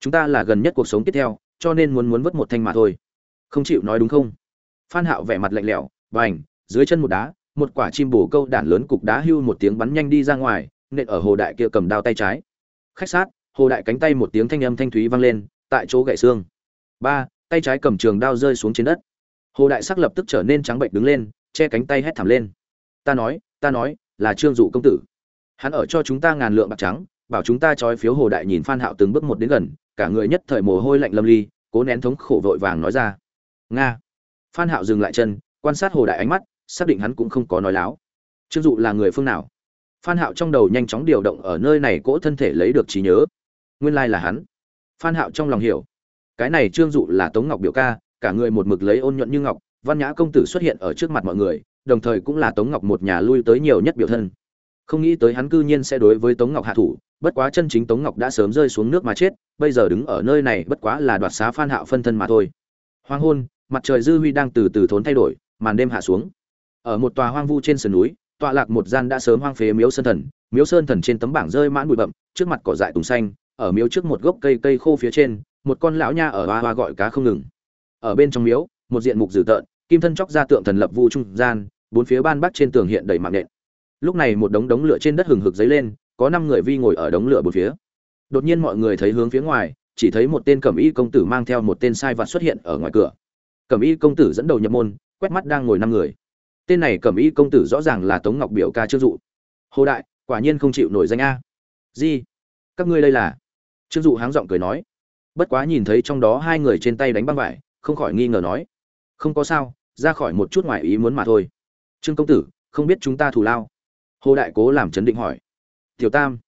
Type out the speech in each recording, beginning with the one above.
chúng ta là gần nhất cuộc sống tiếp theo, cho nên muốn muốn vớt một thanh mà thôi. Không chịu nói đúng không? Phan hạo vẻ mặt lạnh lẽo, bành, dưới chân một đá, một quả chim bổ câu đản lớn cục đá hưu một tiếng bắn nhanh đi ra ngoài, nện ở hồ đại kia cầm đao tay trái. Khách sát, hồ đại cánh tay một tiếng thanh âm thanh thúy vang lên, tại chỗ gãy xương. Ba, tay trái cầm trường đao rơi xuống trên đất. Hồ đại sắc lập tức trở nên trắng bệnh đứng lên, che cánh tay hét thảm lên. Ta nói ta nói, là trương dụ công tử. Hắn ở cho chúng ta ngàn lượng bạc trắng, bảo chúng ta trói phiếu hồ đại nhìn phan hạo từng bước một đến gần cả người nhất thời mồ hôi lạnh lâm ly, cố nén thống khổ vội vàng nói ra. Nga. Phan hạo dừng lại chân, quan sát hồ đại ánh mắt, xác định hắn cũng không có nói láo. Trương dụ là người phương nào? Phan hạo trong đầu nhanh chóng điều động ở nơi này cỗ thân thể lấy được trí nhớ. Nguyên lai là hắn. Phan hạo trong lòng hiểu. Cái này trương dụ là tống ngọc biểu ca, cả người một mực lấy ôn nhuận như ngọc, văn nhã công tử xuất hiện ở trước mặt mọi người, đồng thời cũng là tống ngọc một nhà lui tới nhiều nhất biểu thân. Không nghĩ tới hắn cư nhiên sẽ đối với tống ngọc hạ thủ bất quá chân chính tống ngọc đã sớm rơi xuống nước mà chết, bây giờ đứng ở nơi này bất quá là đoạt xá phan hạo phân thân mà thôi. Hoang hôn, mặt trời dư huy đang từ từ thốn thay đổi, màn đêm hạ xuống. Ở một tòa hoang vu trên sườn núi, tọa lạc một gian đã sớm hoang phế miếu sơn thần, miếu sơn thần trên tấm bảng rơi mãn bụi bậm trước mặt cỏ dại tùng xanh, ở miếu trước một gốc cây cây khô phía trên, một con lão nha ở oa oa gọi cá không ngừng. Ở bên trong miếu, một diện mục dữ tợn, kim thân chóc ra tượng thần lập vu trung gian, bốn phía ban bắc trên tường hiện đầy mạng nện. Lúc này một đống đống lửa trên đất hừng hực dấy lên có năm người vi ngồi ở đống lửa bốn phía. Đột nhiên mọi người thấy hướng phía ngoài, chỉ thấy một tên cẩm y công tử mang theo một tên sai vặt xuất hiện ở ngoài cửa. Cẩm y công tử dẫn đầu nhập môn, quét mắt đang ngồi năm người. Tên này cẩm y công tử rõ ràng là tống ngọc biểu ca trương dụ. Hồ đại, quả nhiên không chịu nổi danh a. Di, các ngươi đây là? Trương dụ háng giọng cười nói. Bất quá nhìn thấy trong đó hai người trên tay đánh băng vải, không khỏi nghi ngờ nói. Không có sao, ra khỏi một chút ngoài ý muốn mà thôi. Trương công tử, không biết chúng ta thù lao. Hồ đại cố làm chấn định hỏi tiểu tam.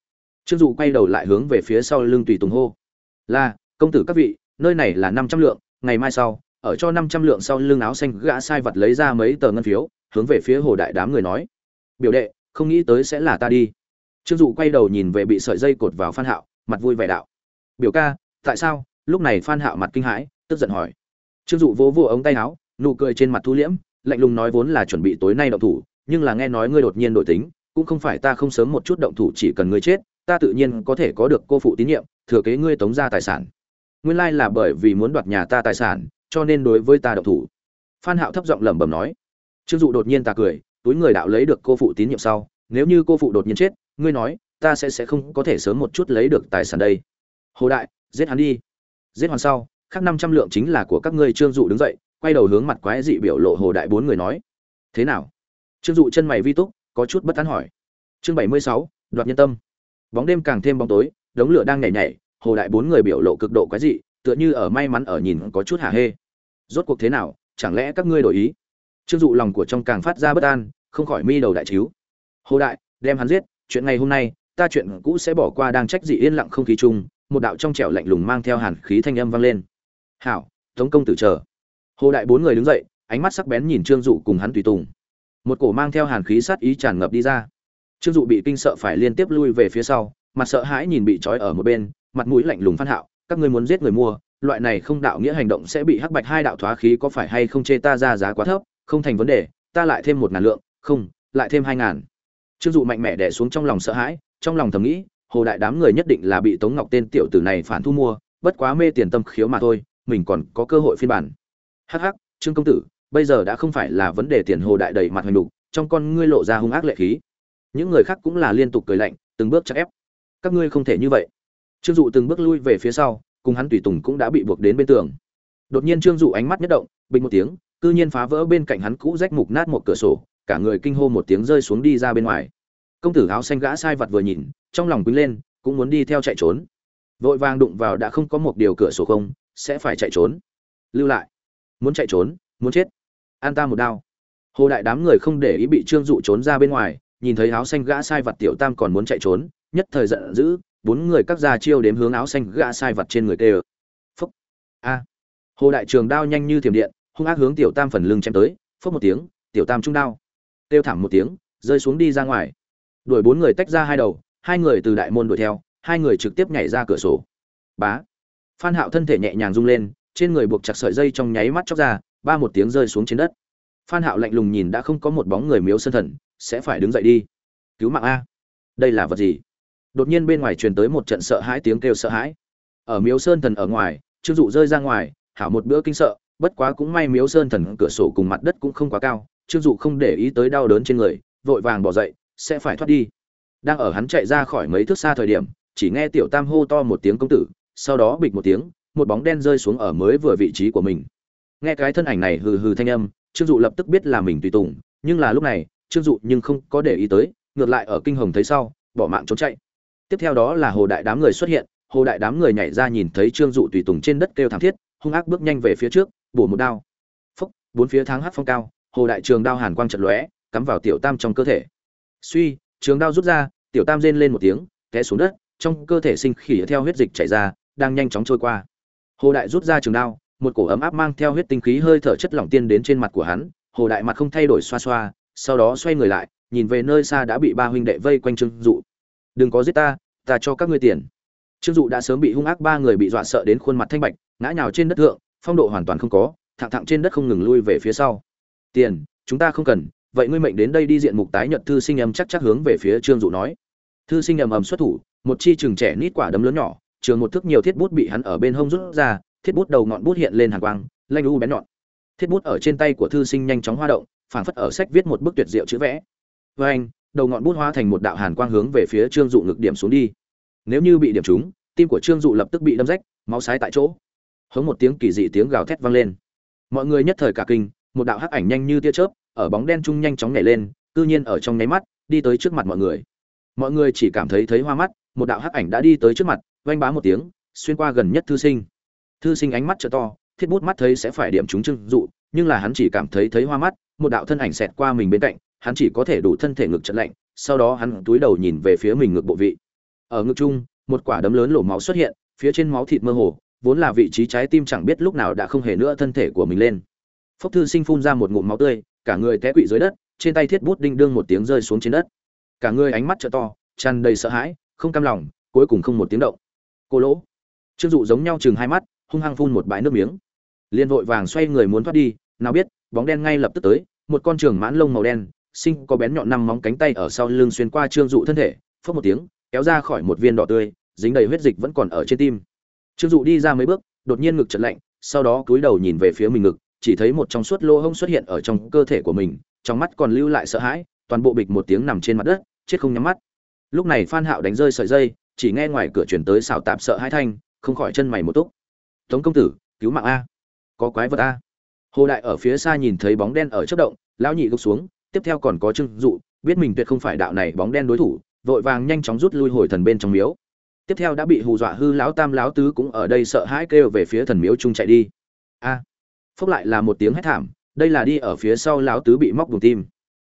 Trương dụ quay đầu lại hướng về phía sau lưng tùy tùng hô. Là, công tử các vị, nơi này là năm trăm lượng, ngày mai sau, ở cho năm trăm lượng sau lưng áo xanh gã sai vật lấy ra mấy tờ ngân phiếu, hướng về phía hồ đại đám người nói. Biểu đệ, không nghĩ tới sẽ là ta đi. Trương dụ quay đầu nhìn về bị sợi dây cột vào phan hạo, mặt vui vẻ đạo. Biểu ca, tại sao? Lúc này phan hạo mặt kinh hãi, tức giận hỏi. Trương dụ vỗ vỗ ống tay áo, nụ cười trên mặt thu liễm, lạnh lùng nói vốn là chuẩn bị tối nay động thủ, nhưng là nghe nói ngươi đột nhiên đổi tính cũng không phải ta không sớm một chút động thủ chỉ cần ngươi chết, ta tự nhiên có thể có được cô phụ tín nhiệm, thừa kế ngươi tống ra tài sản. Nguyên lai là bởi vì muốn đoạt nhà ta tài sản, cho nên đối với ta động thủ. Phan hạo thấp giọng lẩm bẩm nói. Trương dụ đột nhiên ta cười, túi người đạo lấy được cô phụ tín nhiệm sau, nếu như cô phụ đột nhiên chết, ngươi nói, ta sẽ sẽ không có thể sớm một chút lấy được tài sản đây. Hồ đại, giết hắn đi. Giết hoàn sau khác năm trăm lượng chính là của các ngươi. Trương dụ đứng dậy, quay đầu hướng mặt quái dị biểu lộ hồ đại bốn người nói. Thế nào? Trương dụ chân mày vi túc có chút bất tán hỏi. Chương bảy mươi sáu, đoạt nhân tâm. Bóng đêm càng thêm bóng tối, đống lửa đang nhảy nhảy, hồ đại bốn người biểu lộ cực độ quái dị, tựa như ở may mắn ở nhìn có chút hả hê. Rốt cuộc thế nào, chẳng lẽ các ngươi đổi ý? Trương dụ lòng của trong càng phát ra bất an, không khỏi mi đầu đại chiếu. Hồ đại, đem hắn giết, chuyện ngày hôm nay, ta chuyện cũ sẽ bỏ qua đang trách dị yên lặng không khí chung, một đạo trong trẻo lạnh lùng mang theo hàn khí thanh âm vang lên. Hảo, tống công tử chờ. Hồ đại bốn người đứng dậy, ánh mắt sắc bén nhìn trương dụ cùng hắn tùy tùng một cổ mang theo hàn khí sát ý tràn ngập đi ra. Trương dụ bị kinh sợ phải liên tiếp lui về phía sau, mặt sợ hãi nhìn bị trói ở một bên, mặt mũi lạnh lùng phan hạo, các ngươi muốn giết người mua, loại này không đạo nghĩa hành động sẽ bị hắc bạch hai đạo thoá khí có phải hay không chê ta ra giá quá thấp, không thành vấn đề, ta lại thêm một ngàn lượng, không, lại thêm hai ngàn. Trương dụ mạnh mẽ đè xuống trong lòng sợ hãi, trong lòng thầm nghĩ, hồ đại đám người nhất định là bị tống ngọc tên tiểu tử này phản thu mua, bất quá mê tiền tâm khiếu mà thôi, mình còn có cơ hội phiên bản. Hắc hắc, trương công tử bây giờ đã không phải là vấn đề tiền hồ đại đầy mặt hoành đục, trong con ngươi lộ ra hung ác lệ khí. Những người khác cũng là liên tục cười lạnh, từng bước chắc ép. Các ngươi không thể như vậy. Trương dụ từng bước lui về phía sau, cùng hắn tùy tùng cũng đã bị buộc đến bên tường. Đột nhiên trương dụ ánh mắt nhất động, bình một tiếng, cư nhiên phá vỡ bên cạnh hắn cũ rách mục nát một cửa sổ, cả người kinh hô một tiếng rơi xuống đi ra bên ngoài. Công tử áo xanh gã sai vật vừa nhìn, trong lòng quýnh lên, cũng muốn đi theo chạy trốn. Vội vàng đụng vào đã không có một điều cửa sổ không, sẽ phải chạy trốn. Lưu lại. Muốn chạy trốn, muốn chết an ta một đao. Hồ đại đám người không để ý bị trương dụ trốn ra bên ngoài, nhìn thấy áo xanh gã sai vật tiểu tam còn muốn chạy trốn, nhất thời giận dữ, bốn người các gia chiêu đếm hướng áo xanh gã sai vật trên người tê phúc. A. Hồ đại trường đao nhanh như thiểm điện, hung ác hướng tiểu tam phần lưng chém tới phúc một tiếng, tiểu tam trung đao. Kêu thảm một tiếng, rơi xuống đi ra ngoài. Đuổi bốn người tách ra hai đầu, hai người từ đại môn đuổi theo, hai người trực tiếp nhảy ra cửa sổ. Bá. Phan hạo thân thể nhẹ nhàng rung lên, trên người buộc chặt sợi dây trong nháy mắt chóc ra ba một tiếng rơi xuống trên đất. Phan hạo lạnh lùng nhìn đã không có một bóng người miếu sơn thần, sẽ phải đứng dậy đi. Cứu mạng a. Đây là vật gì? Đột nhiên bên ngoài truyền tới một trận sợ hãi tiếng kêu sợ hãi. Ở miếu sơn thần ở ngoài, trương dụ rơi ra ngoài, hảo một bữa kinh sợ, bất quá cũng may miếu sơn thần cửa sổ cùng mặt đất cũng không quá cao, trương dụ không để ý tới đau đớn trên người, vội vàng bỏ dậy, sẽ phải thoát đi. Đang ở hắn chạy ra khỏi mấy thước xa thời điểm, chỉ nghe tiểu tam hô to một tiếng công tử, sau đó bịch một tiếng, một bóng đen rơi xuống ở mới vừa vị trí của mình nghe cái thân ảnh này hừ hừ thanh âm, trương dụ lập tức biết là mình tùy tùng, nhưng là lúc này, trương dụ nhưng không có để ý tới, ngược lại ở kinh hồng thấy sau, bỏ mạng trốn chạy. Tiếp theo đó là hồ đại đám người xuất hiện, hồ đại đám người nhảy ra nhìn thấy trương dụ tùy tùng trên đất kêu thảm thiết, hung ác bước nhanh về phía trước, bổ một đao. Phúc bốn phía tháng hát phong cao, hồ đại trường đao hàn quang trận lóe, cắm vào tiểu tam trong cơ thể. Suy, trường đao rút ra, tiểu tam rên lên một tiếng, té xuống đất, trong cơ thể sinh khỉ theo huyết dịch chảy ra, đang nhanh chóng trôi qua. Hồ đại rút ra trường đao một cổ ấm áp mang theo huyết tinh khí hơi thở chất lỏng tiên đến trên mặt của hắn, hồ đại mặt không thay đổi xoa xoa, sau đó xoay người lại, nhìn về nơi xa đã bị ba huynh đệ vây quanh trương dụ. Đừng có giết ta ta cho các ngươi tiền. Trương dụ đã sớm bị hung ác ba người bị dọa sợ đến khuôn mặt thanh bạch, ngã nhào trên đất thượng, phong độ hoàn toàn không có, thẳng thẳng trên đất không ngừng lui về phía sau. Tiền, chúng ta không cần, vậy ngươi mệnh đến đây đi diện mục tái nhận thư sinh âm chắc chắc hướng về phía trương dụ nói. Thư sinh ầm ầm xuất thủ, một chi trường trẻ nít quả đấm lớn nhỏ, trường một thước nhiều thiết bút bị hắn ở bên hông rút ra thiết bút đầu ngọn bút hiện lên hàn quang, lanh u bén nhọn. Thiết bút ở trên tay của thư sinh nhanh chóng hoa động, phảng phất ở sách viết một bức tuyệt diệu chữ vẽ. Với anh, đầu ngọn bút hóa thành một đạo hàn quang hướng về phía trương dụ ngực điểm xuống đi. Nếu như bị điểm trúng, tim của trương dụ lập tức bị đâm rách, máu sái tại chỗ. Hống một tiếng kỳ dị tiếng gào thét vang lên. Mọi người nhất thời cả kinh, một đạo hắc ảnh nhanh như tia chớp, ở bóng đen trung nhanh chóng nhảy lên, cư nhiên ở trong nháy mắt, đi tới trước mặt mọi người. Mọi người chỉ cảm thấy thấy hoa mắt, một đạo hắc ảnh đã đi tới trước mặt, vang bá một tiếng, xuyên qua gần nhất thư sinh thư sinh ánh mắt trợ to, thiết bút mắt thấy sẽ phải điểm chúng trưng dụ, nhưng là hắn chỉ cảm thấy thấy hoa mắt, một đạo thân ảnh xẹt qua mình bên cạnh, hắn chỉ có thể đủ thân thể ngực trận lạnh, sau đó hắn túi đầu nhìn về phía mình ngực bộ vị. Ở ngực chung, một quả đấm lớn lổ máu xuất hiện, phía trên máu thịt mơ hồ, vốn là vị trí trái tim chẳng biết lúc nào đã không hề nữa thân thể của mình lên. Phốc thư sinh phun ra một ngụm máu tươi, cả người té quỵ dưới đất, trên tay thiết bút đinh đương một tiếng rơi xuống trên đất. Cả người ánh mắt trợ to, tràn đầy sợ hãi, không cam lòng, cuối cùng không một tiếng động. Cô lỗ. Trương dụ giống nhau chừng hai mắt hung hăng phun một bãi nước miếng. Liền vội vàng xoay người muốn thoát đi, nào biết, bóng đen ngay lập tức tới, một con trường mãn lông màu đen sinh có bén nhọn năm móng cánh tay ở sau lưng xuyên qua trương dụ thân thể phớt một tiếng, kéo ra khỏi một viên đỏ tươi, dính đầy huyết dịch vẫn còn ở trên tim. Trương dụ đi ra mấy bước, đột nhiên ngực chật lạnh, sau đó cúi đầu nhìn về phía mình ngực, chỉ thấy một trong suốt lỗ hông xuất hiện ở trong cơ thể của mình, trong mắt còn lưu lại sợ hãi, toàn bộ bịch một tiếng nằm trên mặt đất, chết không nhắm mắt. Lúc này phan hạo đánh rơi sợi dây, chỉ nghe ngoài cửa chuyển tới xào tạp sợ hãi thanh, không khỏi chân mày một túc tống công tử cứu mạng a. Có quái vật a. Hồ đại ở phía xa nhìn thấy bóng đen ở chất động lão nhị gục xuống tiếp theo còn có trưng dụ biết mình tuyệt không phải đạo này bóng đen đối thủ vội vàng nhanh chóng rút lui hồi thần bên trong miếu. Tiếp theo đã bị hù dọa hư lão tam lão tứ cũng ở đây sợ hãi kêu về phía thần miếu trung chạy đi. A. À, phốc lại là một tiếng hét thảm đây là đi ở phía sau lão tứ bị móc bùng tim.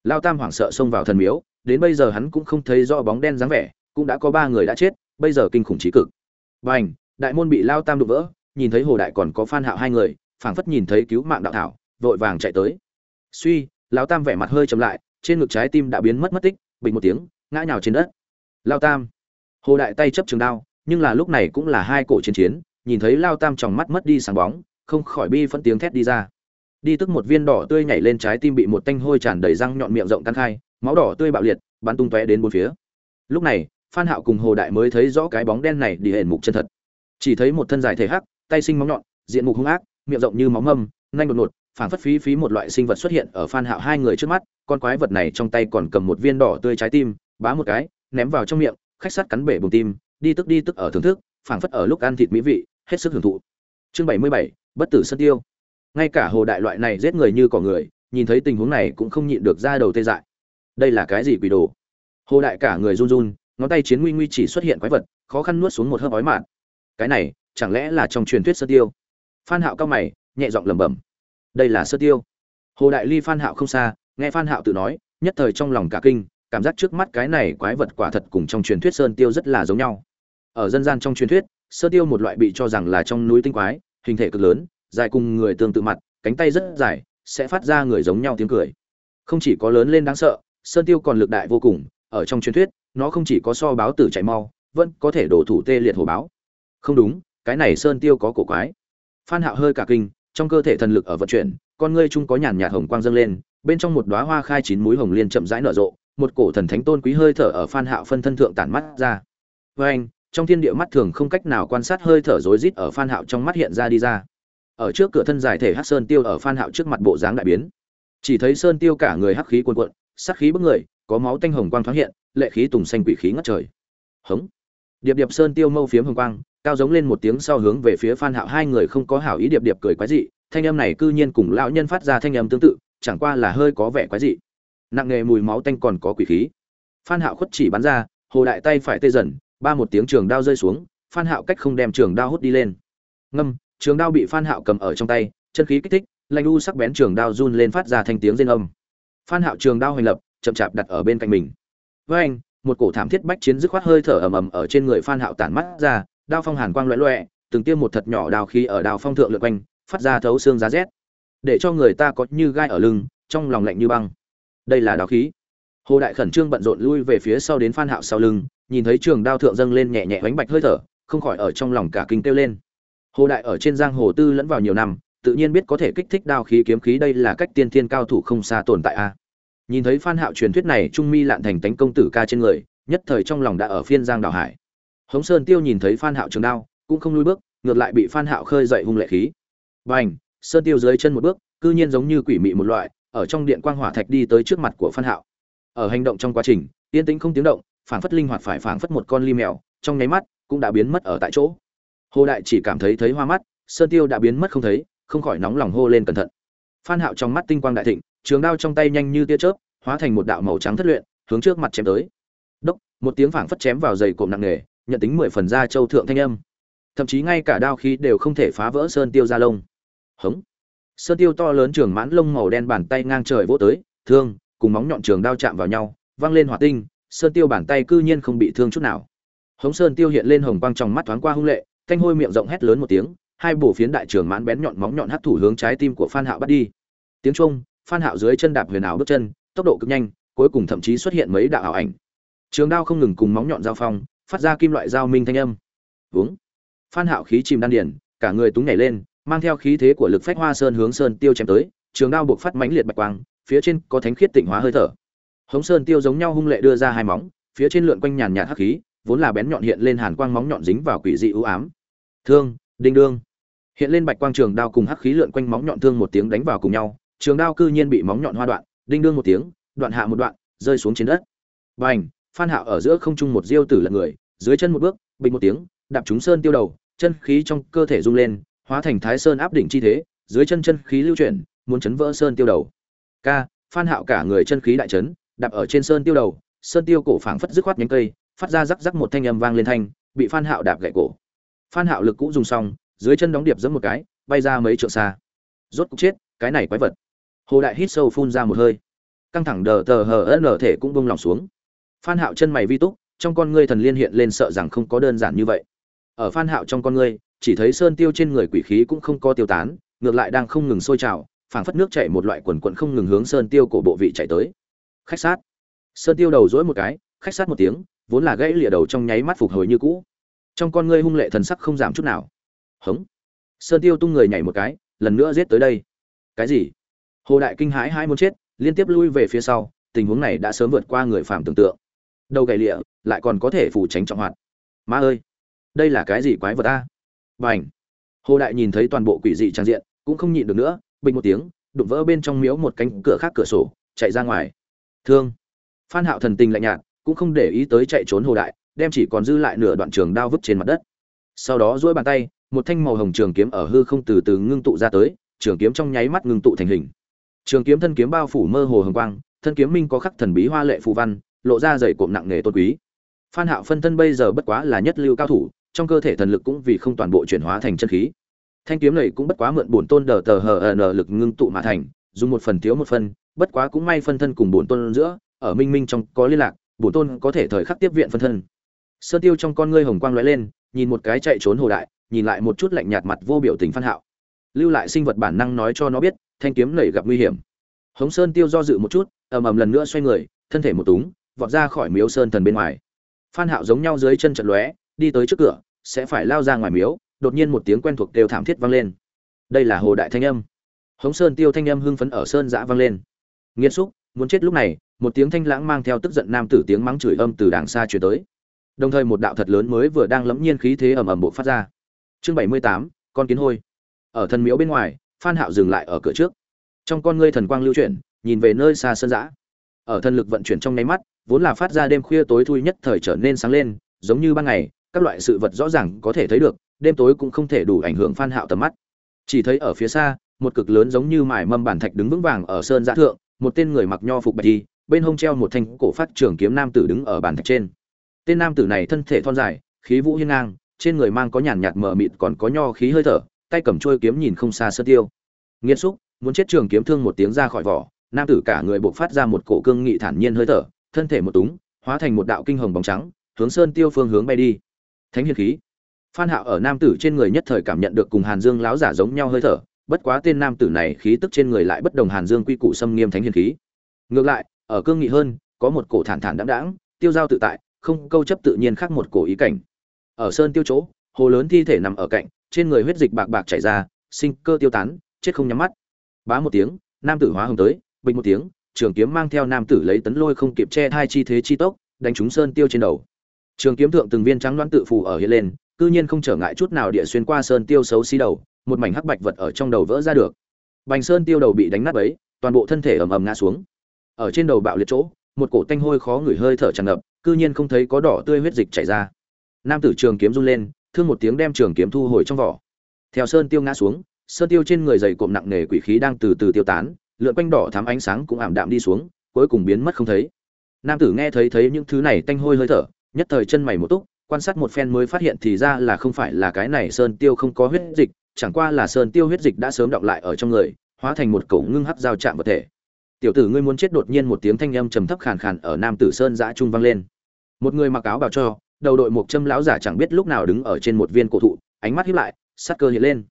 Lão tam hoảng sợ xông vào thần miếu đến bây giờ hắn cũng không thấy rõ bóng đen dáng vẻ cũng đã có ba người đã chết bây giờ kinh khủng trí cực. Bành đại môn bị lao tam đụng vỡ nhìn thấy hồ đại còn có phan hạo hai người, phảng phất nhìn thấy cứu mạng đạo thảo, vội vàng chạy tới. Suy, lão tam vẻ mặt hơi chậm lại, trên ngực trái tim đã biến mất mất tích, bình một tiếng, ngã nhào trên đất. Lao tam. Hồ đại tay chấp trường đao, nhưng là lúc này cũng là hai cổ chiến chiến, nhìn thấy lao tam trong mắt mất đi sáng bóng, không khỏi bi phân tiếng thét đi ra. Đi tức một viên đỏ tươi nhảy lên trái tim bị một tanh hôi tràn đầy răng nhọn miệng rộng tan khai, máu đỏ tươi bạo liệt, bắn tung tóe đến bốn phía. Lúc này, phan hạo cùng hồ đại mới thấy rõ cái bóng đen này đi hển mục chân thật. Chỉ thấy một thân dài thể hắc tay sinh móng nhọn, diện mục hung ác, miệng rộng như móng mâm, nhanh đột ngột, phảng phất phí phí một loại sinh vật xuất hiện ở phan hạo hai người trước mắt, con quái vật này trong tay còn cầm một viên đỏ tươi trái tim, bá một cái, ném vào trong miệng, khách sát cắn bể bùng tim, đi tức đi tức ở thưởng thức, phảng phất ở lúc ăn thịt mỹ vị, hết sức hưởng thụ. Chương bảy mươi bảy, bất tử sân tiêu. Ngay cả hồ đại loại này giết người như cỏ người, nhìn thấy tình huống này cũng không nhịn được ra đầu tê dại. Đây là cái gì quỷ đồ? Hồ đại cả người run run, ngón tay chiến nguy nguy chỉ xuất hiện quái vật, khó khăn nuốt xuống một hơi ói mạn. Cái này chẳng lẽ là trong truyền thuyết sơ tiêu? Phan hạo cao mày, nhẹ giọng lẩm bẩm. Đây là sơ tiêu. Hồ đại ly phan hạo không xa, nghe phan hạo tự nói, nhất thời trong lòng cả kinh, cảm giác trước mắt cái này quái vật quả thật cùng trong truyền thuyết sơn tiêu rất là giống nhau. Ở dân gian trong truyền thuyết, sơ tiêu một loại bị cho rằng là trong núi tinh quái, hình thể cực lớn, dài cùng người tương tự mặt, cánh tay rất dài, sẽ phát ra người giống nhau tiếng cười. Không chỉ có lớn lên đáng sợ, sơn tiêu còn lực đại vô cùng, ở trong truyền thuyết, nó không chỉ có so báo tử chạy mau, vẫn có thể đổ thủ tê liệt hồ báo. Không đúng cái này sơn tiêu có cổ quái phan hạo hơi cả kinh trong cơ thể thần lực ở vận chuyển con ngươi chung có nhàn nhạt hồng quang dâng lên bên trong một đóa hoa khai chín múi hồng liên chậm rãi nở rộ một cổ thần thánh tôn quý hơi thở ở phan hạo phân thân thượng tản mắt ra với anh trong thiên địa mắt thường không cách nào quan sát hơi thở rối rít ở Phan Hạo trong mắt hiện ra đi ra. Ở trước cửa thân dài thể Hắc Sơn Tiêu ở Phan Hạo trước mặt bộ dáng đại biến. Chỉ thấy Sơn Tiêu cả người hắc khí cuồn cuộn, sát khí bức người, có máu tanh hồng quang thoáng hiện, lệ khí tùng xanh quỷ khí ngất trời. Hống. Điệp Điệp Sơn Tiêu mâu phiếm hồng quang, cao giống lên một tiếng sau hướng về phía Phan Hạo hai người không có hảo ý Điệp Điệp cười quái dị, thanh âm này cư nhiên cùng lão nhân phát ra thanh âm tương tự, chẳng qua là hơi có vẻ quái dị. Nặng nghề mùi máu tanh còn có quỷ khí. Phan Hạo khuất chỉ bắn ra, hồ đại tay phải tê dần, ba một tiếng trường đao rơi xuống, Phan Hạo cách không đem trường đao hút đi lên. Ngâm, trường đao bị Phan Hạo cầm ở trong tay, chân khí kích thích, lanh u sắc bén trường đao run lên phát ra thanh tiếng rên âm. Phan Hạo trường đao hành lập, chậm chạp đặt ở bên cạnh mình. Với anh, một cổ thảm thiết bách chiến dứt khoát hơi thở ầm ầm ở trên người Phan Hạo tản mắt ra, đao phong hàn quang lóe lóe, từng tiêm một thật nhỏ đao khí ở đao phong thượng lượn quanh, phát ra thấu xương giá rét, để cho người ta có như gai ở lưng, trong lòng lạnh như băng. Đây là đao khí. Hồ Đại khẩn trương bận rộn lui về phía sau đến Phan Hạo sau lưng, nhìn thấy trường đao thượng dâng lên nhẹ nhẹ bánh bạch hơi thở, không khỏi ở trong lòng cả kinh kêu lên. Hồ Đại ở trên giang hồ tư lẫn vào nhiều năm, tự nhiên biết có thể kích thích đao khí kiếm khí đây là cách tiên thiên cao thủ không xa tồn tại a. Nhìn thấy Phan Hạo truyền thuyết này trung mi lạn thành tánh công tử ca trên người, nhất thời trong lòng đã ở phiên giang đảo hải. Hống Sơn Tiêu nhìn thấy Phan Hạo trường đao, cũng không lùi bước, ngược lại bị Phan Hạo khơi dậy hung lệ khí. Bành, Sơn Tiêu dưới chân một bước, cư nhiên giống như quỷ mị một loại, ở trong điện quang hỏa thạch đi tới trước mặt của Phan Hạo. Ở hành động trong quá trình, yên tĩnh không tiếng động, phảng phất linh hoạt phải phảng phất một con li mèo, trong nháy mắt cũng đã biến mất ở tại chỗ. Hồ Đại chỉ cảm thấy thấy hoa mắt, Sơn Tiêu đã biến mất không thấy, không khỏi nóng lòng hô lên cẩn thận. Phan Hạo trong mắt tinh quang đại thịnh, trường đao trong tay nhanh như tia chớp, hóa thành một đạo màu trắng thất luyện, hướng trước mặt chém tới. Đốc, một tiếng phảng phất chém vào dày cộm nặng nề, nhận tính mười phần ra châu thượng thanh âm. Thậm chí ngay cả đao khí đều không thể phá vỡ sơn tiêu ra lông. Hống. Sơn tiêu to lớn trường mãn lông màu đen bàn tay ngang trời vỗ tới, thương, cùng móng nhọn trường đao chạm vào nhau, văng lên hỏa tinh, sơn tiêu bàn tay cư nhiên không bị thương chút nào. Hống sơn tiêu hiện lên hồng quang trong mắt thoáng qua hung lệ, thanh hôi miệng rộng hét lớn một tiếng, hai bổ phiến đại trường mãn bén nhọn móng nhọn hất thủ hướng trái tim của Phan Hạo bắt đi. Tiếng trung, Phan Hạo dưới chân đạp huyền ảo bước chân, tốc độ cực nhanh, cuối cùng thậm chí xuất hiện mấy đạo ảo ảnh. Trường đao không ngừng cùng móng nhọn giao phong, phát ra kim loại giao minh thanh âm. Vúng. Phan Hạo khí chìm đan điền, cả người túng nhảy lên, mang theo khí thế của lực phách hoa sơn hướng sơn tiêu chém tới, trường đao buộc phát mãnh liệt bạch quang, phía trên có thánh khiết tịnh hóa hơi thở. Hống sơn tiêu giống nhau hung lệ đưa ra hai móng, phía trên lượn quanh nhàn nhạt hắc khí, vốn là bén nhọn hiện lên hàn quang móng nhọn dính vào quỷ dị u ám. Thương, đinh đương. Hiện lên bạch quang trường đao cùng hắc khí lượn quanh móng nhọn thương một tiếng đánh vào cùng nhau, trường đao cư nhiên bị móng nhọn hoa đoạn, đinh đương một tiếng, đoạn hạ một đoạn, rơi xuống trên đất. Bành, Phan Hạo ở giữa không trung một diêu tử lật người, dưới chân một bước, bình một tiếng, đạp trúng sơn tiêu đầu, chân khí trong cơ thể rung lên, hóa thành Thái Sơn áp đỉnh chi thế, dưới chân chân khí lưu chuyển, muốn chấn vỡ sơn tiêu đầu. Ca, Phan Hạo cả người chân khí đại chấn, đạp ở trên sơn tiêu đầu, sơn tiêu cổ phảng phất dứt khoát nhánh cây, phát ra rắc rắc một thanh âm vang lên thanh, bị Phan Hạo đạp gãy cổ. Phan Hạo lực cũ dùng xong, dưới chân đóng điệp giẫm một cái, bay ra mấy trượng xa. Rốt cục chết, cái này quái vật. Hồ Đại hít sâu phun ra một hơi. Căng thẳng đờ tờ hờ nở thể cũng buông lòng xuống. Phan Hạo chân mày vi túc, trong con ngươi thần liên hiện lên sợ rằng không có đơn giản như vậy. Ở Phan Hạo trong con ngươi, chỉ thấy sơn tiêu trên người quỷ khí cũng không có tiêu tán, ngược lại đang không ngừng sôi trào, phảng phất nước chảy một loại quần quần không ngừng hướng sơn tiêu cổ bộ vị chạy tới. Khách sát. Sơn tiêu đầu rối một cái, khách sát một tiếng, vốn là gãy lìa đầu trong nháy mắt phục hồi như cũ. Trong con ngươi hung lệ thần sắc không giảm chút nào. Hống. Sơn tiêu tung người nhảy một cái, lần nữa giết tới đây. Cái gì? Hồ Đại kinh hãi hai muốn chết, liên tiếp lui về phía sau, tình huống này đã sớm vượt qua người phàm tưởng tượng. Đầu gầy lịa, lại còn có thể phủ tránh trọng hoạt. Ma ơi, đây là cái gì quái vật a? Bành. Hồ Đại nhìn thấy toàn bộ quỷ dị trang diện, cũng không nhịn được nữa, bình một tiếng, đụng vỡ bên trong miếu một cánh cửa khác cửa sổ, chạy ra ngoài. Thương. Phan Hạo thần tình lạnh nhạt, cũng không để ý tới chạy trốn Hồ Đại, đem chỉ còn dư lại nửa đoạn trường đao vứt trên mặt đất. Sau đó duỗi bàn tay, một thanh màu hồng trường kiếm ở hư không từ từ ngưng tụ ra tới, trường kiếm trong nháy mắt ngưng tụ thành hình. Trường kiếm thân kiếm bao phủ mơ hồ hồng quang, thân kiếm minh có khắc thần bí hoa lệ phù văn, lộ ra dày cộm nặng nề tôn quý. Phan Hạo phân thân bây giờ bất quá là nhất lưu cao thủ, trong cơ thể thần lực cũng vì không toàn bộ chuyển hóa thành chân khí. Thanh kiếm này cũng bất quá mượn bổn tôn đờ tờ hờ ờ n lực ngưng tụ mà thành, dùng một phần thiếu một phần, bất quá cũng may phân thân cùng bổn tôn giữa, ở minh minh trong có liên lạc, bổn tôn có thể thời khắc tiếp viện phân thân. Sơn Tiêu trong con ngươi hồng quang lóe lên, nhìn một cái chạy trốn hồ đại, nhìn lại một chút lạnh nhạt mặt vô biểu tình Phan Hạo. Lưu lại sinh vật bản năng nói cho nó biết, thanh kiếm này gặp nguy hiểm. Hống Sơn Tiêu do dự một chút, ầm ầm lần nữa xoay người, thân thể một túng, vọt ra khỏi miếu sơn thần bên ngoài. Phan Hạo giống nhau dưới chân trận lóe, đi tới trước cửa, sẽ phải lao ra ngoài miếu, đột nhiên một tiếng quen thuộc đều thảm thiết vang lên. Đây là Hồ Đại thanh âm. Hống Sơn Tiêu thanh âm hưng phấn ở sơn dã vang lên. Nghiệt xúc, muốn chết lúc này, một tiếng thanh lãng mang theo tức giận nam tử tiếng mắng chửi âm từ đàng xa truyền tới. đồng thời một đạo thật lớn mới vừa đang lẫm nhiên khí thế ầm ầm bộ phát ra chương bảy mươi tám con kiến hôi ở thần miếu bên ngoài phan hạo dừng lại ở cửa trước trong con ngươi thần quang lưu chuyển nhìn về nơi xa sơn dã ở thần lực vận chuyển trong nháy mắt vốn là phát ra đêm khuya tối thui nhất thời trở nên sáng lên, giống như ban ngày, các loại sự vật rõ ràng có thể thấy được, đêm tối cũng không thể đủ ảnh hưởng phan hạo tầm mắt. Chỉ thấy ở phía xa, một cực lớn giống như mài mâm bản thạch đứng vững vàng ở sơn giã thượng, một tên người mặc nho phục bạch y, bên hông treo một thanh cổ phát trường kiếm nam tử đứng ở bàn thạch trên. Tên nam tử này thân thể thon dài, khí vũ hiên ngang, trên người mang có nhàn nhạt mờ mịt còn có nho khí hơi thở, tay cầm chuôi kiếm nhìn không xa sơn tiêu. Nghiên xúc, muốn chết trường kiếm thương một tiếng ra khỏi vỏ, nam tử cả người bộc phát ra một cổ cương nghị thản nhiên hơi thở thân thể một túng, hóa thành một đạo kinh hồng bóng trắng, hướng sơn tiêu phương hướng bay đi. Thánh hiền khí. Phan hạo ở nam tử trên người nhất thời cảm nhận được cùng hàn dương láo giả giống nhau hơi thở, bất quá tên nam tử này khí tức trên người lại bất đồng hàn dương quy củ xâm nghiêm thánh hiền khí. Ngược lại, ở cương nghị hơn, có một cổ thản thản đãng đãng, tiêu giao tự tại, không câu chấp tự nhiên khác một cổ ý cảnh. Ở sơn tiêu chỗ, hồ lớn thi thể nằm ở cạnh, trên người huyết dịch bạc bạc chảy ra, sinh cơ tiêu tán, chết không nhắm mắt. Bá một tiếng, nam tử hóa hồng tới, bình một tiếng trường kiếm mang theo nam tử lấy tấn lôi không kịp che thai chi thế chi tốc, đánh trúng sơn tiêu trên đầu. Trường kiếm thượng từng viên trắng loãng tự phù ở hiện lên, cư nhiên không trở ngại chút nào địa xuyên qua sơn tiêu xấu xí đầu, một mảnh hắc bạch vật ở trong đầu vỡ ra được. Bành sơn tiêu đầu bị đánh nát ấy toàn bộ thân thể ầm ầm ngã xuống. Ở trên đầu bạo liệt chỗ, một cổ tanh hôi khó ngửi hơi thở tràn ngập, cư nhiên không thấy có đỏ tươi huyết dịch chảy ra. Nam tử trường kiếm run lên, thương một tiếng đem trường kiếm thu hồi trong vỏ. Theo sơn tiêu ngã xuống, sơn tiêu trên người dày cộm nặng nề quỷ khí đang từ từ tiêu tán lượn quanh đỏ thắm ánh sáng cũng ảm đạm đi xuống, cuối cùng biến mất không thấy. Nam tử nghe thấy thấy những thứ này tanh hôi hơi thở, nhất thời chân mày một túc, quan sát một phen mới phát hiện thì ra là không phải là cái này sơn tiêu không có huyết dịch, chẳng qua là sơn tiêu huyết dịch đã sớm đọng lại ở trong người, hóa thành một cổng ngưng hấp giao chạm vật thể. Tiểu tử ngươi muốn chết đột nhiên một tiếng thanh âm trầm thấp khàn khàn ở nam tử sơn giã trung vang lên. Một người mặc áo bào cho, đầu đội một châm lão giả chẳng biết lúc nào đứng ở trên một viên cổ thụ, ánh mắt hiếp lại sát cơ hiện lên.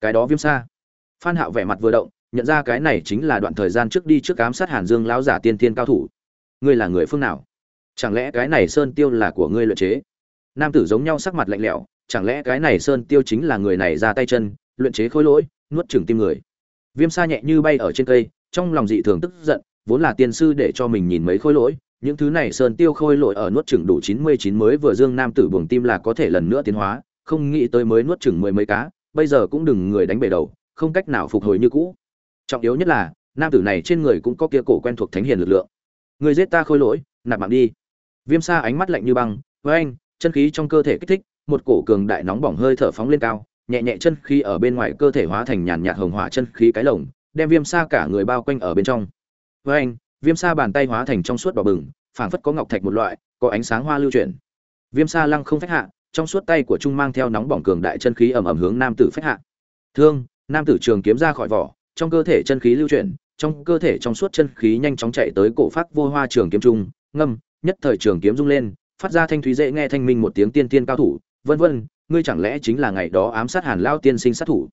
Cái đó viêm xa. Phan hạo vẻ mặt vừa động nhận ra cái này chính là đoạn thời gian trước đi trước ám sát hàn dương lão giả tiên tiên cao thủ. Ngươi là người phương nào? Chẳng lẽ cái này sơn tiêu là của ngươi luyện chế? Nam tử giống nhau sắc mặt lạnh lẽo, chẳng lẽ cái này sơn tiêu chính là người này ra tay chân, luyện chế khối lỗi, nuốt chửng tim người? Viêm sa nhẹ như bay ở trên cây, trong lòng dị thường tức giận, vốn là tiên sư để cho mình nhìn mấy khối lỗi, những thứ này sơn tiêu khôi lỗi ở nuốt chửng đủ chín mươi chín mới vừa dương nam tử buồng tim là có thể lần nữa tiến hóa, không nghĩ tới mới nuốt chửng mười mấy cá, bây giờ cũng đừng người đánh bể đầu, không cách nào phục hồi như cũ trọng yếu nhất là, nam tử này trên người cũng có kia cổ quen thuộc thánh hiền lực lượng. Người giết ta khôi lỗi, nạp mạng đi. Viêm sa ánh mắt lạnh như băng với anh chân khí trong cơ thể kích thích, một cổ cường đại nóng bỏng hơi thở phóng lên cao, nhẹ nhẹ chân khí ở bên ngoài cơ thể hóa thành nhàn nhạt hồng hỏa chân khí cái lồng, đem viêm sa cả người bao quanh ở bên trong. Với anh viêm sa bàn tay hóa thành trong suốt đỏ bừng, phảng phất có ngọc thạch một loại, có ánh sáng hoa lưu chuyển. Viêm sa lăng không phách hạ, trong suốt tay của trung mang theo nóng bỏng cường đại chân khí ầm ầm hướng nam tử phách hạ. Thương, nam tử trường kiếm ra khỏi vỏ trong cơ thể chân khí lưu chuyển, trong cơ thể trong suốt chân khí nhanh chóng chạy tới cổ phát vô hoa trường kiếm trung, ngâm, nhất thời trường kiếm rung lên, phát ra thanh thúy dễ nghe thanh minh một tiếng tiên tiên cao thủ, vân vân, ngươi chẳng lẽ chính là ngày đó ám sát hàn lao tiên sinh sát thủ?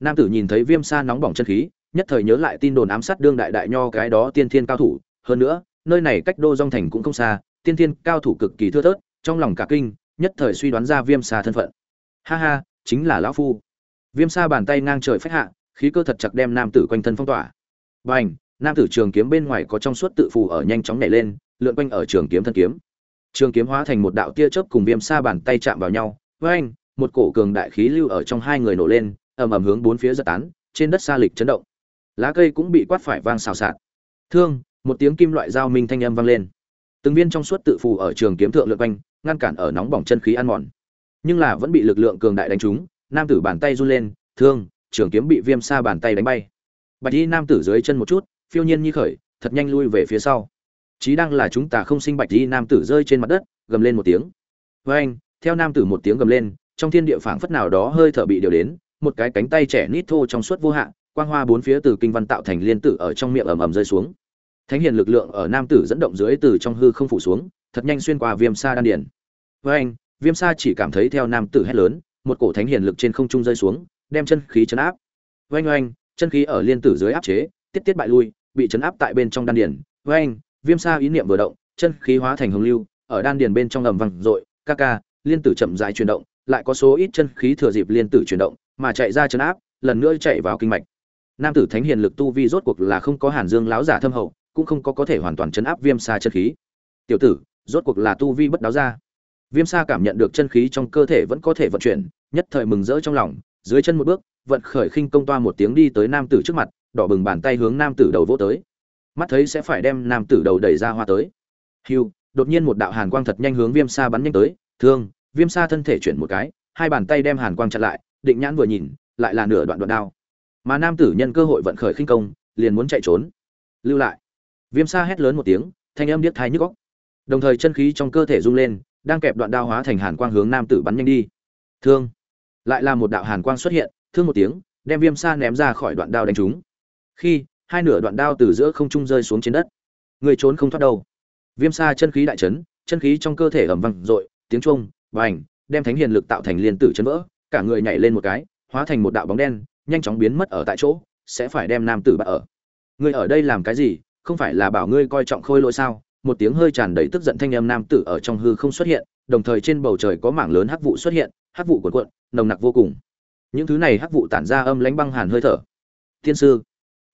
Nam tử nhìn thấy viêm sa nóng bỏng chân khí, nhất thời nhớ lại tin đồn ám sát đương đại đại nho cái đó tiên thiên cao thủ, hơn nữa, nơi này cách đô dong thành cũng không xa, tiên thiên cao thủ cực kỳ thưa thớt, trong lòng cả kinh, nhất thời suy đoán ra viêm sa thân phận. Ha ha, chính là lão phu. Viêm sa bàn tay ngang trời phách hạ khí cơ thật chặt đem nam tử quanh thân phong tỏa. Bành, nam tử trường kiếm bên ngoài có trong suốt tự phù ở nhanh chóng nhảy lên, lượn quanh ở trường kiếm thân kiếm. Trường kiếm hóa thành một đạo tia chớp cùng viêm xa bàn tay chạm vào nhau. Với anh một cổ cường đại khí lưu ở trong hai người nổ lên, ầm ầm hướng bốn phía giật tán, trên đất xa lịch chấn động. Lá cây cũng bị quát phải vang xào xạc. Thương, một tiếng kim loại dao minh thanh âm vang lên. Từng viên trong suốt tự phù ở trường kiếm thượng lượn quanh, ngăn cản ở nóng bỏng chân khí ăn mòn. Nhưng là vẫn bị lực lượng cường đại đánh trúng, nam tử bàn tay run lên, thương trường kiếm bị viêm sa bàn tay đánh bay. Bạch y nam tử dưới chân một chút, phiêu nhiên như khởi, thật nhanh lui về phía sau. Chí đang là chúng ta không sinh bạch y nam tử rơi trên mặt đất, gầm lên một tiếng. Với anh, theo nam tử một tiếng gầm lên, trong thiên địa phảng phất nào đó hơi thở bị điều đến, một cái cánh tay trẻ nít thô trong suốt vô hạn quang hoa bốn phía từ kinh văn tạo thành liên tử ở trong miệng ầm ầm rơi xuống. Thánh hiền lực lượng ở nam tử dẫn động dưới từ trong hư không phủ xuống, thật nhanh xuyên qua viêm sa đan điển với anh, viêm sa chỉ cảm thấy theo nam tử hét lớn, một cổ thánh hiền lực trên không trung rơi xuống đem chân khí chấn áp. Oanh oanh, chân khí ở liên tử dưới áp chế, tiết tiết bại lui, bị chấn áp tại bên trong đan điền. Oanh, viêm sa ý niệm vừa động, chân khí hóa thành hồng lưu, ở đan điền bên trong ầm vang dội, ca ca, liên tử chậm rãi chuyển động, lại có số ít chân khí thừa dịp liên tử chuyển động, mà chạy ra chấn áp, lần nữa chạy vào kinh mạch. Nam tử thánh hiền lực tu vi rốt cuộc là không có hàn dương láo giả thâm hậu, cũng không có có thể hoàn toàn chấn áp viêm sa chân khí. Tiểu tử, rốt cuộc là tu vi bất đáo ra. Viêm sa cảm nhận được chân khí trong cơ thể vẫn có thể vận chuyển, nhất thời mừng rỡ trong lòng dưới chân một bước, vận khởi khinh công toa một tiếng đi tới nam tử trước mặt, đỏ bừng bàn tay hướng nam tử đầu vỗ tới. Mắt thấy sẽ phải đem nam tử đầu đẩy ra hoa tới. Hiu đột nhiên một đạo hàn quang thật nhanh hướng viêm sa bắn nhanh tới. Thương, viêm sa thân thể chuyển một cái, hai bàn tay đem hàn quang chặn lại, định nhãn vừa nhìn, lại là nửa đoạn đoạn đao. Mà nam tử nhân cơ hội vận khởi khinh công, liền muốn chạy trốn. Lưu lại. Viêm sa hét lớn một tiếng, thanh âm điếc thái nhức góc đồng thời chân khí trong cơ thể rung lên, đang kẹp đoạn đao hóa thành hàn quang hướng nam tử bắn nhanh đi. Thương lại là một đạo hàn quang xuất hiện, thương một tiếng, đem viêm sa ném ra khỏi đoạn đao đánh trúng. Khi, hai nửa đoạn đao từ giữa không trung rơi xuống trên đất. Người trốn không thoát đâu. Viêm sa chân khí đại chấn, chân khí trong cơ thể ẩm vang dội, tiếng trung vành, đem thánh hiền lực tạo thành liên tử chấn vỡ, cả người nhảy lên một cái, hóa thành một đạo bóng đen, nhanh chóng biến mất ở tại chỗ, sẽ phải đem nam tử bắt ở. Ngươi ở đây làm cái gì? Không phải là bảo ngươi coi trọng khôi lỗi sao? Một tiếng hơi tràn đầy tức giận thanh âm nam tử ở trong hư không xuất hiện, đồng thời trên bầu trời có mảng lớn hắc vụ xuất hiện hắc vụ cuộn cuộn, nồng nặc vô cùng. Những thứ này hắc vụ tản ra âm lãnh băng hàn hơi thở. Thiên sư.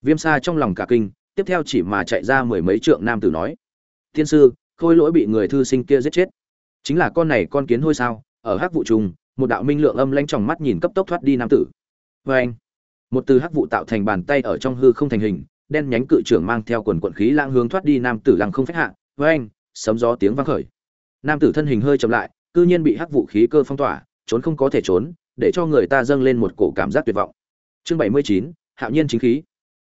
Viêm sa trong lòng cả kinh, tiếp theo chỉ mà chạy ra mười mấy trượng nam tử nói. Thiên sư, khôi lỗi bị người thư sinh kia giết chết. Chính là con này con kiến hôi sao? Ở hắc vụ trùng, một đạo minh lượng âm lãnh trong mắt nhìn cấp tốc thoát đi nam tử. Vê anh, một từ hắc vụ tạo thành bàn tay ở trong hư không thành hình, đen nhánh cự trưởng mang theo quần quận khí lang hướng thoát đi nam tử lăng không phách hạ. Vê anh, sấm gió tiếng vang khởi. Nam tử thân hình hơi chậm lại, cư nhiên bị hắc vụ khí cơ phong tỏa trốn không có thể trốn, để cho người ta dâng lên một cổ cảm giác tuyệt vọng. Chương bảy mươi chín, hạo nhiên chính khí.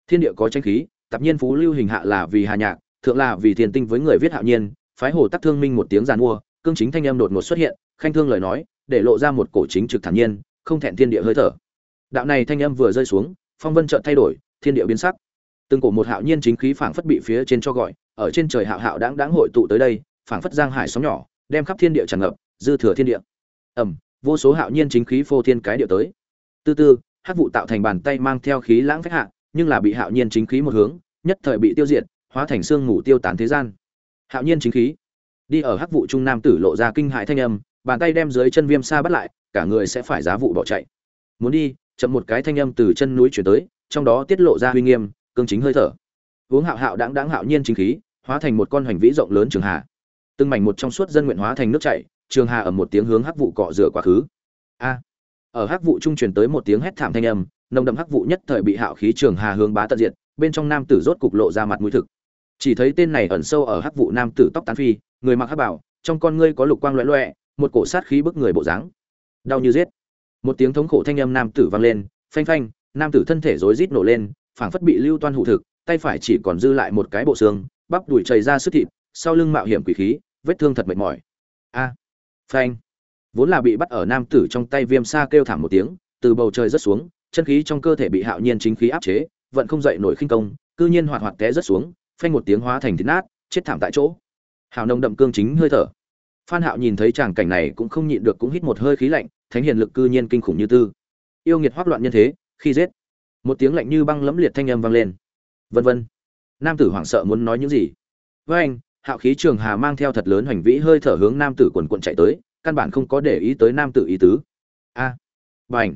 Thiên địa có tranh khí tập nhiên phú lưu hình hạ là vì hà nhạc, thượng là vì thiền tinh với người viết hạo nhiên, phái hồ tắc thương minh một tiếng giàn mua, cương chính thanh âm đột ngột xuất hiện, khanh thương lời nói, để lộ ra một cổ chính trực thản nhiên, không thẹn thiên địa hơi thở. Đạo này thanh âm vừa rơi xuống, phong vân chợt thay đổi, thiên địa biến sắc. Từng cổ một hạo nhiên chính khí phảng phất bị phía trên cho gọi, ở trên trời hạo hạo đáng đáng hội tụ tới đây, phảng phất giang hải sóng nhỏ, đem khắp thiên địa tràn ngập, dư thừa thiên địa. Ầm vô số hạo nhiên chính khí phô thiên cái điệu tới. Tư tư hắc vụ tạo thành bàn tay mang theo khí lãng phách hạ, nhưng là bị hạo nhiên chính khí một hướng, nhất thời bị tiêu diệt, hóa thành xương ngủ tiêu tán thế gian. Hạo nhiên chính khí. Đi ở hắc vụ trung nam tử lộ ra kinh hại thanh âm, bàn tay đem dưới chân viêm sa bắt lại, cả người sẽ phải giá vụ bỏ chạy. Muốn đi, chậm một cái thanh âm từ chân núi chuyển tới, trong đó tiết lộ ra uy nghiêm, cương chính hơi thở. Uống hạo hạo đáng đáng hạo nhiên chính khí, hóa thành một con hoành vĩ rộng lớn trường hà từng mảnh một trong suốt dân nguyện hóa thành nước chảy trường hà ở một tiếng hướng hắc vụ cọ rửa quá khứ. A. Ở hắc vụ trung truyền tới một tiếng hét thảm thanh âm, nồng đậm hắc vụ nhất thời bị hạo khí trường hà hướng bá tận diệt, bên trong nam tử rốt cục lộ ra mặt mũi thực. Chỉ thấy tên này ẩn sâu ở hắc vụ nam tử tóc tán phi, người mặc hắc bảo, trong con ngươi có lục quang loẹ loẹ, một cổ sát khí bức người bộ dáng. Đau như giết. Một tiếng thống khổ thanh âm nam tử vang lên, phanh phanh, nam tử thân thể rối rít nổ lên, phảng phất bị lưu toan hụ thực, tay phải chỉ còn dư lại một cái bộ xương, bắp đùi chảy ra sức thịt, sau lưng mạo hiểm quỷ khí, vết thương thật mệt mỏi. A phanh. Vốn là bị bắt ở nam tử trong tay viêm sa kêu thảm một tiếng, từ bầu trời rất xuống, chân khí trong cơ thể bị hạo nhiên chính khí áp chế vẫn không dậy nổi khinh công, cư nhiên hoạt hoạt té rất xuống, phanh một tiếng hóa thành thịt nát, chết thảm tại chỗ. Hào nông đậm cương chính hơi thở. Phan hạo nhìn thấy tràng cảnh này cũng không nhịn được cũng hít một hơi khí lạnh, thánh hiền lực cư nhiên kinh khủng như tư. Yêu nghiệt hoắc loạn nhân thế, khi giết. Một tiếng lạnh như băng lẫm liệt thanh âm vang lên. Vân vân. Nam tử hoảng sợ muốn nói những gì? Với anh hạo khí trường hà mang theo thật lớn hoành vĩ hơi thở hướng nam tử quần quận chạy tới căn bản không có để ý tới nam tử ý tứ. A à, bành.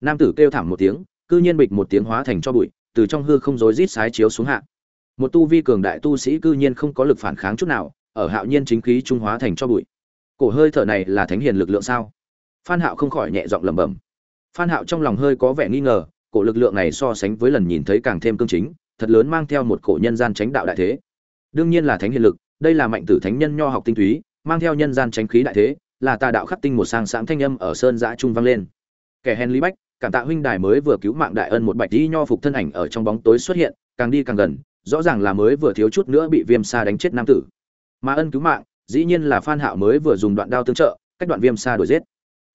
Nam tử kêu thảm một tiếng cư nhiên bịch một tiếng hóa thành cho bụi từ trong hư không rối rít sái chiếu xuống hạ. Một tu vi cường đại tu sĩ cư nhiên không có lực phản kháng chút nào ở hạo nhiên chính khí trung hóa thành cho bụi. Cổ hơi thở này là thánh hiền lực lượng sao? Phan hạo không khỏi nhẹ giọng lẩm bẩm. Phan hạo trong lòng hơi có vẻ nghi ngờ cổ lực lượng này so sánh với lần nhìn thấy càng thêm cương chính thật lớn mang theo một cổ nhân gian tránh đạo đại thế đương nhiên là thánh hiền lực, đây là mạnh tử thánh nhân nho học tinh túy, mang theo nhân gian tránh khí đại thế, là tà đạo khắc tinh một sang sáng thanh âm ở sơn giã trung vang lên. Kẻ hèn lý bách, cảm tạ huynh đài mới vừa cứu mạng đại ân một bạch đi nho phục thân ảnh ở trong bóng tối xuất hiện, càng đi càng gần, rõ ràng là mới vừa thiếu chút nữa bị viêm sa đánh chết nam tử. Mà ân cứu mạng, dĩ nhiên là phan hạo mới vừa dùng đoạn đao tương trợ, cách đoạn viêm sa đuổi giết.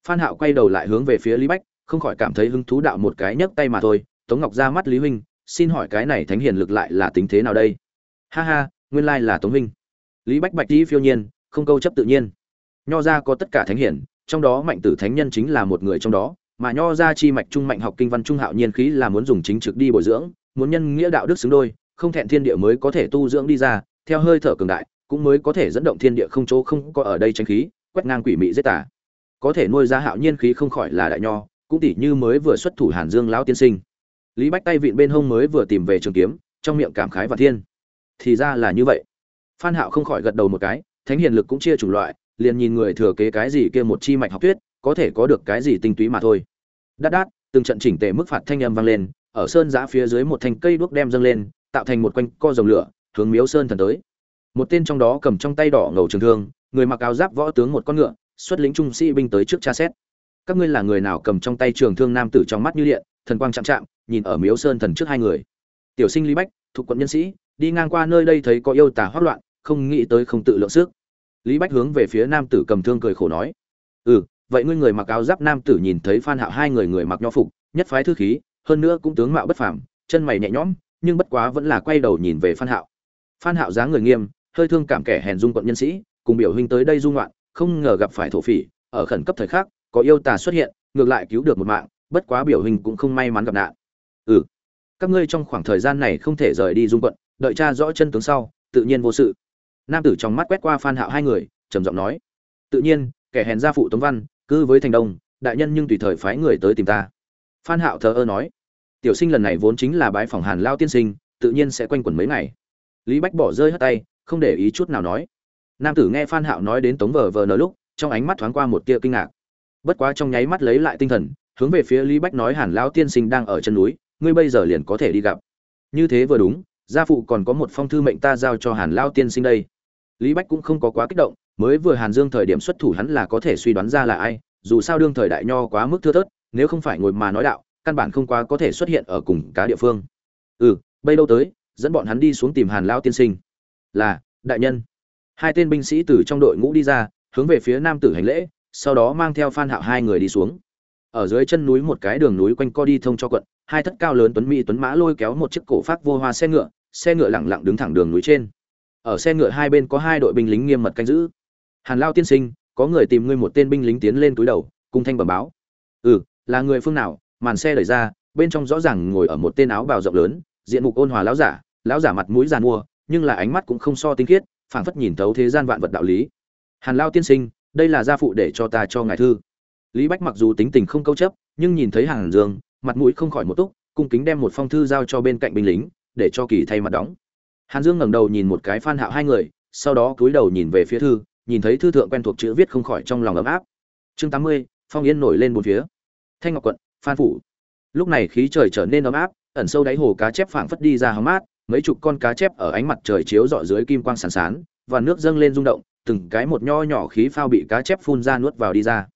Phan hạo quay đầu lại hướng về phía lý bách, không khỏi cảm thấy hứng thú đạo một cái nhấc tay mà thôi. Tống ngọc ra mắt lý huynh, xin hỏi cái này thánh hiền lực lại là tính thế nào đây? Ha ha nguyên lai là tống huynh. Lý bách bạch đi phiêu nhiên, không câu chấp tự nhiên. Nho gia có tất cả thánh hiển, trong đó mạnh tử thánh nhân chính là một người trong đó, mà nho gia chi mạch trung mạnh học kinh văn trung hạo nhiên khí là muốn dùng chính trực đi bồi dưỡng, muốn nhân nghĩa đạo đức xứng đôi, không thẹn thiên địa mới có thể tu dưỡng đi ra, theo hơi thở cường đại, cũng mới có thể dẫn động thiên địa không chỗ không có ở đây tranh khí, quét ngang quỷ mị giết tả có thể nuôi ra hạo nhiên khí không khỏi là đại nho, cũng tỷ như mới vừa xuất thủ hàn dương lão tiên sinh. Lý bách tay vịn bên hông mới vừa tìm về trường kiếm, trong miệng cảm khái và thiên thì ra là như vậy. Phan hạo không khỏi gật đầu một cái, thánh hiền lực cũng chia chủng loại, liền nhìn người thừa kế cái gì kia một chi mạch học tuyết có thể có được cái gì tinh túy mà thôi. Đát đát, từng trận chỉnh tề mức phạt thanh âm vang lên, ở sơn giã phía dưới một thanh cây đuốc đem dâng lên, tạo thành một quanh co dòng lửa, hướng miếu sơn thần tới. Một tên trong đó cầm trong tay đỏ ngầu trường thương, người mặc áo giáp võ tướng một con ngựa, xuất lĩnh trung sĩ binh tới trước tra xét. Các ngươi là người nào cầm trong tay trường thương nam tử trong mắt như điện, thần quang chạm chạm, nhìn ở miếu sơn thần trước hai người. Tiểu sinh lý bách, thuộc quận nhân sĩ đi ngang qua nơi đây thấy có yêu tà hoắc loạn, không nghĩ tới không tự lượng sức. Lý bách hướng về phía nam tử cầm thương cười khổ nói ừ vậy ngươi người mặc áo giáp nam tử nhìn thấy phan hạo hai người người mặc nho phục, nhất phái thư khí, hơn nữa cũng tướng mạo bất phàm, chân mày nhẹ nhõm, nhưng bất quá vẫn là quay đầu nhìn về phan hạo. Phan hạo dáng người nghiêm, hơi thương cảm kẻ hèn dung quận nhân sĩ, cùng biểu huynh tới đây dung loạn không ngờ gặp phải thổ phỉ, ở khẩn cấp thời khắc, có yêu tà xuất hiện, ngược lại cứu được một mạng, bất quá biểu huynh cũng không may mắn gặp nạn. Ừ các ngươi trong khoảng thời gian này không thể rời đi dung quận đợi cha rõ chân tướng sau, tự nhiên vô sự. Nam tử trong mắt quét qua phan hạo hai người, trầm giọng nói, tự nhiên, kẻ hèn gia phụ tống văn cư với thành đông, đại nhân nhưng tùy thời phái người tới tìm ta. Phan hạo thờ ơ nói, tiểu sinh lần này vốn chính là bái phòng hàn lao tiên sinh, tự nhiên sẽ quanh quẩn mấy ngày. Lý bách bỏ rơi hết tay, không để ý chút nào nói. Nam tử nghe phan hạo nói đến tống vờ vờ nở lúc, trong ánh mắt thoáng qua một tia kinh ngạc. Bất quá trong nháy mắt lấy lại tinh thần, hướng về phía lý bách nói hàn lao tiên sinh đang ở chân núi, ngươi bây giờ liền có thể đi gặp. Như thế vừa đúng gia phụ còn có một phong thư mệnh ta giao cho hàn lao tiên sinh đây. Lý bách cũng không có quá kích động, mới vừa hàn dương thời điểm xuất thủ hắn là có thể suy đoán ra là ai, dù sao đương thời đại nho quá mức thưa thớt, nếu không phải ngồi mà nói đạo, căn bản không quá có thể xuất hiện ở cùng cá địa phương. Ừ bây đâu tới, dẫn bọn hắn đi xuống tìm hàn lao tiên sinh. Là, đại nhân. Hai tên binh sĩ từ trong đội ngũ đi ra, hướng về phía nam tử hành lễ, sau đó mang theo phan hạo hai người đi xuống. Ở dưới chân núi một cái đường núi quanh co đi thông cho quận hai thất cao lớn tuấn mỹ tuấn mã lôi kéo một chiếc cổ phát vô hoa xe ngựa xe ngựa lẳng lặng đứng thẳng đường núi trên. Ở xe ngựa hai bên có hai đội binh lính nghiêm mật canh giữ. Hàn lao tiên sinh, có người tìm ngươi một tên binh lính tiến lên túi đầu, cung thanh bẩm báo. Ừ là người phương nào? Màn xe đẩy ra, bên trong rõ ràng ngồi ở một tên áo bào rộng lớn, diện mục ôn hòa lão giả lão giả mặt mũi giàn mua, nhưng là ánh mắt cũng không so tinh khiết, phảng phất nhìn thấu thế gian vạn vật đạo lý. Hàn lao tiên sinh, đây là gia phụ để cho ta cho ngài thư. Lý bách mặc dù tính tình không câu chấp, nhưng nhìn thấy hàn dương mặt mũi không khỏi một túc, cung kính đem một phong thư giao cho bên cạnh binh lính, để cho kỳ thay mặt đóng. Hàn dương ngẩng đầu nhìn một cái phan hạo hai người, sau đó cúi đầu nhìn về phía thư, nhìn thấy thư thượng quen thuộc chữ viết không khỏi trong lòng ấm áp. Chương tám mươi, phong yên nổi lên bốn phía. Thanh ngọc quận, phan phủ. Lúc này khí trời trở nên ấm áp, ẩn sâu đáy hồ cá chép phảng phất đi ra hóng mát, mấy chục con cá chép ở ánh mặt trời chiếu rọi dưới kim quang sán sán, và nước dâng lên rung động, từng cái một nho nhỏ khí phao bị cá chép phun ra nuốt vào đi ra.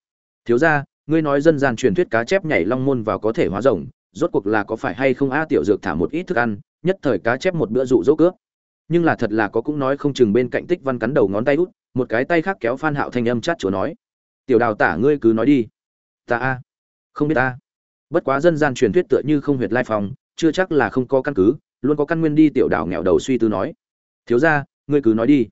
Thiếu ra ngươi nói dân gian truyền thuyết cá chép nhảy long môn vào có thể hóa rồng, rốt cuộc là có phải hay không a tiểu dược thả một ít thức ăn, nhất thời cá chép một bữa dụ dỗ cướp. Nhưng là thật là có cũng nói không chừng bên cạnh tích văn cắn đầu ngón tay út, một cái tay khác kéo phan hạo thanh âm chát chúa nói, tiểu đào tả ngươi cứ nói đi. Ta a, không biết ta. Bất quá dân gian truyền thuyết tựa như không huyệt lai phòng chưa chắc là không có căn cứ, luôn có căn nguyên đi tiểu đào nghèo đầu suy tư nói, thiếu gia, ngươi cứ nói đi.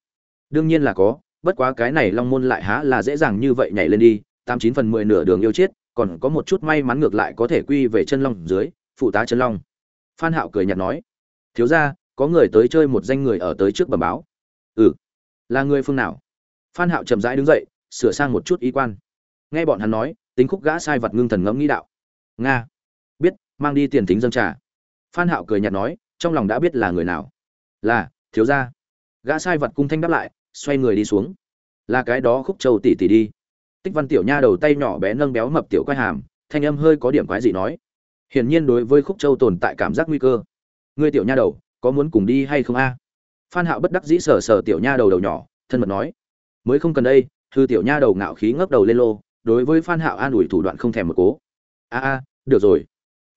Đương nhiên là có, bất quá cái này long môn lại há là dễ dàng như vậy nhảy lên đi tám chín phần mười nửa đường yêu chết, còn có một chút may mắn ngược lại có thể quy về chân long dưới, phụ tá chân long. Phan hạo cười nhạt nói, thiếu gia, có người tới chơi một danh người ở tới trước bẩm báo. Ừ là người phương nào? Phan hạo chậm rãi đứng dậy, sửa sang một chút y quan. Nghe bọn hắn nói, tính khúc gã sai vật ngưng thần ngẫm nghĩ đạo. Nga, biết, mang đi tiền tính dâng trà. Phan hạo cười nhạt nói, trong lòng đã biết là người nào. Là, thiếu gia. Gã sai vật cung thanh đáp lại, xoay người đi xuống. Là cái đó khúc châu tỷ tỷ đi tích văn tiểu nha đầu tay nhỏ bé nâng béo mập tiểu quay hàm, thanh âm hơi có điểm quái gì nói. Hiển nhiên đối với khúc châu tồn tại cảm giác nguy cơ. Ngươi tiểu nha đầu, có muốn cùng đi hay không a? Phan hạo bất đắc dĩ sờ sờ tiểu nha đầu đầu nhỏ, thân mật nói. Mới không cần đây, thư tiểu nha đầu ngạo khí ngấp đầu lên lô, đối với phan hạo an ủi thủ đoạn không thèm một cố. A a, được rồi.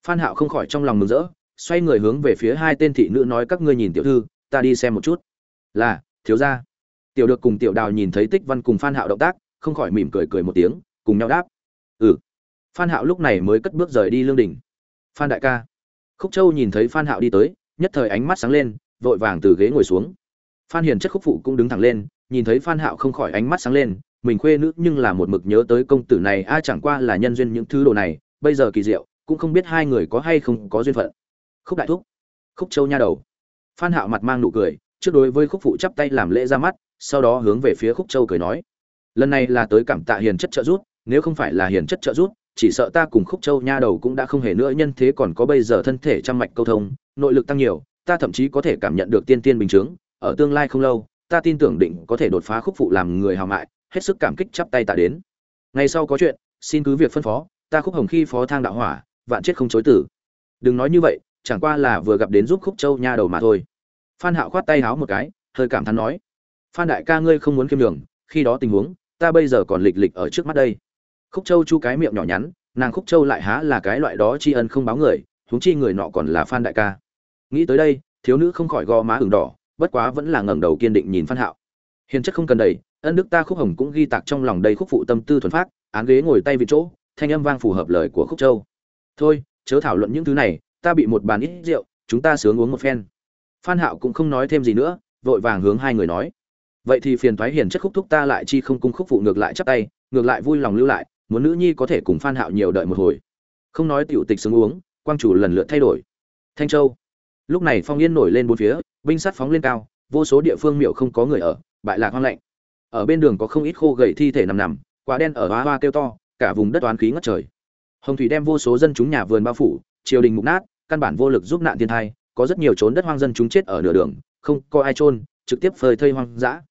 Phan hạo không khỏi trong lòng mừng rỡ, xoay người hướng về phía hai tên thị nữ nói các ngươi nhìn tiểu thư, ta đi xem một chút. Là, thiếu gia. Tiểu được cùng tiểu đào nhìn thấy tích văn cùng phan hạo động tác không khỏi mỉm cười cười một tiếng, cùng nhau đáp. Ừ. Phan hạo lúc này mới cất bước rời đi lương đỉnh phan đại ca. Khúc châu nhìn thấy phan hạo đi tới, nhất thời ánh mắt sáng lên, vội vàng từ ghế ngồi xuống. Phan hiền chất khúc phụ cũng đứng thẳng lên, nhìn thấy phan hạo không khỏi ánh mắt sáng lên, mình khuê nữ nhưng là một mực nhớ tới công tử này, a chẳng qua là nhân duyên những thứ đồ này, bây giờ kỳ diệu, cũng không biết hai người có hay không có duyên phận. Khúc đại thúc. Khúc châu nha đầu. Phan hạo mặt mang nụ cười, trước đối với khúc phụ chắp tay làm lễ ra mắt, sau đó hướng về phía khúc châu cười nói lần này là tới cảm tạ hiền chất trợ giúp, nếu không phải là hiền chất trợ giúp, chỉ sợ ta cùng khúc châu nha đầu cũng đã không hề nữa, nhân thế còn có bây giờ thân thể trăm mạch câu thông, nội lực tăng nhiều, ta thậm chí có thể cảm nhận được tiên tiên bình chứng, ở tương lai không lâu, ta tin tưởng định có thể đột phá khúc phụ làm người hào mại, hết sức cảm kích chắp tay tạ đến. Ngày sau có chuyện, xin cứ việc phân phó, ta khúc hồng khi phó thang đạo hỏa, vạn chết không chối tử. Đừng nói như vậy, chẳng qua là vừa gặp đến giúp khúc châu nha đầu mà thôi. Phan hạo khoát tay háo một cái, hơi cảm thán nói, phan đại ca ngươi không muốn kiêm đường khi đó tình huống ta bây giờ còn lịch lịch ở trước mắt đây. Khúc châu chu cái miệng nhỏ nhắn, nàng khúc châu lại há là cái loại đó tri ân không báo người, huống chi người nọ còn là phan đại ca. Nghĩ tới đây, thiếu nữ không khỏi gò má ửng đỏ, bất quá vẫn là ngẩng đầu kiên định nhìn phan hạo. Hiền chất không cần đầy, ân đức ta khúc hồng cũng ghi tạc trong lòng đầy khúc phụ tâm tư thuần phát án ghế ngồi tay vị chỗ, thanh âm vang phù hợp lời của khúc châu. Thôi, chớ thảo luận những thứ này, ta bị một bàn ít rượu, chúng ta sướng uống một phen. Phan hạo cũng không nói thêm gì nữa, vội vàng hướng hai người nói vậy thì phiền thoái hiền chất khúc thúc ta lại chi không cung khúc phụ ngược lại chắp tay, ngược lại vui lòng lưu lại, muốn nữ nhi có thể cùng phan hạo nhiều đợi một hồi. Không nói tiểu tịch sướng uống, quang chủ lần lượt thay đổi. Thanh châu. Lúc này phong yên nổi lên bốn phía, binh sát phóng lên cao, vô số địa phương miệu không có người ở, bại lạc hoang lạnh. Ở bên đường có không ít khô gầy thi thể nằm nằm, quả đen ở hoa hoa kêu to, cả vùng đất toán khí ngất trời. Hồng thủy đem vô số dân chúng nhà vườn bao phủ, triều đình mục nát, căn bản vô lực giúp nạn thiên thai, có rất nhiều trốn đất hoang dân chúng chết ở nửa đường, không có ai trôn trực tiếp phơi thây hoang dã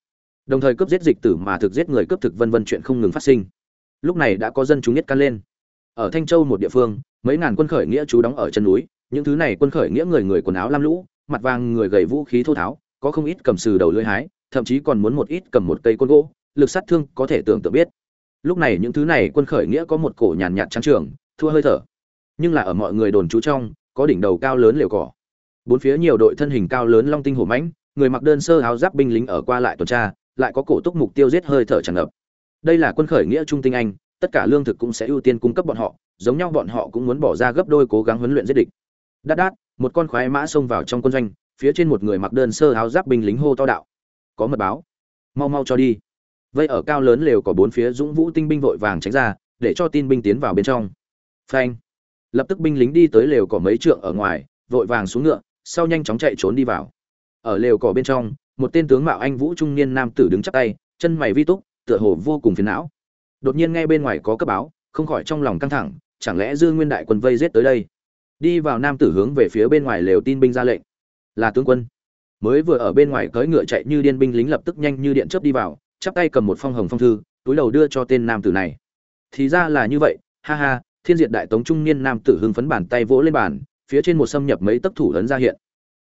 đồng thời cướp giết dịch tử mà thực giết người cướp thực vân vân chuyện không ngừng phát sinh. Lúc này đã có dân chúng nhất can lên. Ở thanh châu một địa phương, mấy ngàn quân khởi nghĩa trú đóng ở chân núi, những thứ này quân khởi nghĩa người người quần áo lam lũ, mặt vàng người gầy vũ khí thô tháo, có không ít cầm sừ đầu lưỡi hái, thậm chí còn muốn một ít cầm một cây côn gỗ, lực sát thương có thể tưởng tượng biết. Lúc này những thứ này quân khởi nghĩa có một cổ nhàn nhạt trắng trường, thua hơi thở. Nhưng là ở mọi người đồn trú trong, có đỉnh đầu cao lớn liều cỏ. Bốn phía nhiều đội thân hình cao lớn long tinh hổ mãnh, người mặc đơn sơ áo giáp binh lính ở qua lại tuần tra lại có cổ túc mục tiêu giết hơi thở tràn ngập. Đây là quân khởi nghĩa trung tinh anh, tất cả lương thực cũng sẽ ưu tiên cung cấp bọn họ, giống nhau bọn họ cũng muốn bỏ ra gấp đôi cố gắng huấn luyện giết địch. Đát đát, một con khoái mã xông vào trong quân doanh, phía trên một người mặc đơn sơ áo giáp binh lính hô to đạo. Có mật báo. Mau mau cho đi. Vây ở cao lớn lều có bốn phía dũng vũ tinh binh vội vàng tránh ra, để cho tin binh tiến vào bên trong. Phanh. Lập tức binh lính đi tới lều cỏ mấy trượng ở ngoài, vội vàng xuống ngựa, sau nhanh chóng chạy trốn đi vào. Ở lều cỏ bên trong một tên tướng mạo anh vũ trung niên nam tử đứng chắp tay, chân mày vi túc, tựa hồ vô cùng phiền não. Đột nhiên nghe bên ngoài có cấp báo, không khỏi trong lòng căng thẳng, chẳng lẽ dư nguyên đại quân vây giết tới đây? Đi vào nam tử hướng về phía bên ngoài lều tin binh ra lệnh. Là tướng quân. Mới vừa ở bên ngoài cưỡi ngựa chạy như điên binh lính lập tức nhanh như điện chớp đi vào, chắp tay cầm một phong hồng phong thư, túi đầu đưa cho tên nam tử này. Thì ra là như vậy, ha ha, thiên diệt đại tống trung niên nam tử hưng phấn bàn tay vỗ lên bàn, phía trên một xâm nhập mấy tấc thủ lớn ra hiện.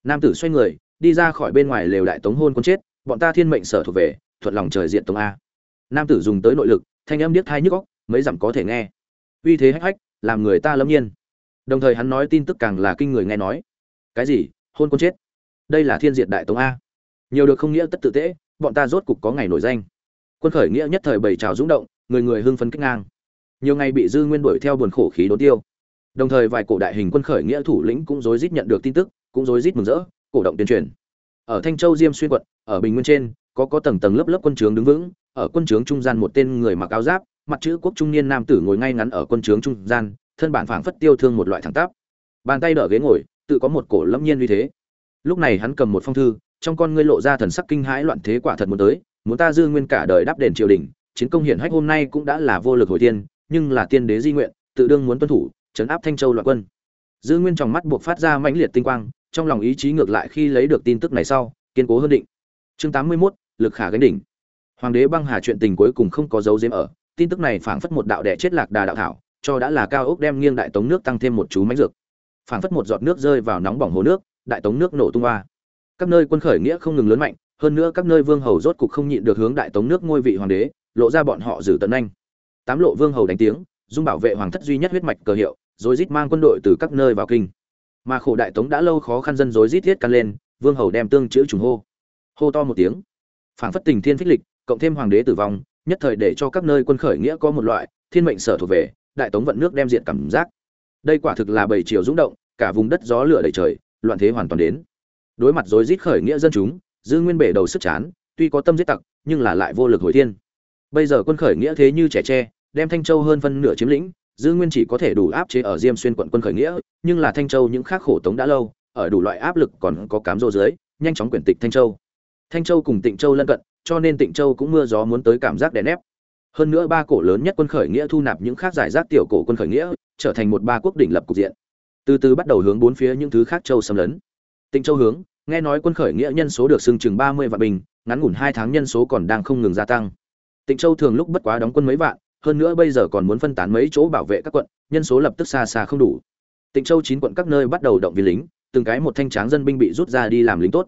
Nam tử xoay người đi ra khỏi bên ngoài lều đại tống hôn con chết, bọn ta thiên mệnh sở thuộc về, thuận lòng trời diện tống a. Nam tử dùng tới nội lực, thanh âm điếc thai nhức góc mấy dặm có thể nghe. Uy thế hách hách, làm người ta lâm nhiên. Đồng thời hắn nói tin tức càng là kinh người nghe nói. Cái gì? Hôn con chết? Đây là thiên diệt đại tống a. Nhiều được không nghĩa tất tự tễ bọn ta rốt cục có ngày nổi danh. Quân khởi nghĩa nhất thời bầy trào rung động, người người hưng phấn kích ngang. Nhiều ngày bị dư nguyên đuổi theo buồn khổ khí đốn tiêu. Đồng thời vài cổ đại hình quân khởi nghĩa thủ lĩnh cũng rối rít nhận được tin tức, cũng rối rít mừng rỡ cổ động tuyên truyền. Ở thanh châu diêm xuyên quận, ở bình nguyên trên, có có tầng tầng lớp lớp quân trướng đứng vững. Ở quân trướng trung gian một tên người mặc áo giáp, mặt chữ quốc trung niên nam tử ngồi ngay ngắn ở quân trướng trung gian, thân bản phảng phất tiêu thương một loại thẳng tắp. Bàn tay đỡ ghế ngồi, tự có một cổ lâm nhiên uy thế. Lúc này hắn cầm một phong thư, trong con ngươi lộ ra thần sắc kinh hãi loạn thế quả thật muốn tới, muốn ta dư nguyên cả đời đáp đền triều đình, chiến công hiển hách hôm nay cũng đã là vô lực hồi tiên, nhưng là tiên đế di nguyện, tự đương muốn tuân thủ chấn áp thanh châu loạn quân. Dư nguyên trong mắt buộc phát ra mãnh liệt tinh quang trong lòng ý chí ngược lại khi lấy được tin tức này sau kiên cố hơn định. Chương tám mươi 81, lực khả gánh đỉnh. Hoàng đế băng hà chuyện tình cuối cùng không có dấu diếm ở tin tức này phảng phất một đạo đệ chết lạc đà đạo thảo cho đã là cao ốc đem nghiêng đại tống nước tăng thêm một chú mánh dược. Phảng phất một giọt nước rơi vào nóng bỏng hồ nước đại tống nước nổ tung hoa. Các nơi quân khởi nghĩa không ngừng lớn mạnh hơn nữa các nơi vương hầu rốt cục không nhịn được hướng đại tống nước ngôi vị hoàng đế lộ ra bọn họ giữ tận anh tám lộ vương hầu đánh tiếng dung bảo vệ hoàng thất duy nhất huyết mạch cờ hiệu rồi rít mang quân đội từ các nơi vào kinh mà khổ đại tống đã lâu khó khăn dân rối rít thiết căn lên, vương hầu đem tương chữ trùng hô. Hô to một tiếng. Phảng phất tình thiên phích lịch, cộng thêm hoàng đế tử vong, nhất thời để cho các nơi quân khởi nghĩa có một loại, thiên mệnh sở thuộc về, đại tống vận nước đem diện cảm giác. Đây quả thực là bảy chiều rung động, cả vùng đất gió lửa đầy trời, loạn thế hoàn toàn đến. Đối mặt rối rít khởi nghĩa dân chúng, dư nguyên bể đầu sức chán, tuy có tâm giết tặc, nhưng là lại vô lực hồi thiên. Bây giờ quân khởi nghĩa thế như trẻ tre, đem thanh châu hơn phân nửa chiếm lĩnh dư nguyên chỉ có thể đủ áp chế ở diêm xuyên quận quân khởi nghĩa nhưng là thanh châu những khác khổ tống đã lâu ở đủ loại áp lực còn có cám dỗ dưới nhanh chóng quyển tịch thanh châu. Thanh châu cùng tịnh châu lân cận cho nên tịnh châu cũng mưa gió muốn tới cảm giác đè nép. Hơn nữa ba cổ lớn nhất quân khởi nghĩa thu nạp những khác giải rác tiểu cổ quân khởi nghĩa trở thành một ba quốc đỉnh lập cục diện. Từ từ bắt đầu hướng bốn phía những thứ khác châu xâm lấn. Tịnh châu hướng nghe nói quân khởi nghĩa nhân số được xưng chừng ba mươi vạn bình ngắn ngủn hai tháng nhân số còn đang không ngừng gia tăng. Tịnh Châu thường lúc bất quá đóng quân mấy vạn, hơn nữa bây giờ còn muốn phân tán mấy chỗ bảo vệ các quận, nhân số lập tức xa xa không đủ. Tịnh Châu chín quận các nơi bắt đầu động viên lính, từng cái một thanh tráng dân binh bị rút ra đi làm lính tốt.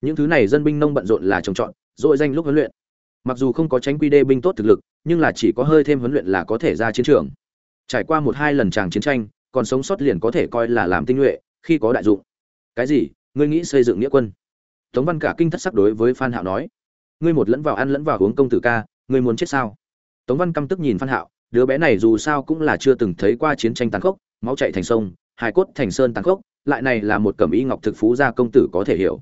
Những thứ này dân binh nông bận rộn là trồng trọt, dội danh lúc huấn luyện. Mặc dù không có tránh quy đê binh tốt thực lực, nhưng là chỉ có hơi thêm huấn luyện là có thể ra chiến trường. Trải qua một hai lần tràng chiến tranh, còn sống sót liền có thể coi là làm tinh nhuệ, khi có đại dụng. Cái gì? Ngươi nghĩ xây dựng nghĩa quân? Tống Văn cả kinh thất sắc đối với Phan Hạo nói: "Ngươi một lẫn vào ăn lẫn vào uống công tử ca, ngươi muốn chết sao?" Tống Văn căm tức nhìn Phan Hạo, đứa bé này dù sao cũng là chưa từng thấy qua chiến tranh tàn khốc, máu chảy thành sông, hài cốt thành sơn tàn khốc, lại này là một cẩm y ngọc thực phú gia công tử có thể hiểu.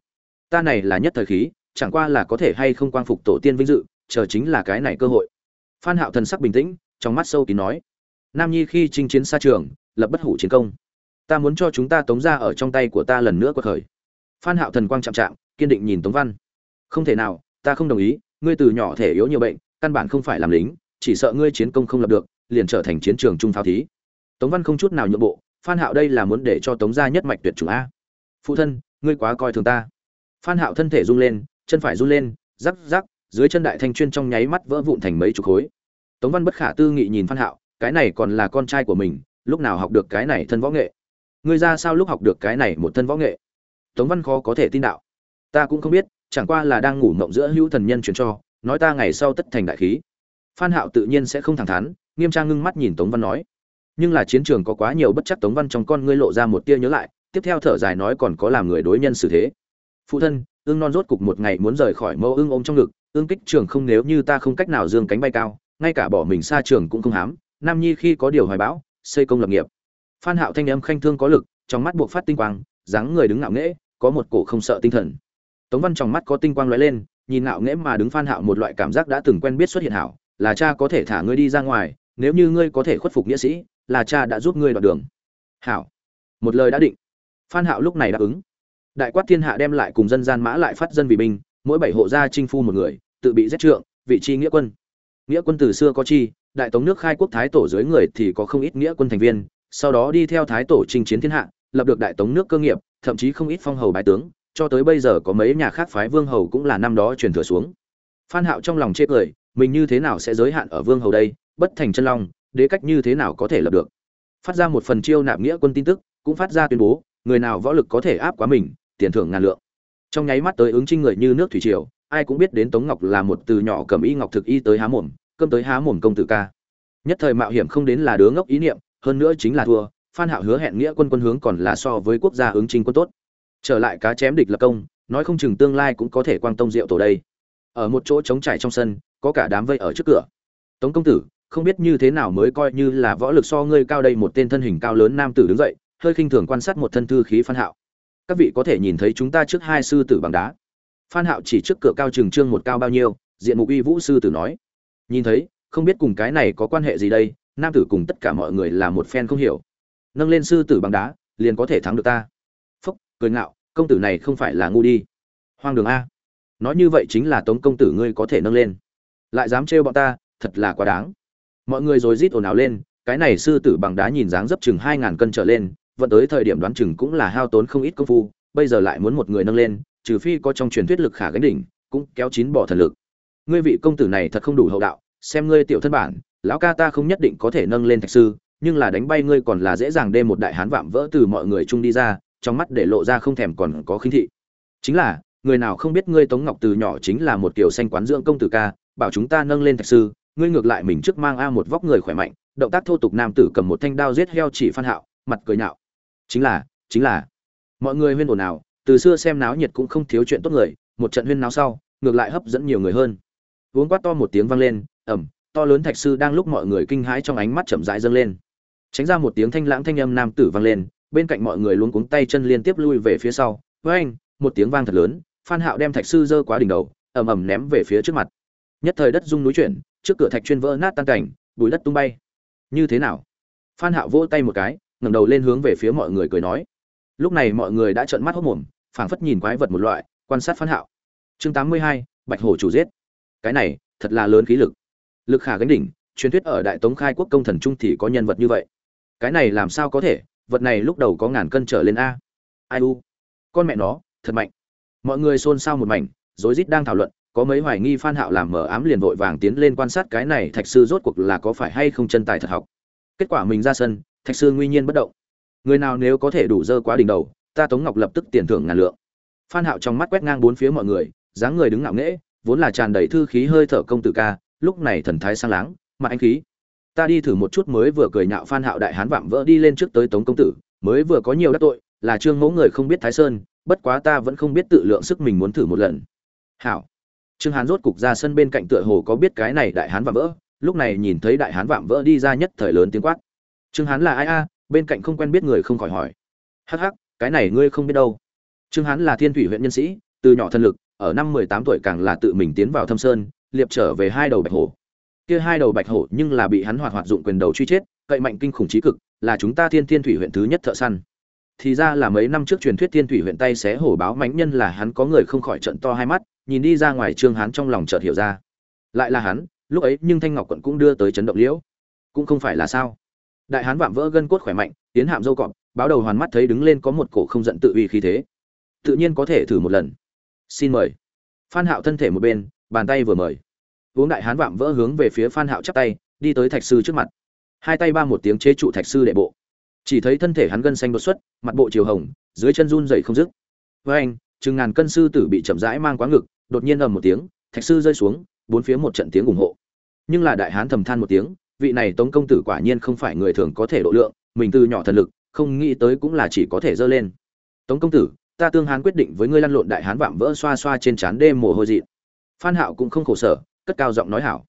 Ta này là nhất thời khí, chẳng qua là có thể hay không quang phục tổ tiên vinh dự, chờ chính là cái này cơ hội. Phan Hạo thần sắc bình tĩnh, trong mắt sâu kín nói: Nam Nhi khi chinh chiến xa trường, lập bất hủ chiến công. Ta muốn cho chúng ta Tống gia ở trong tay của ta lần nữa quật khởi. Phan Hạo thần quang chạm chạm, kiên định nhìn Tống Văn. Không thể nào, ta không đồng ý, ngươi từ nhỏ thể yếu nhiều bệnh, căn bản không phải làm lính, chỉ sợ ngươi chiến công không lập được, liền trở thành chiến trường trung pháo thí. Tống Văn không chút nào nhượng bộ, Phan Hạo đây là muốn để cho Tống gia nhất mạch tuyệt chủng a. Phụ thân, ngươi quá coi thường ta. Phan Hạo thân thể run lên, chân phải run lên, rắc rắc, dưới chân đại thanh chuyên trong nháy mắt vỡ vụn thành mấy chục khối. Tống Văn bất khả tư nghị nhìn Phan Hạo, cái này còn là con trai của mình, lúc nào học được cái này thân võ nghệ? Ngươi ra sao lúc học được cái này một thân võ nghệ? Tống Văn khó có thể tin đạo. Ta cũng không biết, chẳng qua là đang ngủ ngộng giữa hữu thần nhân truyền cho, nói ta ngày sau tất thành đại khí. Phan Hạo tự nhiên sẽ không thẳng thắn, nghiêm trang ngưng mắt nhìn Tống Văn nói. Nhưng là chiến trường có quá nhiều bất chắc Tống Văn trong con ngươi lộ ra một tia nhớ lại, tiếp theo thở dài nói còn có làm người đối nhân xử thế. Phụ thân, ương non rốt cục một ngày muốn rời khỏi mẫu ương ôm trong ngực, ương kích trường không nếu như ta không cách nào dương cánh bay cao, ngay cả bỏ mình xa trường cũng không hám. Nam Nhi khi có điều hoài bão, xây công lập nghiệp. Phan Hạo thanh âm khanh thương có lực, trong mắt buộc phát tinh quang, dáng người đứng ngạo nghễ, có một cổ không sợ tinh thần. Tống Văn trong mắt có tinh quang lóe lên, nhìn ngạo nghễ mà đứng Phan Hạo một loại cảm giác đã từng quen biết xuất hiện hảo, là cha có thể thả ngươi đi ra ngoài, nếu như ngươi có thể khuất phục nghĩa sĩ, là cha đã giúp ngươi đoạn đường. Hảo. Một lời đã định. Phan Hạo lúc này đáp ứng. Đại quát thiên hạ đem lại cùng dân gian mã lại phát dân vì binh, mỗi bảy hộ gia chinh phu một người, tự bị giết trượng, vị chi nghĩa quân. Nghĩa quân từ xưa có chi, đại tống nước khai quốc thái tổ dưới người thì có không ít nghĩa quân thành viên, sau đó đi theo thái tổ chinh chiến thiên hạ, lập được đại tống nước cơ nghiệp, thậm chí không ít phong hầu bái tướng, cho tới bây giờ có mấy nhà khác phái vương hầu cũng là năm đó truyền thừa xuống. Phan Hạo trong lòng chê cười, mình như thế nào sẽ giới hạn ở vương hầu đây, bất thành chân long, đế cách như thế nào có thể lập được. Phát ra một phần chiêu nạp nghĩa quân tin tức, cũng phát ra tuyên bố, người nào võ lực có thể áp quá mình, tiền thưởng ngàn lượng. Trong nháy mắt tới ứng trinh người như nước thủy triều, ai cũng biết đến Tống Ngọc là một từ nhỏ cầm y ngọc thực y tới há mồm, cơm tới há mồm công tử ca. Nhất thời mạo hiểm không đến là đứa ngốc ý niệm, hơn nữa chính là thua, Phan Hạo hứa hẹn nghĩa quân quân hướng còn là so với quốc gia ứng trinh quân tốt. Trở lại cá chém địch lập công, nói không chừng tương lai cũng có thể quang tông diệu tổ đây. Ở một chỗ trống trải trong sân, có cả đám vây ở trước cửa. Tống công tử, không biết như thế nào mới coi như là võ lực so ngươi cao đây một tên thân hình cao lớn nam tử đứng dậy, hơi khinh thường quan sát một thân thư khí Phan Hạo. Các vị có thể nhìn thấy chúng ta trước hai sư tử bằng đá. Phan Hạo chỉ trước cửa cao trường trương một cao bao nhiêu, diện mục uy vũ sư tử nói. Nhìn thấy, không biết cùng cái này có quan hệ gì đây, nam tử cùng tất cả mọi người là một phen không hiểu. Nâng lên sư tử bằng đá, liền có thể thắng được ta. Phúc, cười ngạo, công tử này không phải là ngu đi. Hoang đường a. Nói như vậy chính là Tống công tử ngươi có thể nâng lên. Lại dám trêu bọn ta, thật là quá đáng. Mọi người rồi rít ồn ào lên, cái này sư tử bằng đá nhìn dáng dấp chừng hai ngàn cân trở lên, vận tới thời điểm đoán chừng cũng là hao tốn không ít công phu, bây giờ lại muốn một người nâng lên, trừ phi có trong truyền thuyết lực khả gánh đỉnh, cũng kéo chín bỏ thần lực. Ngươi vị công tử này thật không đủ hậu đạo, xem ngươi tiểu thân bản, lão ca ta không nhất định có thể nâng lên thạch sư, nhưng là đánh bay ngươi còn là dễ dàng đem một đại hán vạm vỡ từ mọi người chung đi ra, trong mắt để lộ ra không thèm còn có khinh thị. Chính là, người nào không biết ngươi Tống Ngọc từ nhỏ chính là một tiểu xanh quán dưỡng công tử ca, bảo chúng ta nâng lên thạch sư, ngươi ngược lại mình trước mang a một vóc người khỏe mạnh, động tác thô tục nam tử cầm một thanh đao giết heo chỉ Phan Hạo, mặt cười nhạo. Chính là, chính là. Mọi người huyên ồn nào, từ xưa xem náo nhiệt cũng không thiếu chuyện tốt người, một trận huyên náo sau, ngược lại hấp dẫn nhiều người hơn. Uống quát to một tiếng vang lên, ầm, to lớn thạch sư đang lúc mọi người kinh hãi trong ánh mắt chậm rãi dâng lên. Tránh ra một tiếng thanh lãng thanh âm nam tử vang lên, bên cạnh mọi người luống cuống tay chân liên tiếp lui về phía sau. Với anh, một tiếng vang thật lớn, Phan Hạo đem thạch sư giơ quá đỉnh đầu, ầm ầm ném về phía trước mặt. Nhất thời đất rung núi chuyển, trước cửa thạch chuyên vỡ nát tan cảnh, bùi đất tung bay. Như thế nào? Phan Hạo vỗ tay một cái, ngẩng đầu lên hướng về phía mọi người cười nói. Lúc này mọi người đã trợn mắt hốt mồm, phảng phất nhìn quái vật một loại, quan sát Phan Hạo. Chương 82, Bạch Hổ chủ giết. Cái này, thật là lớn khí lực. Lực khả gánh đỉnh, truyền thuyết ở Đại Tống khai quốc công thần trung thì có nhân vật như vậy. Cái này làm sao có thể, vật này lúc đầu có ngàn cân trở lên a. Ai u, con mẹ nó, thật mạnh. Mọi người xôn xao một mảnh, rối rít đang thảo luận, có mấy hoài nghi phan hạo làm mở ám liền vội vàng tiến lên quan sát cái này thạch sư rốt cuộc là có phải hay không chân tài thật học. Kết quả mình ra sân, thạch sư nguy nhiên bất động. Người nào nếu có thể đủ dơ quá đỉnh đầu, ta tống ngọc lập tức tiền thưởng ngàn lượng. Phan hạo trong mắt quét ngang bốn phía mọi người, dáng người đứng ngạo nghễ, vốn là tràn đầy thư khí hơi thở công tử ca, lúc này thần thái sang láng, mà anh khí. Ta đi thử một chút mới vừa cười nhạo phan hạo đại hán vạm vỡ đi lên trước tới tống công tử, mới vừa có nhiều đắc tội, là trương mẫu người không biết thái sơn, bất quá ta vẫn không biết tự lượng sức mình muốn thử một lần. Hảo trương hán rốt cục ra sân bên cạnh tựa hồ có biết cái này đại hán vạm vỡ, lúc này nhìn thấy đại hán vạm vỡ đi ra nhất thời lớn tiếng quát. Trương hán là ai a? Bên cạnh không quen biết người không khỏi hỏi. Hắc hắc, cái này ngươi không biết đâu. Trương hán là thiên thủy huyện nhân sĩ, từ nhỏ thân lực, ở năm mười tám tuổi càng là tự mình tiến vào thâm sơn, liệp trở về hai đầu bạch hổ. Kia hai đầu bạch hổ nhưng là bị hắn hoạt hoạt dụng quyền đầu truy chết, cậy mạnh kinh khủng trí cực, là chúng ta thiên thiên thủy huyện thứ nhất thợ săn. Thì ra là mấy năm trước truyền thuyết thiên thủy huyện tay xé hổ báo mãnh nhân là hắn có người không khỏi trận to hai mắt nhìn đi ra ngoài trương hán trong lòng chợt hiểu ra. Lại là hắn, lúc ấy nhưng thanh ngọc quận cũng đưa tới chấn động liễu. Cũng không phải là sao. Đại hán vạm vỡ gân cốt khỏe mạnh, tiến hạm dâu cọp, báo đầu hoàn mắt thấy đứng lên có một cổ không giận tự uy khí thế. Tự nhiên có thể thử một lần. Xin mời. Phan hạo thân thể một bên, bàn tay vừa mời. Uống đại hán vạm vỡ hướng về phía phan hạo chắp tay, đi tới thạch sư trước mặt. Hai tay ba một tiếng chế trụ thạch sư đệ bộ. Chỉ thấy thân thể hắn gân xanh đột xuất, mặt bộ chiều hồng, dưới chân run rẩy không dứt. Với anh chừng ngàn cân sư tử bị chậm rãi mang quá ngực đột nhiên ầm một tiếng, thạch sư rơi xuống, bốn phía một trận tiếng ủng hộ. Nhưng là đại hán thầm than một tiếng, vị này tống công tử quả nhiên không phải người thường có thể độ lượng, mình từ nhỏ thần lực, không nghĩ tới cũng là chỉ có thể dơ lên. Tống công tử, ta tương hán quyết định với ngươi lăn lộn đại hán vạm vỡ xoa xoa trên trán đêm mồ hôi dị phan hạo cũng không khổ sở, cất cao giọng nói hảo.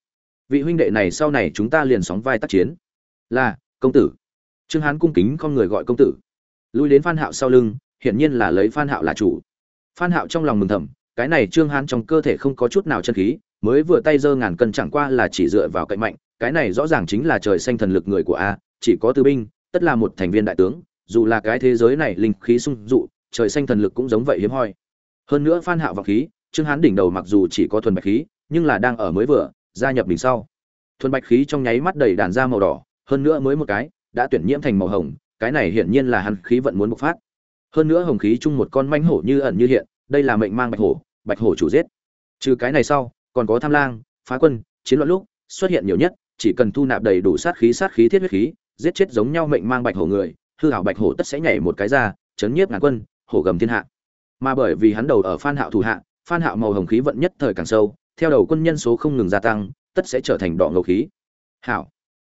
Vị huynh đệ này sau này chúng ta liền sóng vai tác chiến. Là, công tử. Trương hán cung kính con người gọi công tử. Lui đến phan hạo sau lưng, hiển nhiên là lấy phan hạo là chủ. Phan hạo trong lòng mừng thầm cái này trương hán trong cơ thể không có chút nào chân khí, mới vừa tay giơ ngàn cân chẳng qua là chỉ dựa vào cậy mạnh, cái này rõ ràng chính là trời xanh thần lực người của a, chỉ có tư binh, tất là một thành viên đại tướng, dù là cái thế giới này linh khí sung dụ, trời xanh thần lực cũng giống vậy hiếm hoi. Hơn nữa phan hạo vọng khí, trương hán đỉnh đầu mặc dù chỉ có thuần bạch khí, nhưng là đang ở mới vừa, gia nhập đỉnh sau. Thuần bạch khí trong nháy mắt đầy đàn ra màu đỏ, hơn nữa mới một cái, đã tuyển nhiễm thành màu hồng, cái này hiển nhiên là hắn khí vận muốn bộc phát. Hơn nữa hồng khí chung một con manh hổ như ẩn như hiện, đây là mệnh mang bạch hổ bạch hổ chủ giết. Trừ cái này sau, còn có tham lang, phá quân, chiến loạn lúc, xuất hiện nhiều nhất, chỉ cần thu nạp đầy đủ sát khí sát khí, thiết huyết khí, giết chết giống nhau mệnh mang bạch hổ người, hư hảo bạch hổ tất sẽ nhảy một cái ra, chấn nhiếp ngàn quân, hổ gầm thiên hạ. Mà bởi vì hắn đầu ở phan hạo thủ hạ, phan hạo màu hồng khí vận nhất thời càng sâu, theo đầu quân nhân số không ngừng gia tăng, tất sẽ trở thành đỏ ngầu khí. Hảo.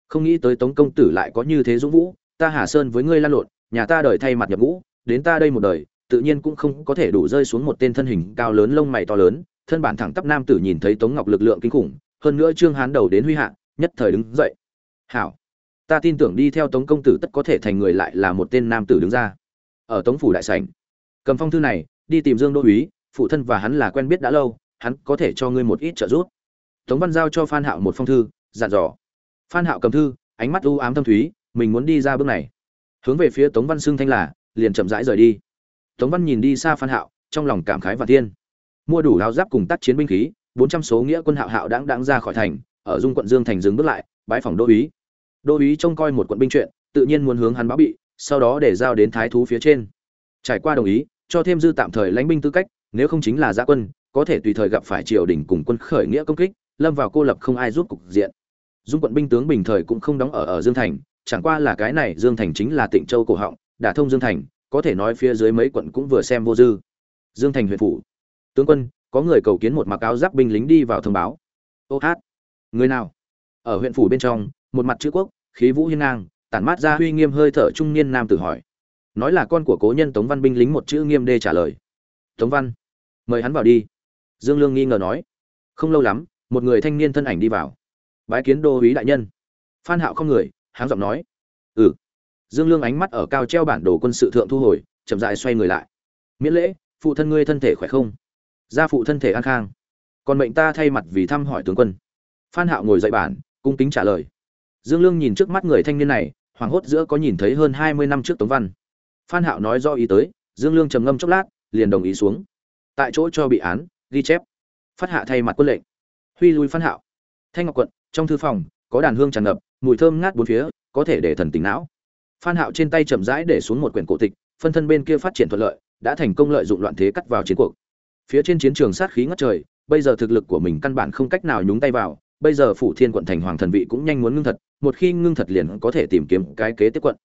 Không nghĩ tới tống công tử lại có như thế dũng vũ, ta hà sơn với ngươi lan lộn, nhà ta đời thay mặt nhập ngũ, đến ta đây một đời tự nhiên cũng không có thể đủ rơi xuống một tên thân hình cao lớn lông mày to lớn, thân bản thẳng tắp nam tử nhìn thấy tống ngọc lực lượng kinh khủng, hơn nữa trương hán đầu đến huy hạ, nhất thời đứng dậy. Hảo, ta tin tưởng đi theo tống công tử tất có thể thành người lại là một tên nam tử đứng ra. Ở tống phủ đại sảnh, cầm phong thư này, đi tìm dương đô úy, phụ thân và hắn là quen biết đã lâu, hắn có thể cho ngươi một ít trợ giúp. Tống văn giao cho phan hạo một phong thư, dặn dò. Phan hạo cầm thư, ánh mắt u ám thâm thúy, mình muốn đi ra bước này. Hướng về phía tống văn xương thanh là, liền chậm rãi rời đi tống văn nhìn đi xa phan hạo, trong lòng cảm khái và thiên. Mua đủ áo giáp cùng tác chiến binh khí, bốn trăm số nghĩa quân hạo hạo đãng đãng ra khỏi thành, ở dung quận dương thành dừng bước lại bãi phòng đô úy. Đô úy trông coi một quận binh chuyện, tự nhiên muốn hướng hắn báo bị, sau đó để giao đến thái thú phía trên. Trải qua đồng ý, cho thêm dư tạm thời lãnh binh tư cách, nếu không chính là gia quân, có thể tùy thời gặp phải triều đình cùng quân khởi nghĩa công kích, lâm vào cô lập không ai giúp cục diện. Dung quận binh tướng bình thời cũng không đóng ở ở dương thành, chẳng qua là cái này dương thành chính là tịnh châu cổ họng, đả thông dương thành có thể nói phía dưới mấy quận cũng vừa xem vô dư. Dương thành huyện phủ. Tướng quân, có người cầu kiến một mặc áo giáp binh lính đi vào thông báo. Ô hát. Người nào? Ở huyện phủ bên trong, một mặt chữ quốc, khí vũ hiên ngang, tản mát ra huy nghiêm hơi thở trung niên nam tử hỏi. Nói là con của cố nhân tống văn binh lính một chữ nghiêm đê trả lời. Tống văn. Mời hắn vào đi. Dương lương nghi ngờ nói. Không lâu lắm, một người thanh niên thân ảnh đi vào. Bái kiến đô úy đại nhân. Phan hạo không người, háng giọng nói dương lương ánh mắt ở cao treo bản đồ quân sự thượng thu hồi, chậm rãi xoay người lại. Miễn lễ, phụ thân ngươi thân thể khỏe không? Gia phụ thân thể an khang. Còn mệnh ta thay mặt vì thăm hỏi tướng quân. Phan hạo ngồi dậy bản, cung kính trả lời. Dương lương nhìn trước mắt người thanh niên này hoàng hốt giữa có nhìn thấy hơn hai mươi năm trước tống văn. Phan hạo nói do ý tới, dương lương trầm ngâm chốc lát, liền đồng ý xuống. Tại chỗ cho bị án, ghi chép. Phát hạ thay mặt quân lệnh. Huy lui phan hạo. Thanh ngọc quận, trong thư phòng, có đàn hương tràn ngập, mùi thơm ngát bốn phía, có thể để thần tỉnh não phan hạo trên tay chậm rãi để xuống một quyển cổ tịch, phân thân bên kia phát triển thuận lợi, đã thành công lợi dụng loạn thế cắt vào chiến cuộc. Phía trên chiến trường sát khí ngất trời, bây giờ thực lực của mình căn bản không cách nào nhúng tay vào, bây giờ phủ thiên quận thành hoàng thần vị cũng nhanh muốn ngưng thật, một khi ngưng thật liền có thể tìm kiếm cái kế tiếp quận.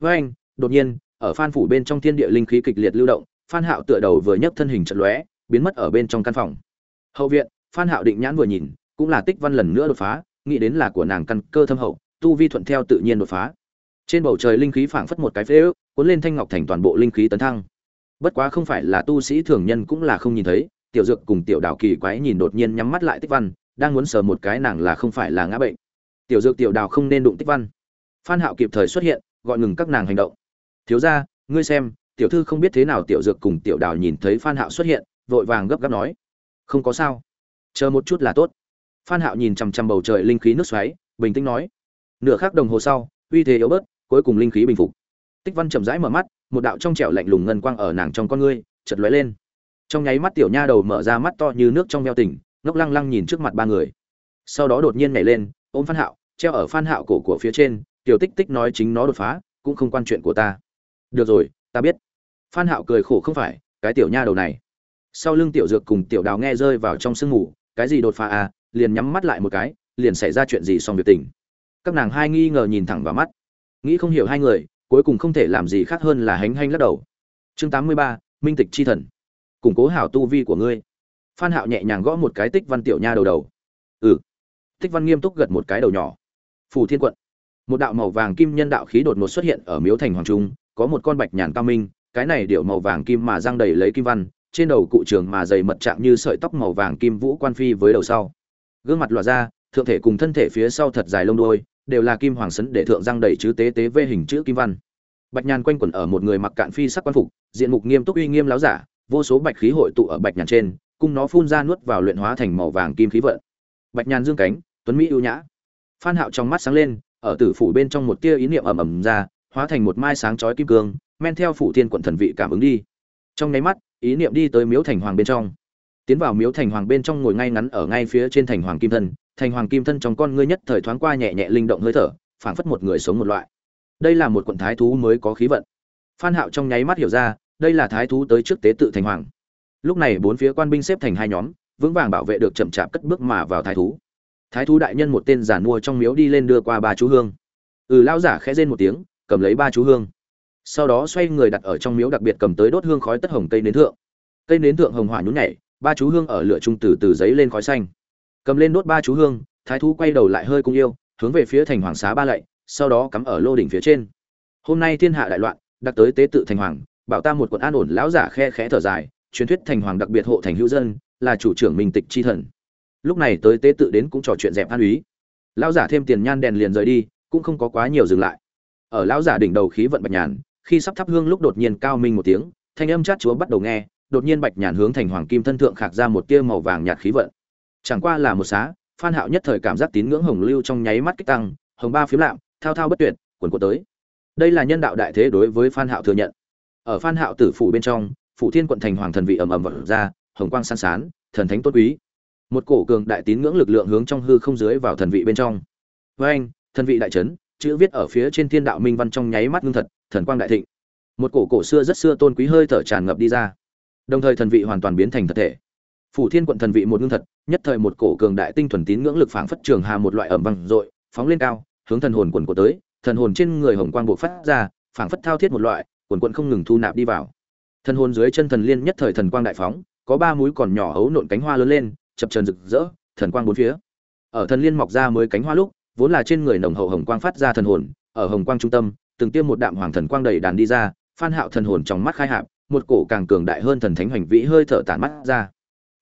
Với anh, đột nhiên, ở phan phủ bên trong thiên địa linh khí kịch liệt lưu động, phan hạo tựa đầu vừa nhấc thân hình chật lóe, biến mất ở bên trong căn phòng. Hậu viện, phan hạo định nhãn vừa nhìn, cũng là tích văn lần nữa đột phá, nghĩ đến là của nàng căn cơ thâm hậu, tu vi thuận theo tự nhiên đột phá trên bầu trời linh khí phảng phất một cái phế ước, cuốn lên thanh ngọc thành toàn bộ linh khí tấn thăng. Bất quá không phải là tu sĩ thường nhân cũng là không nhìn thấy, tiểu dược cùng tiểu đào kỳ quái nhìn đột nhiên nhắm mắt lại tích văn, đang muốn sờ một cái nàng là không phải là ngã bệnh. Tiểu dược tiểu đào không nên đụng tích văn. Phan hạo kịp thời xuất hiện, gọi ngừng các nàng hành động. Thiếu gia, ngươi xem, tiểu thư không biết thế nào tiểu dược cùng tiểu đào nhìn thấy phan hạo xuất hiện, vội vàng gấp gáp nói, không có sao, chờ một chút là tốt. Phan hạo nhìn chăm chăm bầu trời linh khí nước xoáy, bình tĩnh nói, nửa khắc đồng hồ sau, uy thế yếu bớt cuối cùng linh khí bình phục. Tích văn chậm rãi mở mắt, một đạo trong trẻo lạnh lùng ngân quang ở nàng trong con ngươi chợt lóe lên. Trong nháy mắt tiểu nha đầu mở ra mắt to như nước trong veo tỉnh, ngốc lăng lăng nhìn trước mặt ba người. Sau đó đột nhiên nhảy lên, ôm phan hạo, treo ở phan hạo cổ của phía trên, tiểu tích tích nói chính nó đột phá, cũng không quan chuyện của ta. Được rồi, ta biết. Phan hạo cười khổ, không phải, cái tiểu nha đầu này. Sau lưng tiểu dược cùng tiểu đào nghe rơi vào trong sương ngủ cái gì đột phá à liền nhắm mắt lại một cái, liền xảy ra chuyện gì xong việc tình các nàng hai nghi ngờ nhìn thẳng vào mắt nghĩ không hiểu hai người cuối cùng không thể làm gì khác hơn là hánh hanh lắc đầu. Chương 83, minh tịch chi thần. Củng cố hảo tu vi của ngươi. Phan hạo nhẹ nhàng gõ một cái tích văn tiểu nha đầu đầu. Ừ. Tích văn nghiêm túc gật một cái đầu nhỏ. Phù thiên quận. Một đạo màu vàng kim nhân đạo khí đột ngột xuất hiện ở miếu thành hoàng trung có một con bạch nhàn cao minh cái này điệu màu vàng kim mà răng đầy lấy kim văn trên đầu cụ trường mà dày mật chạm như sợi tóc màu vàng kim vũ quan phi với đầu sau. Gương mặt lòa ra thượng thể cùng thân thể phía sau thật dài lông đuôi, đều là kim hoàng sấn để thượng răng đầy chữ tế tế vê hình chữ kim văn. Bạch nhàn quanh quẩn ở một người mặc cạn phi sắc quan phục, diện mục nghiêm túc uy nghiêm láo giả, vô số bạch khí hội tụ ở bạch nhàn trên cung nó phun ra nuốt vào luyện hóa thành màu vàng kim khí vận. Bạch nhàn dương cánh, tuấn mỹ ưu nhã. Phan hạo trong mắt sáng lên, ở tử phủ bên trong một tia ý niệm ầm ầm ra, hóa thành một mai sáng chói kim cương, men theo phủ thiên quận thần vị cảm ứng đi. Trong nháy mắt, ý niệm đi tới miếu thành hoàng bên trong. Tiến vào miếu thành hoàng bên trong ngồi ngay ngắn ở ngay phía trên thành hoàng kim thân thành hoàng kim thân trong con ngươi nhất thời thoáng qua nhẹ nhẹ linh động hơi thở, phảng phất một người sống một loại. Đây là một quận thái thú mới có khí vận. Phan hạo trong nháy mắt hiểu ra, đây là thái thú tới trước tế tự thành hoàng. Lúc này bốn phía quan binh xếp thành hai nhóm, vững vàng bảo vệ được chậm chạp cất bước mà vào thái thú. Thái thú đại nhân một tên giản mua trong miếu đi lên đưa qua ba chú hương. Ừ lao giả khẽ rên một tiếng, cầm lấy ba chú hương. Sau đó xoay người đặt ở trong miếu đặc biệt cầm tới đốt hương khói tất hồng cây nến thượng. Cây nến thượng hồng hỏa nhún nhảy, ba chú hương ở lửa trung từ từ giấy lên khói xanh cầm lên đốt ba chú hương, thái thú quay đầu lại hơi cung yêu, hướng về phía thành hoàng xá ba lạy, sau đó cắm ở lô đỉnh phía trên. Hôm nay thiên hạ đại loạn, đặc tới tế tự thành hoàng, bảo ta một quận an ổn lão giả khe khẽ thở dài, truyền thuyết thành hoàng đặc biệt hộ thành hữu dân, là chủ trưởng minh tịch chi thần. Lúc này tới tế tự đến cũng trò chuyện dẹp an úy. Lão giả thêm tiền nhan đèn liền rời đi, cũng không có quá nhiều dừng lại. Ở lão giả đỉnh đầu khí vận bạch nhàn, khi sắp thắp hương lúc đột nhiên cao minh một tiếng, thanh âm chát chúa bắt đầu nghe, đột nhiên bạch nhàn hướng thành hoàng kim thân thượng khạc ra một tia màu vàng nhạt khí vận chẳng qua là một xá, phan hạo nhất thời cảm giác tín ngưỡng hồng lưu trong nháy mắt kích tăng, hồng ba phiếm lạm, thao thao bất tuyệt quần của tới. Đây là nhân đạo đại thế đối với phan hạo thừa nhận. Ở phan hạo tử phủ bên trong, phủ thiên quận thành hoàng thần vị ầm ầm vọt ra, hồng quang san sán, thần thánh tốt quý. Một cổ cường đại tín ngưỡng lực lượng hướng trong hư không dưới vào thần vị bên trong. Với anh, thần vị đại chấn, chữ viết ở phía trên thiên đạo minh văn trong nháy mắt ngưng thật, thần quang đại thịnh. Một cổ cổ xưa rất xưa tôn quý hơi thở tràn ngập đi ra. Đồng thời thần vị hoàn toàn biến thành thật thể phủ thiên quận thần vị một ngưng thật, nhất thời một cổ cường đại tinh thuần tín ngưỡng lực phảng phất trường hà một loại ẩm vang dội, phóng lên cao, hướng thần hồn quần của tới, thần hồn trên người hồng quang buộc phát ra, phảng phất thao thiết một loại, quần quận không ngừng thu nạp đi vào. Thần hồn dưới chân thần liên nhất thời thần quang đại phóng, có ba mũi còn nhỏ hấu nộn cánh hoa lớn lên, chập trần rực rỡ, thần quang bốn phía. Ở thần liên mọc ra mới cánh hoa lúc, vốn là trên người nồng hậu hồng quang phát ra thần hồn, ở hồng quang trung tâm, từng tiêm một đạm hoàng thần quang đầy đàn đi ra, phan hạo thần hồn trong mắt khai hạp, một cổ càng cường đại hơn thần thánh hoành vĩ hơi thở tản mắt ra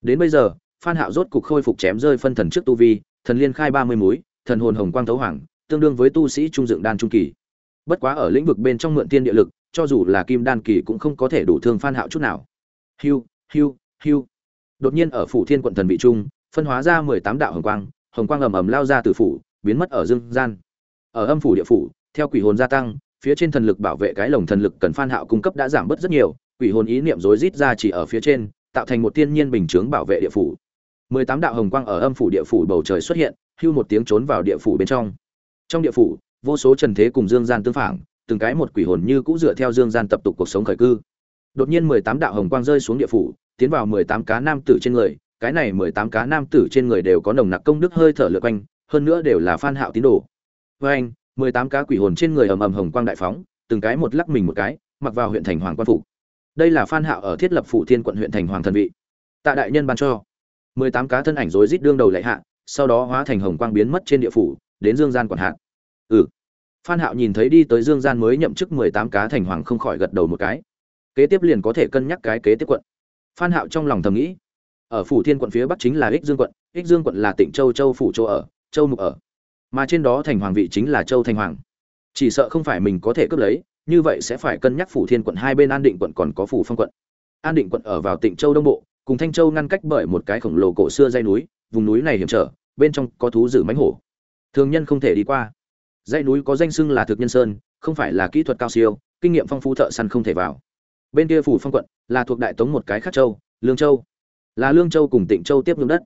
đến bây giờ phan hạo rốt cục khôi phục chém rơi phân thần trước tu vi thần liên khai ba mươi múi thần hồn hồng quang thấu hoàng tương đương với tu sĩ trung dựng đan trung kỳ. Bất quá ở lĩnh vực bên trong mượn tiên địa lực cho dù là kim đan kỳ cũng không có thể đủ thương phan hạo chút nào. Hưu, hưu, hưu. đột nhiên ở phủ thiên quận thần vị trung phân hóa ra mười tám đạo hồng quang hồng quang ầm ầm lao ra từ phủ biến mất ở dương gian. Ở âm phủ địa phủ theo quỷ hồn gia tăng phía trên thần lực bảo vệ cái lồng thần lực cần phan hạo cung cấp đã giảm bớt rất nhiều quỷ hồn ý niệm rối rít ra chỉ ở phía trên tạo thành một thiên nhiên bình chướng bảo vệ địa phủ. Mười tám đạo hồng quang ở âm phủ địa phủ bầu trời xuất hiện, hưu một tiếng trốn vào địa phủ bên trong. Trong địa phủ, vô số trần thế cùng dương gian tương phản, từng cái một quỷ hồn như cũ dựa theo dương gian tập tục cuộc sống khởi cư. Đột nhiên mười tám đạo hồng quang rơi xuống địa phủ, tiến vào mười tám cá nam tử trên người, cái này mười tám cá nam tử trên người đều có nồng nặc công đức hơi thở lượn quanh, hơn nữa đều là phan hạo tín đồ. Với anh, mười tám cá quỷ hồn trên người ầm ầm hồng quang đại phóng, từng cái một lắc mình một cái, mặc vào huyện thành hoàng quan phủ đây là phan hạo ở thiết lập phủ thiên quận huyện thành hoàng thần vị. Tạ đại nhân ban cho. Mười tám cá thân ảnh rối rít đương đầu lệ hạ, sau đó hóa thành hồng quang biến mất trên địa phủ, đến dương gian quản hạt. Ừ. Phan hạo nhìn thấy đi tới dương gian mới nhậm chức mười tám cá thành hoàng không khỏi gật đầu một cái. Kế tiếp liền có thể cân nhắc cái kế tiếp quận. Phan hạo trong lòng thầm nghĩ, ở phủ thiên quận phía bắc chính là ích dương quận, ích dương quận là tỉnh châu châu phủ châu ở, châu mục ở. Mà trên đó thành hoàng vị chính là châu thành hoàng. Chỉ sợ không phải mình có thể cướp lấy như vậy sẽ phải cân nhắc phủ thiên quận hai bên an định quận còn có phủ phong quận. An định quận ở vào tỉnh châu đông bộ, cùng thanh châu ngăn cách bởi một cái khổng lồ cổ xưa dây núi, vùng núi này hiểm trở, bên trong có thú dữ mánh hổ. Thường nhân không thể đi qua. Dãy núi có danh xưng là thực nhân sơn, không phải là kỹ thuật cao siêu, kinh nghiệm phong phú thợ săn không thể vào. Bên kia phủ phong quận là thuộc đại tống một cái khác châu, lương châu. Là lương châu cùng tịnh châu tiếp nhượng đất.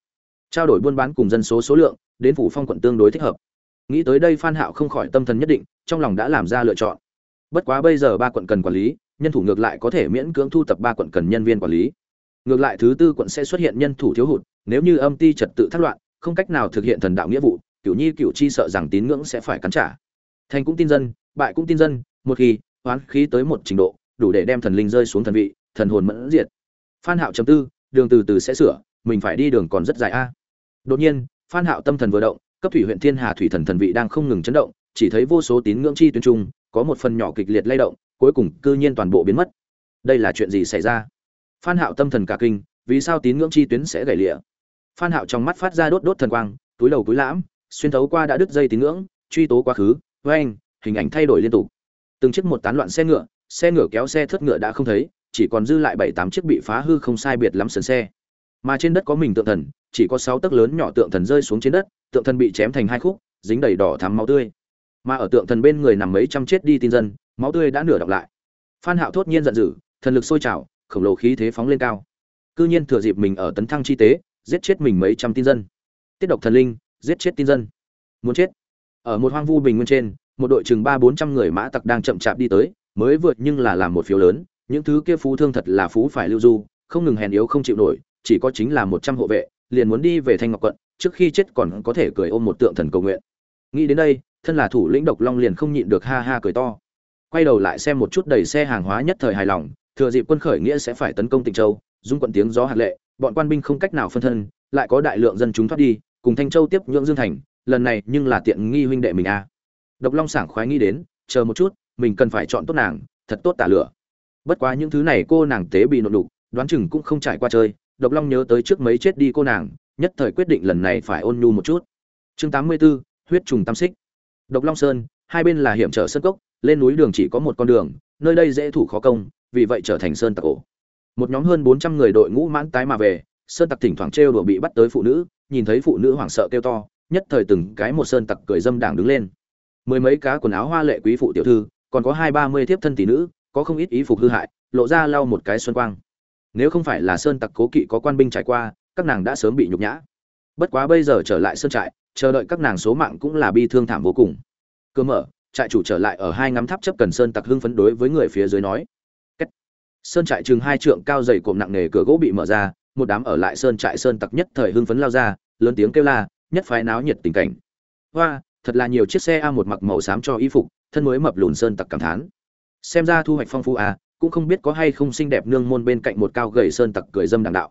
Trao đổi buôn bán cùng dân số số lượng, đến phủ phong quận tương đối thích hợp. Nghĩ tới đây phan hạo không khỏi tâm thần nhất định, trong lòng đã làm ra lựa chọn bất quá bây giờ ba quận cần quản lý, nhân thủ ngược lại có thể miễn cưỡng thu tập ba quận cần nhân viên quản lý. Ngược lại thứ tư quận sẽ xuất hiện nhân thủ thiếu hụt, nếu như âm ti trật tự thất loạn, không cách nào thực hiện thần đạo nghĩa vụ, cửu nhi, cửu chi sợ rằng tín ngưỡng sẽ phải cắn trả. Thành cũng tin dân, bại cũng tin dân, một khi, hoán khí tới một trình độ, đủ để đem thần linh rơi xuống thần vị, thần hồn mẫn diệt. Phan hạo chấm tư, đường từ từ sẽ sửa, mình phải đi đường còn rất dài a. Đột nhiên, phan hạo tâm thần vừa động, cấp thủy huyện thiên hà thủy thần thần vị đang không ngừng chấn động chỉ thấy vô số tín ngưỡng chi tuyến trung, có một phần nhỏ kịch liệt lay động, cuối cùng cư nhiên toàn bộ biến mất. Đây là chuyện gì xảy ra? Phan hạo tâm thần cả kinh, vì sao tín ngưỡng chi tuyến sẽ gãy lịa phan hạo trong mắt phát ra đốt đốt thần quang, túi đầu túi lãm, xuyên thấu qua đã đứt dây tín ngưỡng, truy tố quá khứ với anh hình ảnh thay đổi liên tục. Từng chiếc một tán loạn xe ngựa xe ngựa kéo xe thất ngựa đã không thấy, chỉ còn dư lại bảy tám chiếc bị phá hư không sai biệt lắm sườn xe. Mà trên đất có mình tượng thần, chỉ có sáu tấc lớn nhỏ tượng thần rơi xuống trên đất, tượng thần bị chém thành hai khúc, dính đầy đỏ thắm máu tươi mà ở tượng thần bên người nằm mấy trăm chết đi tin dân, máu tươi đã nửa đọc lại. Phan hạo thốt nhiên giận dữ, thần lực sôi trào, khổng lồ khí thế phóng lên cao. Cư nhiên thừa dịp mình ở tấn thăng chi tế, giết chết mình mấy trăm tin dân. Tiết độc thần linh, giết chết tin dân. Muốn chết. Ở một hoang vu bình nguyên trên, một đội chừng ba bốn trăm người mã tặc đang chậm chạp đi tới, mới vượt nhưng là làm một phiếu lớn, những thứ kia phú thương thật là phú phải lưu du, không ngừng hèn yếu không chịu nổi, chỉ có chính là một trăm hộ vệ, liền muốn đi về thanh ngọc quận, trước khi chết còn có thể cười ôm một tượng thần cầu nguyện. Nghĩ đến đây thân là thủ lĩnh độc long liền không nhịn được ha ha cười to. Quay đầu lại xem một chút đầy xe hàng hóa nhất thời hài lòng thừa dịp quân khởi nghĩa sẽ phải tấn công tịnh châu dung quận tiếng gió hạt lệ bọn quan binh không cách nào phân thân lại có đại lượng dân chúng thoát đi cùng thanh châu tiếp nhượng dương thành lần này nhưng là tiện nghi huynh đệ mình a. À. độc long sảng khoái nghĩ đến chờ một chút mình cần phải chọn tốt nàng thật tốt tả lửa. Bất quá những thứ này cô nàng tế bị nộn đục đoán chừng cũng không trải qua chơi độc long nhớ tới trước mấy chết đi cô nàng nhất thời quyết định lần này phải ôn nhu một chút. Chương tám mươi 84, huyết trùng tam xích độc long sơn, hai bên là hiểm trở sơn cốc, lên núi đường chỉ có một con đường, nơi đây dễ thủ khó công, vì vậy trở thành sơn tặc ổ một nhóm hơn bốn trăm người đội ngũ mãn tái mà về, sơn tặc thỉnh thoảng trêu đùa bị bắt tới phụ nữ, nhìn thấy phụ nữ hoảng sợ kêu to, nhất thời từng cái một sơn tặc cười dâm đảng đứng lên. Mười mấy cá quần áo hoa lệ quý phụ tiểu thư, còn có hai ba mươi thiếp thân tỷ nữ, có không ít ý phục hư hại, lộ ra lau một cái xuân quang. Nếu không phải là sơn tặc cố kỵ có quan binh trải qua, các nàng đã sớm bị nhục nhã. Bất quá bây giờ trở lại sơn trại chờ đợi các nàng số mạng cũng là bi thương thảm vô cùng. Cơ mở, trại chủ trở lại ở hai ngắm tháp chấp cần sơn tặc hưng phấn đối với người phía dưới nói. Kết. sơn trại chừng hai trượng cao dày cộm nặng nề cửa gỗ bị mở ra, một đám ở lại sơn trại sơn tặc nhất thời hưng phấn lao ra, lớn tiếng kêu la, nhất phái náo nhiệt tình cảnh. Hoa, thật là nhiều chiếc xe a một mặc màu xám cho y phục, thân mới mập lùn sơn tặc cảm thán. Xem ra thu hoạch phong phú à cũng không biết có hay không xinh đẹp nương môn bên cạnh một cao gầy sơn tặc cười dâm đàng đạo.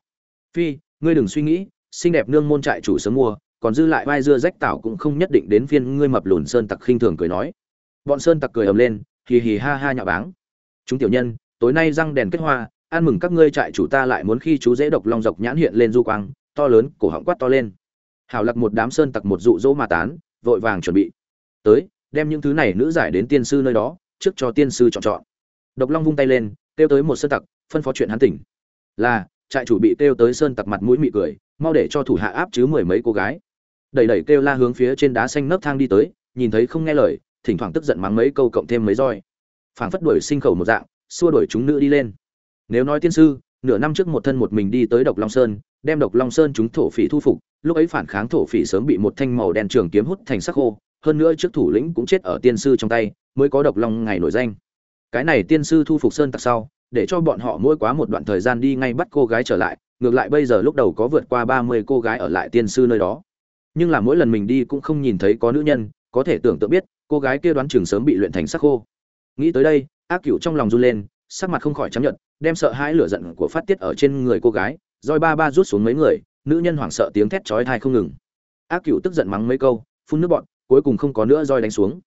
Phi, ngươi đừng suy nghĩ, xinh đẹp nương môn trại chủ sớm mua còn dư lại vai dưa rách tảo cũng không nhất định đến phiên ngươi mập lùn sơn tặc khinh thường cười nói. Bọn sơn tặc cười ầm lên, hì hì ha ha nhạo báng. Chúng tiểu nhân, tối nay răng đèn kết hoa, ăn mừng các ngươi trại chủ ta lại muốn khi chú dễ độc long dọc nhãn hiện lên du quang, to lớn, cổ họng quát to lên. Hảo lặc một đám sơn tặc một dụ dỗ mà tán, vội vàng chuẩn bị. Tới, đem những thứ này nữ giải đến tiên sư nơi đó, trước cho tiên sư chọn chọn. Độc long vung tay lên, kêu tới một sơn tặc, phân phó chuyện hắn tỉnh. Là, trại chủ bị kêu tới sơn tặc mặt mũi mị cười, mau để cho thủ hạ áp chứ mười mấy cô gái đẩy đẩy kêu la hướng phía trên đá xanh nấc thang đi tới, nhìn thấy không nghe lời, thỉnh thoảng tức giận mắng mấy câu cộng thêm mấy roi. Phảng phất đuổi sinh khẩu một dạng, xua đuổi chúng nữ đi lên. Nếu nói tiên sư, nửa năm trước một thân một mình đi tới độc long sơn, đem độc long sơn chúng thổ phỉ thu phục, lúc ấy phản kháng thổ phỉ sớm bị một thanh màu đen trường kiếm hút thành sắc khô, hơn nữa trước thủ lĩnh cũng chết ở tiên sư trong tay, mới có độc long ngày nổi danh. Cái này tiên sư thu phục sơn tặc sau, để cho bọn họ mỗi quá một đoạn thời gian đi ngay bắt cô gái trở lại, ngược lại bây giờ lúc đầu có vượt qua ba mươi cô gái ở lại tiên sư nơi đó nhưng là mỗi lần mình đi cũng không nhìn thấy có nữ nhân, có thể tưởng tượng biết, cô gái kia đoán chừng sớm bị luyện thành sắc khô. Nghĩ tới đây, ác cựu trong lòng run lên, sắc mặt không khỏi chấp nhận đem sợ hãi lửa giận của phát tiết ở trên người cô gái roi ba ba rút xuống mấy người, nữ nhân hoảng sợ tiếng thét chói tai không ngừng. Ác cựu tức giận mắng mấy câu, phun nước bọn cuối cùng không có nữa roi đánh xuống.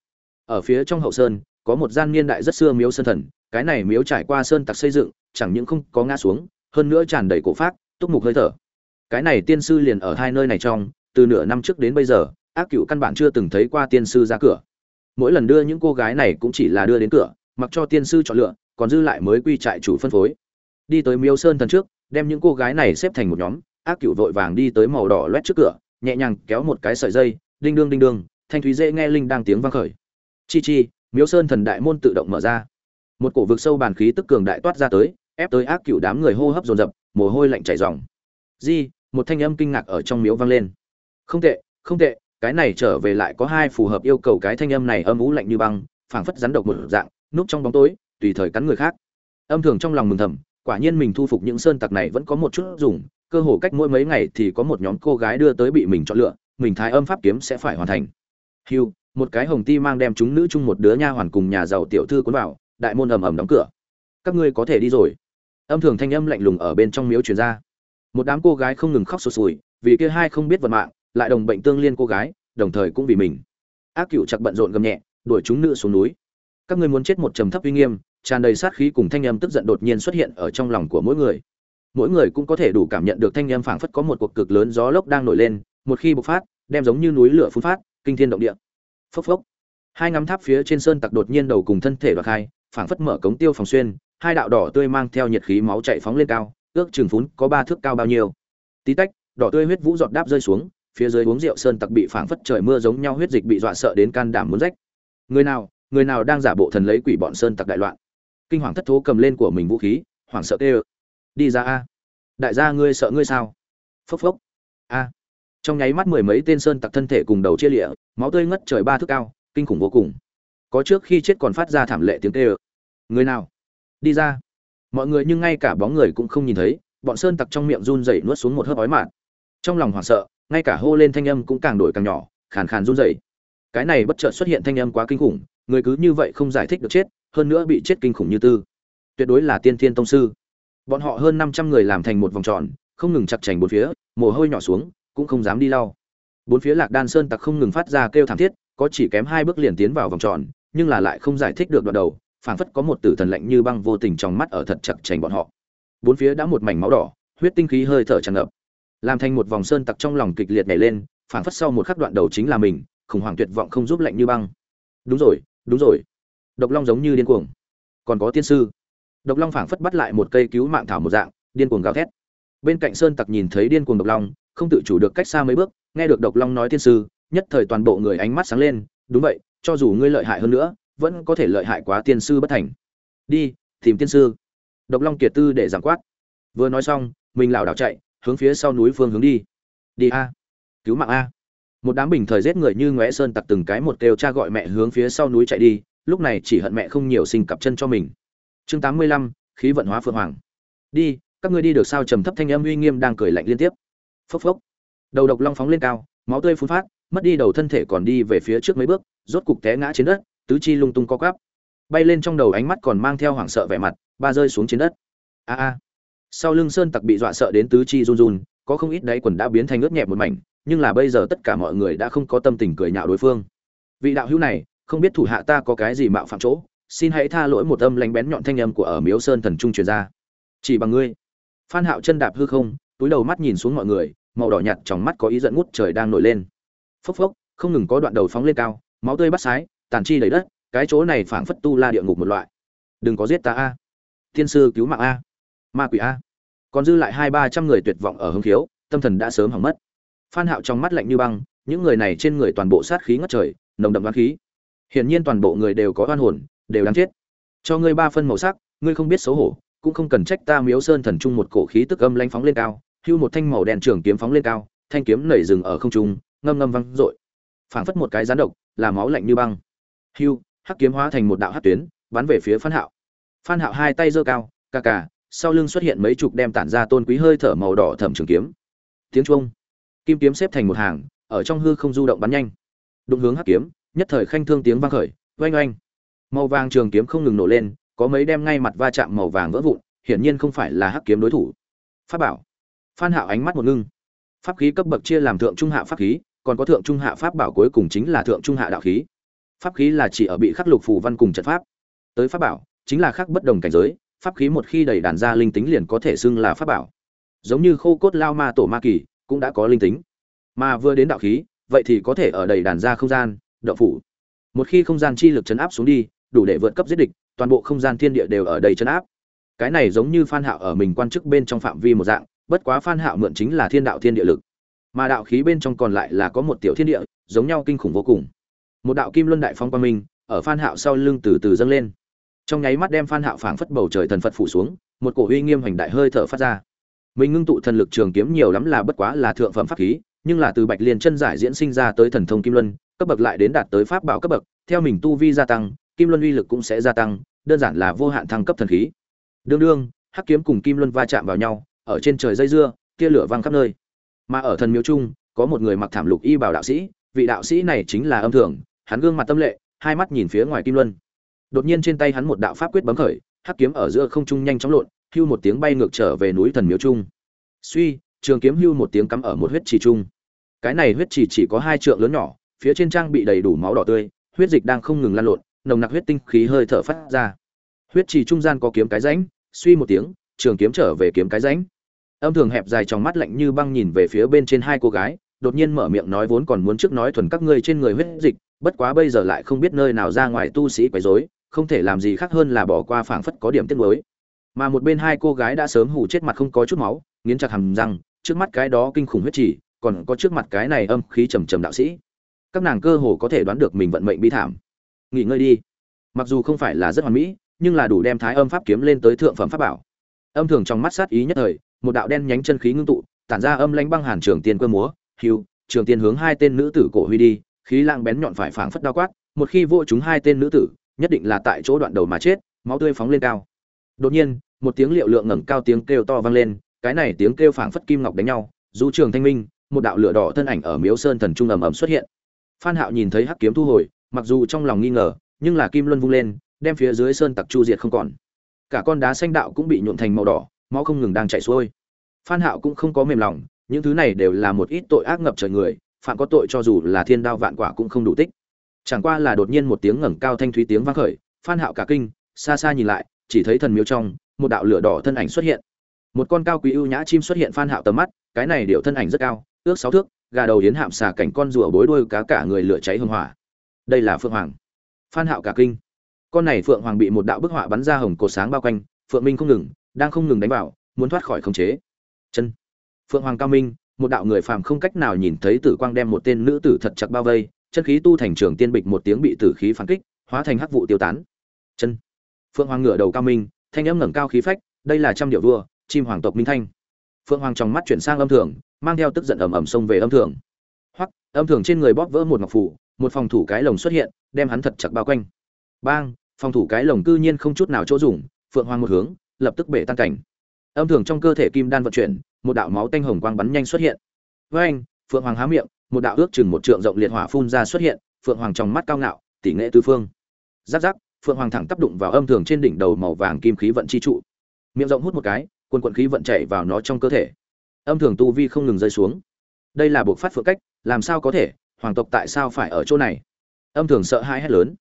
Ở phía trong hậu sơn, có một gian niên đại rất xưa miếu sơn thần, cái này miếu trải qua sơn tặc xây dựng, chẳng những không có ngã xuống, hơn nữa tràn đầy cổ phát túc mục hơi thở. Cái này tiên sư liền ở hai nơi này trong từ nửa năm trước đến bây giờ, ác cựu căn bản chưa từng thấy qua tiên sư ra cửa. Mỗi lần đưa những cô gái này cũng chỉ là đưa đến cửa, mặc cho tiên sư chọn lựa, còn dư lại mới quy trại chủ phân phối. Đi tới miếu sơn thần trước, đem những cô gái này xếp thành một nhóm, ác cựu vội vàng đi tới màu đỏ loét trước cửa, nhẹ nhàng kéo một cái sợi dây, đinh đương đinh đương, thanh thúy dễ nghe linh đang tiếng vang khởi. Chi chi miếu sơn thần đại môn tự động mở ra. Một cổ vực sâu bàn khí tức cường đại toát ra tới, ép tới ác cựu đám người hô hấp dồn dập, mồ hôi lạnh chảy ròng. Di, một thanh âm kinh ngạc ở trong miếu vang lên không tệ không tệ, cái này trở về lại có hai phù hợp yêu cầu cái thanh âm này âm ú lạnh như băng, phảng phất rắn độc một dạng, núp trong bóng tối, tùy thời cắn người khác. Âm thường trong lòng mừng thầm, quả nhiên mình thu phục những sơn tặc này vẫn có một chút dùng, cơ hồ cách mỗi mấy ngày thì có một nhóm cô gái đưa tới bị mình chọn lựa, mình thái âm pháp kiếm sẽ phải hoàn thành. Hiu một cái hồng ti mang đem chúng nữ chung một đứa nha hoàn cùng nhà giàu tiểu thư cuốn vào, đại môn ầm ầm đóng cửa. Các ngươi có thể đi rồi. Âm thường thanh âm lạnh lùng ở bên trong miếu truyền ra. Một đám cô gái không ngừng khóc sụt sùi, vì kia hai không biết vận mạng lại đồng bệnh tương liên cô gái, đồng thời cũng vì mình. Ác cựu chặt bận rộn gầm nhẹ, đuổi chúng nữ xuống núi. Các ngươi muốn chết một trầm thấp uy nghiêm, tràn đầy sát khí cùng thanh âm tức giận đột nhiên xuất hiện ở trong lòng của mỗi người. Mỗi người cũng có thể đủ cảm nhận được thanh âm phảng phất có một cuộc cực lớn gió lốc đang nổi lên, một khi bộc phát, đem giống như núi lửa phun phát, kinh thiên động địa. Phốc phốc. Hai ngắm tháp phía trên sơn tặc đột nhiên đầu cùng thân thể đoạt khai phảng phất mở cống tiêu phòng xuyên, hai đạo đỏ tươi mang theo nhiệt khí máu chạy phóng lên cao, ước chừng phún có ba thước cao bao nhiêu. Tí tách, đỏ tươi huyết vũ giọt đáp rơi xuống phía dưới uống rượu sơn tặc bị phảng phất trời mưa giống nhau huyết dịch bị dọa sợ đến can đảm muốn rách. Người nào người nào đang giả bộ thần lấy quỷ bọn sơn tặc đại loạn? Kinh hoàng thất thố cầm lên của mình vũ khí, hoảng sợ tê đi ra a! Đại gia ngươi sợ ngươi sao? Phốc phốc. A. Trong nháy mắt mười mấy tên sơn tặc thân thể cùng đầu chia lịa, máu tươi ngất trời ba thước cao, kinh khủng vô cùng. Có trước khi chết còn phát ra thảm lệ tiếng tê người nào? Đi ra. Mọi người nhưng ngay cả bóng người cũng không nhìn thấy, bọn sơn tặc trong miệng run rẩy nuốt xuống một hớp ói mạn trong lòng hoảng sợ ngay cả hô lên thanh âm cũng càng đổi càng nhỏ, khàn khàn run rẩy. Cái này bất chợt xuất hiện thanh âm quá kinh khủng, người cứ như vậy không giải thích được chết, hơn nữa bị chết kinh khủng như tư. Tuyệt đối là tiên thiên tông sư. Bọn họ hơn năm trăm người làm thành một vòng tròn, không ngừng chặt chành bốn phía, mồ hôi nhỏ xuống, cũng không dám đi lau. Bốn phía lạc đan sơn tặc không ngừng phát ra kêu thảm thiết, có chỉ kém hai bước liền tiến vào vòng tròn, nhưng là lại không giải thích được đoạn đầu, phảng phất có một tử thần lạnh như băng vô tình trong mắt ở thật chặt chành bọn họ. Bốn phía đã một mảnh máu đỏ, huyết tinh khí hơi thở tràn ngập làm thành một vòng sơn tặc trong lòng kịch liệt nhảy lên, phảng phất sau một khắc đoạn đầu chính là mình, khủng hoảng tuyệt vọng không giúp lạnh như băng. Đúng rồi đúng rồi. Độc long giống như điên cuồng. Còn có tiên sư. Độc long phảng phất bắt lại một cây cứu mạng thảo một dạng, điên cuồng gào thét. Bên cạnh sơn tặc nhìn thấy điên cuồng độc long, không tự chủ được cách xa mấy bước, nghe được độc long nói tiên sư, nhất thời toàn bộ người ánh mắt sáng lên, đúng vậy, cho dù ngươi lợi hại hơn nữa, vẫn có thể lợi hại quá tiên sư bất thành. Đi, tìm tiên sư. Độc long kiệt tư để giảm quát. Vừa nói xong, mình lảo đảo chạy hướng phía sau núi phương hướng đi. Đi a. Cứu mạng a. Một đám bình thời giết người như ngóe sơn tặc từng cái một kêu cha gọi mẹ hướng phía sau núi chạy đi, lúc này chỉ hận mẹ không nhiều sinh cặp chân cho mình. Chương tám mươi lăm, khí vận hóa phượng hoàng. Đi, các ngươi đi được sao? Trầm thấp thanh âm uy nghiêm đang cười lạnh liên tiếp. Phốc phốc. Đầu độc long phóng lên cao, máu tươi phun phát, mất đi đầu thân thể còn đi về phía trước mấy bước, rốt cục té ngã trên đất, tứ chi lung tung co quắp. Bay lên trong đầu ánh mắt còn mang theo hoảng sợ vẻ mặt, ba rơi xuống trên đất. A a sau lưng sơn tặc bị dọa sợ đến tứ chi run run, có không ít đáy quần đã biến thành ướt nhẹ một mảnh, nhưng là bây giờ tất cả mọi người đã không có tâm tình cười nhạo đối phương. Vị đạo hữu này, không biết thủ hạ ta có cái gì mạo phạm chỗ, xin hãy tha lỗi một âm lánh bén nhọn thanh âm của ở miếu sơn thần trung truyền ra. Chỉ bằng ngươi. Phan hạo chân đạp hư không, túi đầu mắt nhìn xuống mọi người, màu đỏ nhạt trong mắt có ý giận ngút trời đang nổi lên. Phốc phốc, không ngừng có đoạn đầu phóng lên cao, máu tươi bắt sái, tàn chi đầy đất, cái chỗ này phảng phất tu la địa ngục một loại. Đừng có giết ta a. Thiên sư cứu mạng a ma quỷ a. Còn dư lại hai ba trăm người tuyệt vọng ở hưng khiếu, tâm thần đã sớm hỏng mất. Phan hạo trong mắt lạnh như băng, những người này trên người toàn bộ sát khí ngất trời, nồng đậm đoán khí. Hiển nhiên toàn bộ người đều có oan hồn, đều đáng chết. Cho ngươi ba phân màu sắc, ngươi không biết xấu hổ, cũng không cần trách ta miếu sơn thần trung một cổ khí tức âm lanh phóng lên cao, hưu một thanh màu đen trường kiếm phóng lên cao, thanh kiếm nảy rừng ở không trung, ngâm ngâm văng rội phảng phất một cái rán độc, là máu lạnh như băng. Hưu, hắc kiếm hóa thành một đạo hắc tuyến, bắn về phía phan hạo. Phan hạo hai tay giơ cao, ca ca sau lưng xuất hiện mấy chục đem tản ra tôn quý hơi thở màu đỏ thẩm trường kiếm. Tiếng chuông. Kim kiếm xếp thành một hàng, ở trong hư không du động bắn nhanh. Đụng hướng hắc kiếm, nhất thời khanh thương tiếng vang khởi, oanh oanh. Màu vàng trường kiếm không ngừng nổ lên, có mấy đem ngay mặt va chạm màu vàng vỡ vụn, hiển nhiên không phải là hắc kiếm đối thủ. Pháp bảo. Phan hạo ánh mắt một ngưng. Pháp khí cấp bậc chia làm thượng trung hạ pháp khí, còn có thượng trung hạ pháp bảo cuối cùng chính là thượng trung hạ đạo khí. Pháp khí là chỉ ở bị khắc lục phù văn cùng trận pháp. Tới pháp bảo, chính là khắc bất đồng cảnh giới pháp khí một khi đầy đàn ra linh tính liền có thể xưng là pháp bảo. Giống như khô cốt lao ma tổ ma kỳ cũng đã có linh tính. Mà vừa đến đạo khí, vậy thì có thể ở đầy đàn ra không gian đậu phủ. Một khi không gian chi lực chấn áp xuống đi, đủ để vượt cấp giết địch, toàn bộ không gian thiên địa đều ở đầy chấn áp. Cái này giống như phan hạo ở mình quan chức bên trong phạm vi một dạng, bất quá phan hạo mượn chính là thiên đạo thiên địa lực. Mà đạo khí bên trong còn lại là có một tiểu thiên địa, giống nhau kinh khủng vô cùng. Một đạo kim luân đại phong quang minh ở phan hạo sau lưng từ từ dâng lên trong nháy mắt đem phan hạo phảng phất bầu trời thần phật phủ xuống, một cổ uy nghiêm hành đại hơi thở phát ra. Mình ngưng tụ thần lực trường kiếm nhiều lắm là bất quá là thượng phẩm pháp khí, nhưng là từ bạch liên chân giải diễn sinh ra tới thần thông kim luân, cấp bậc lại đến đạt tới pháp bảo cấp bậc, theo mình tu vi gia tăng, kim luân uy lực cũng sẽ gia tăng, đơn giản là vô hạn thăng cấp thần khí. Đương đương, hắc kiếm cùng kim luân va chạm vào nhau, ở trên trời dây dưa, tia lửa vang khắp nơi. Mà ở thần miếu trung, có một người mặc thảm lục y bảo đạo sĩ, vị đạo sĩ này chính là âm thường hắn gương mặt tâm lệ, hai mắt nhìn phía ngoài kim luân đột nhiên trên tay hắn một đạo pháp quyết bấm khởi, hắc kiếm ở giữa không trung nhanh chóng lộn, hưu một tiếng bay ngược trở về núi thần miếu trung. Suy, trường kiếm hưu một tiếng cắm ở một huyết trì trung. Cái này huyết trì chỉ có hai trượng lớn nhỏ, phía trên trang bị đầy đủ máu đỏ tươi, huyết dịch đang không ngừng lan lộn, nồng nặc huyết tinh khí hơi thở phát ra. Huyết trì trung gian có kiếm cái rãnh, suy một tiếng, trường kiếm trở về kiếm cái rãnh. Âm thường hẹp dài trong mắt lạnh như băng nhìn về phía bên trên hai cô gái, đột nhiên mở miệng nói vốn còn muốn trước nói thuần các ngươi trên người huyết dịch, bất quá bây giờ lại không biết nơi nào ra ngoài tu sĩ quấy rối không thể làm gì khác hơn là bỏ qua phảng phất có điểm tiếc nuối. Mà một bên hai cô gái đã sớm hù chết mặt không có chút máu, nghiến chặt hàm răng, trước mắt cái đó kinh khủng huyết chỉ còn có trước mặt cái này âm khí trầm trầm đạo sĩ. Các nàng cơ hồ có thể đoán được mình vận mệnh bi thảm. Nghỉ ngơi đi. Mặc dù không phải là rất hoàn mỹ, nhưng là đủ đem thái âm pháp kiếm lên tới thượng phẩm pháp bảo. Âm thường trong mắt sát ý nhất thời, một đạo đen nhánh chân khí ngưng tụ, tản ra âm lãnh băng hàn trường tiên cơ múa hiu trường tiên hướng hai tên nữ tử cổ huy đi, khí lang bén nhọn phải phảng phất đao quát, một khi vô chúng hai tên nữ tử nhất định là tại chỗ đoạn đầu mà chết, máu tươi phóng lên cao. Đột nhiên, một tiếng liệu lượng ngẩng cao tiếng kêu to vang lên, cái này tiếng kêu phảng phất kim ngọc đánh nhau, du trường thanh minh, một đạo lửa đỏ thân ảnh ở miếu sơn thần trung ầm ầm xuất hiện. Phan hạo nhìn thấy hắc kiếm thu hồi, mặc dù trong lòng nghi ngờ, nhưng là kim luân vung lên, đem phía dưới sơn tặc chu diệt không còn. Cả con đá xanh đạo cũng bị nhuộm thành màu đỏ, máu không ngừng đang chảy xuôi. Phan hạo cũng không có mềm lòng, những thứ này đều là một ít tội ác ngập trời người, phạm có tội cho dù là thiên đao vạn quả cũng không đủ tích chẳng qua là đột nhiên một tiếng ngẩng cao thanh thúy tiếng vang khởi, phan hạo cả kinh, xa xa nhìn lại, chỉ thấy thần miếu trong, một đạo lửa đỏ thân ảnh xuất hiện. Một con cao quý ưu nhã chim xuất hiện phan hạo tầm mắt, cái này điệu thân ảnh rất cao, ước sáu thước, gà đầu yến hạm xà cảnh con rùa bối đuôi cá cả người lửa cháy hương hỏa. Đây là phượng hoàng. Phan hạo cả kinh. Con này phượng hoàng bị một đạo bức họa bắn ra hồng cột sáng bao quanh, phượng minh không ngừng, đang không ngừng đánh vào, muốn thoát khỏi khống chế. Chân. Phượng hoàng cao minh, một đạo người phàm không cách nào nhìn thấy tử quang đem một tên nữ tử thật chặt bao vây chân khí tu thành trường tiên bịch một tiếng bị tử khí phản kích hóa thành hắc vụ tiêu tán. Chân. Phượng hoàng ngửa đầu cao minh thanh âm ngẩng cao khí phách đây là trăm điệu vua chim hoàng tộc minh thanh. Phượng hoàng trong mắt chuyển sang âm thường mang theo tức giận ầm ầm xông về âm thường. Hoắc, âm thường trên người bóp vỡ một ngọc phủ một phòng thủ cái lồng xuất hiện đem hắn thật chặt bao quanh. Bang phòng thủ cái lồng cư nhiên không chút nào chỗ dùng phượng hoàng một hướng lập tức bể tan cảnh. Âm thường trong cơ thể kim đan vận chuyển một đạo máu tanh hồng quang bắn nhanh xuất hiện. Với anh phượng hoàng há miệng một đạo ước chừng một trượng rộng liệt hỏa phun ra xuất hiện, phượng hoàng trong mắt cao ngạo tỷ nghệ tứ phương. Giáp giáp phượng hoàng thẳng tác đụng vào âm thường trên đỉnh đầu màu vàng kim khí vận chi trụ. Miệng rộng hút một cái, quần quần khí vận chảy vào nó trong cơ thể. Âm thường tu vi không ngừng rơi xuống. Đây là buộc phát phượng cách, làm sao có thể, hoàng tộc tại sao phải ở chỗ này? Âm thường sợ hãi hét lớn.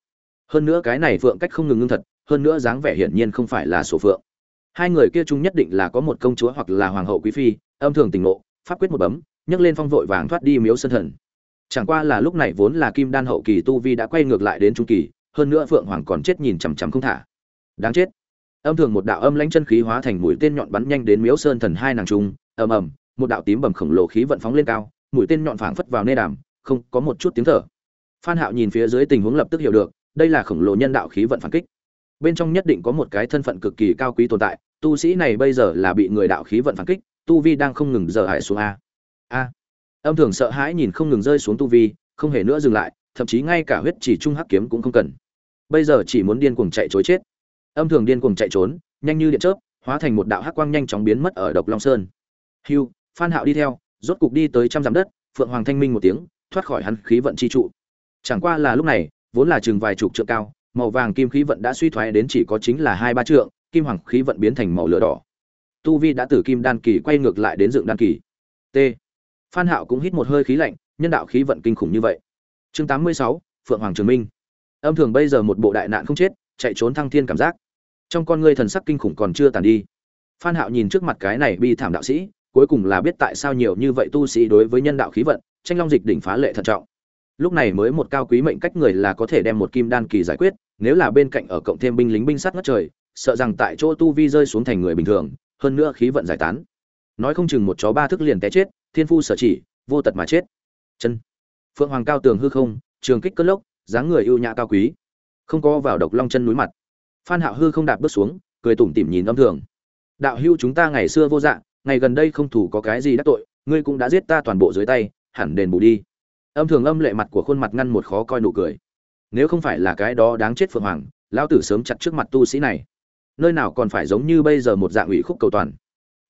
Hơn nữa cái này phượng cách không ngừng ngưng thật, hơn nữa dáng vẻ hiển nhiên không phải là sổ phượng. Hai người kia chung nhất định là có một công chúa hoặc là hoàng hậu quý phi, âm thường tỉnh ngộ, pháp quyết một bấm nhấc lên phong vội vàng thoát đi miếu sân thần. Chẳng qua là lúc này vốn là kim đan hậu kỳ tu vi đã quay ngược lại đến trung kỳ, hơn nữa phượng hoàng còn chết nhìn chằm chằm không thả. Đáng chết. Âm thường một đạo âm lãnh chân khí hóa thành mũi tên nhọn bắn nhanh đến miếu sơn thần hai nàng trung, ầm ầm, một đạo tím bầm khổng lồ khí vận phóng lên cao, mũi tên nhọn phảng phất vào nê đàm, không có một chút tiếng thở. Phan hạo nhìn phía dưới tình huống lập tức hiểu được, đây là khổng lồ nhân đạo khí vận phản kích. Bên trong nhất định có một cái thân phận cực kỳ cao quý tồn tại, tu sĩ này bây giờ là bị người đạo khí vận phản kích, tu vi đang không ngừng dở hại xuống a a. Âm thường sợ hãi nhìn không ngừng rơi xuống tu vi, không hề nữa dừng lại, thậm chí ngay cả huyết chỉ trung hắc kiếm cũng không cần. Bây giờ chỉ muốn điên cuồng chạy trốn chết. Âm thường điên cuồng chạy trốn, nhanh như điện chớp, hóa thành một đạo hắc quang nhanh chóng biến mất ở độc long sơn. Hưu, phan hạo đi theo, rốt cục đi tới trăm dặm đất, phượng hoàng thanh minh một tiếng, thoát khỏi hắn khí vận chi trụ. Chẳng qua là lúc này, vốn là chừng vài chục trượng cao, màu vàng kim khí vận đã suy thoái đến chỉ có chính là hai ba trượng, kim hoàng khí vận biến thành màu lửa đỏ. Tu vi đã từ kim đan kỳ quay ngược lại đến dựng đan kỳ. T phan hạo cũng hít một hơi khí lạnh nhân đạo khí vận kinh khủng như vậy. Chương 86, phượng hoàng trường minh. Âm thường bây giờ một bộ đại nạn không chết chạy trốn thăng thiên cảm giác. Trong con ngươi thần sắc kinh khủng còn chưa tàn đi. Phan hạo nhìn trước mặt cái này bi thảm đạo sĩ cuối cùng là biết tại sao nhiều như vậy tu sĩ đối với nhân đạo khí vận tranh long dịch đỉnh phá lệ thận trọng. Lúc này mới một cao quý mệnh cách người là có thể đem một kim đan kỳ giải quyết nếu là bên cạnh ở cộng thêm binh lính binh sát ngất trời sợ rằng tại chỗ tu vi rơi xuống thành người bình thường hơn nữa khí vận giải tán. Nói không chừng một chó ba thức liền té chết thiên phu sở chỉ, vô tật mà chết. Chân. Phượng hoàng cao tường hư không, trường kích cất lốc, dáng người ưu nhã cao quý. Không có vào độc long chân núi mặt. Phan hạo hư không đạp bước xuống, cười tủm tỉm nhìn âm thường. Đạo hưu chúng ta ngày xưa vô dạng ngày gần đây không thủ có cái gì đắc tội, ngươi cũng đã giết ta toàn bộ dưới tay, hẳn đền bù đi. Âm thường âm lệ mặt của khuôn mặt ngăn một khó coi nụ cười. Nếu không phải là cái đó đáng chết phượng hoàng, lão tử sớm chặt trước mặt tu sĩ này. Nơi nào còn phải giống như bây giờ một dạng ủy khúc cầu toàn.